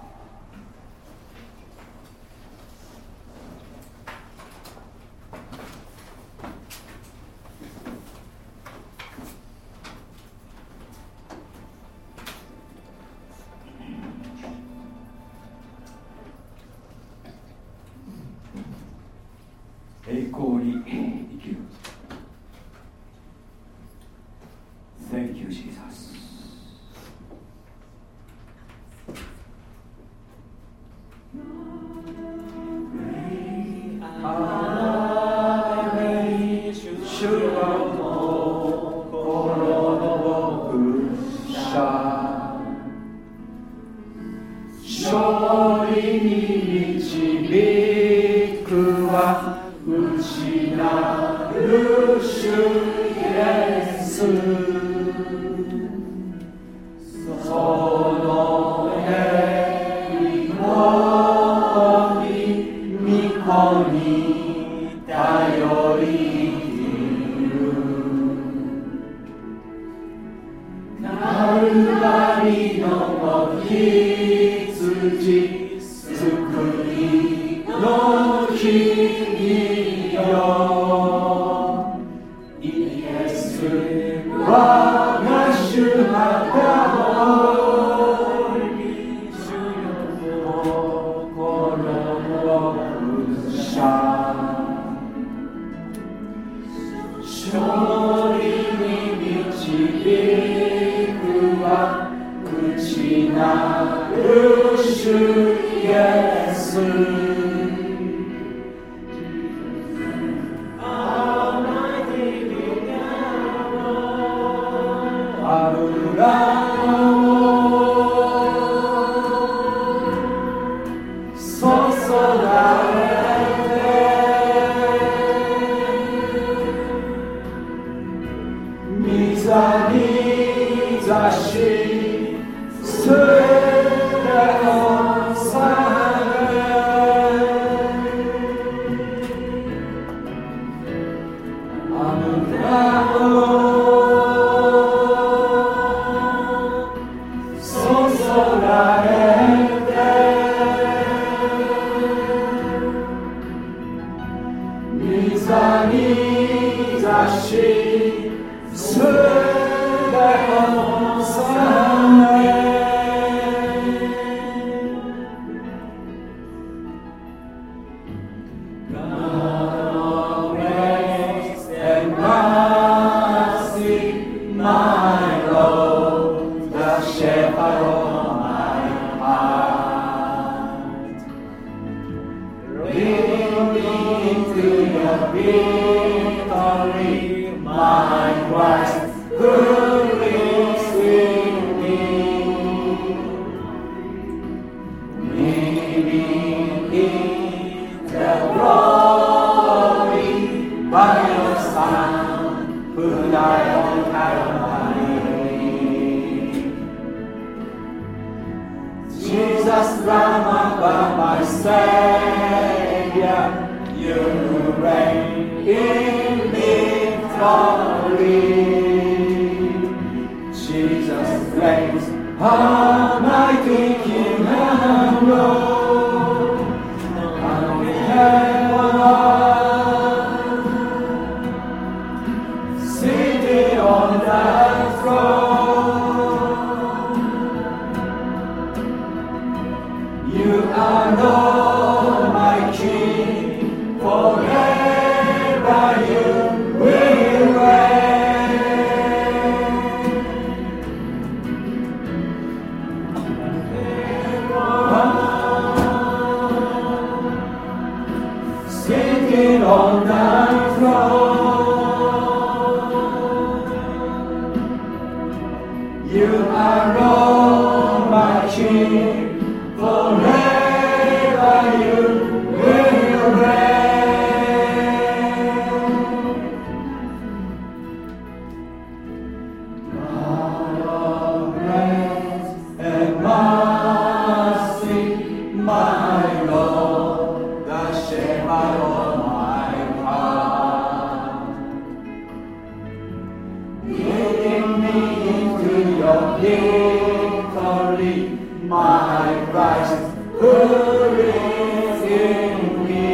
my Christ, who who is in me.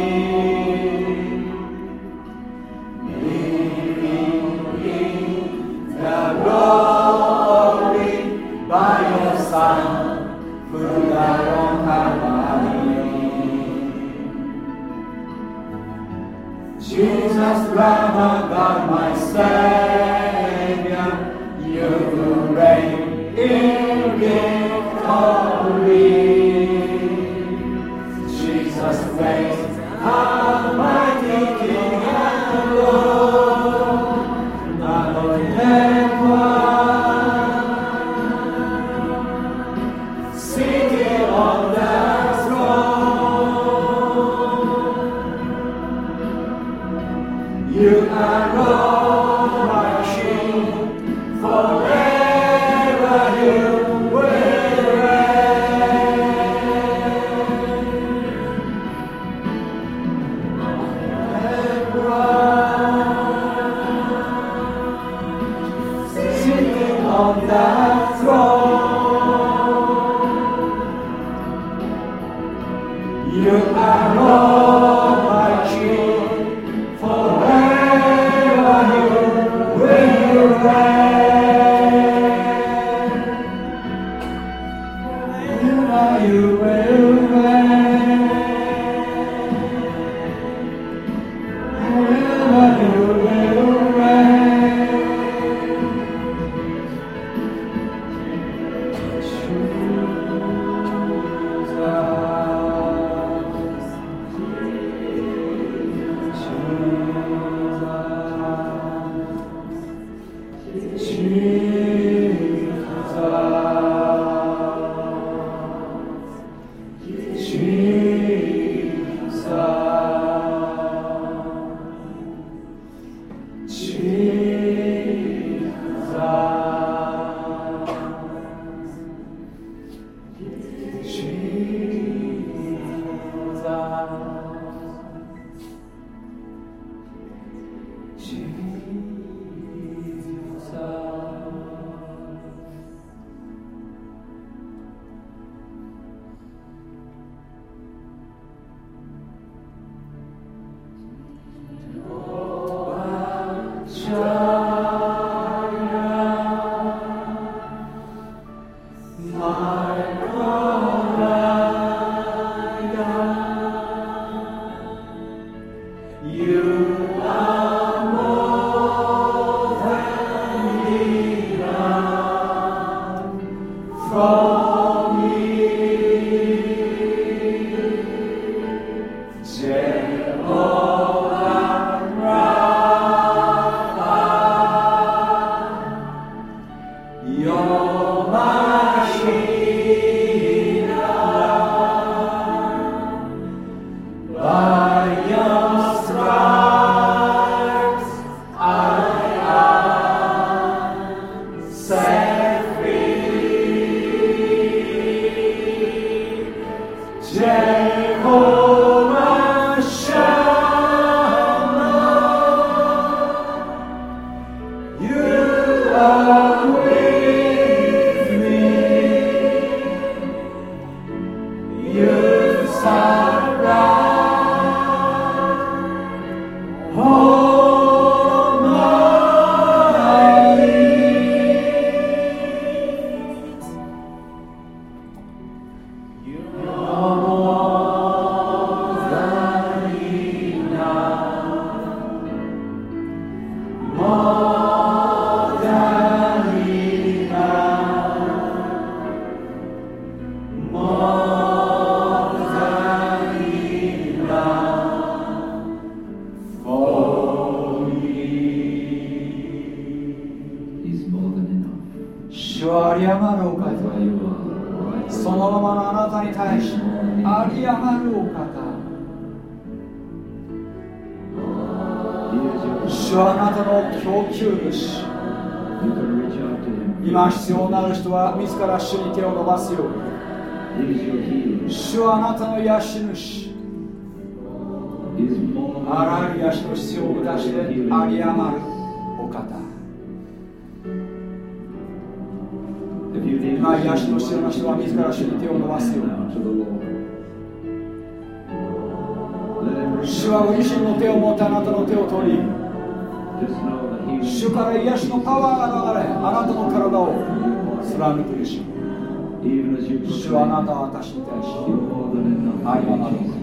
Living in the glory by your Son, through thy have harmony. Jesus, Lamb of God, my Savior, you reign in 必要な人は自ら主に手を伸ばすように。主はご自身の手を持ってあなたの手を取り主から癒しのパワーが流れあなたの体を貫くでしょう。主はあなたは私に対し愛はなる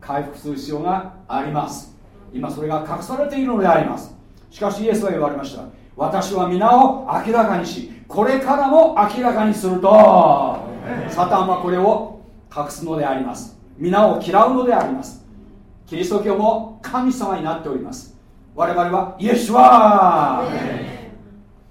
回復する必要があります。今それが隠されているのであります。しかしイエスは言われました。私は皆を明らかにしこれからも明らかにすると。サタンはこれを隠すのであります。皆を嫌うのであります。キリスト教も神様になっております。我々はイエスは。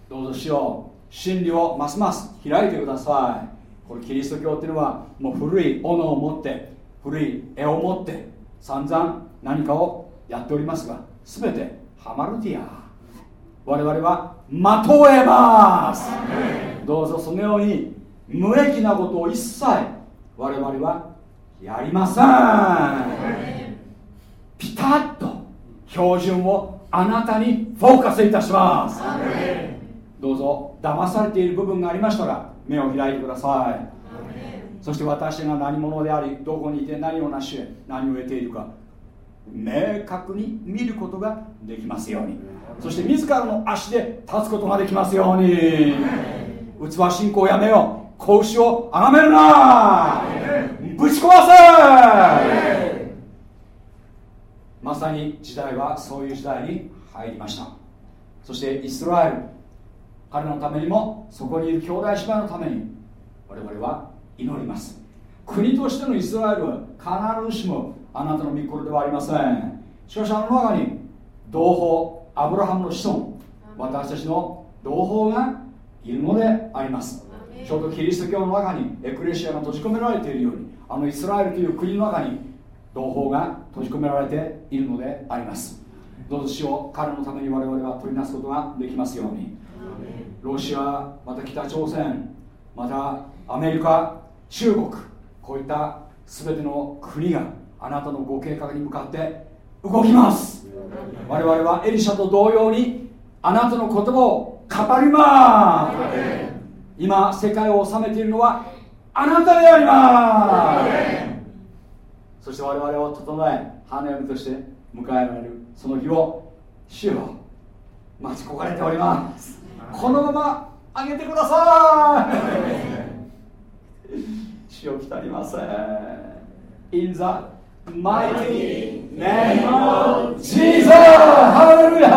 どうぞしよう。真理をますます開いてください。これキリスト教っていうのはもう古い斧を持って古い絵を持って散々何かをやっておりますが全てハマルティア。我々はまとえます。どうぞそのように無益なことを一切我々はやりません。ピタッと標準をあなたにフォーカスいたします。どうぞ騙されている部分がありましたら目を開いてください。そして私が何者でありどこにいて何を成し得何を得ているか明確に見ることができますように。そして自らの足で立つことができますように。器信仰をやめよう。子牛を崇めるな。ぶち壊せ。まさに時代はそういう時代に入りました。そしてイスラエル彼のためにもそこにいる兄弟姉妹のために我々は祈ります。国としてのイスラエルは必ずしもあなたの御心ではありません。しかしあの中に同胞アブラハムの子孫私たちの同胞がいるのであります。ちょうどキリスト教の中にエクレシアが閉じ込められているようにあのイスラエルという国の中に同胞が閉じ込められているのであります。どうぞ死を彼のために我々は取りなすことができますように。ロシアまた北朝鮮またアメリカ中国こういった全ての国があなたのご計画に向かって動きます。我々はエリシャと同様にあなたの言葉を語ります。今世界を治めているのはあなたであります。そして我々を整え花嫁として迎えられるその日を主よ待ち焦がれております。このままあげてください。主を来たりません In the mighty name of Jesus! ハレルヤ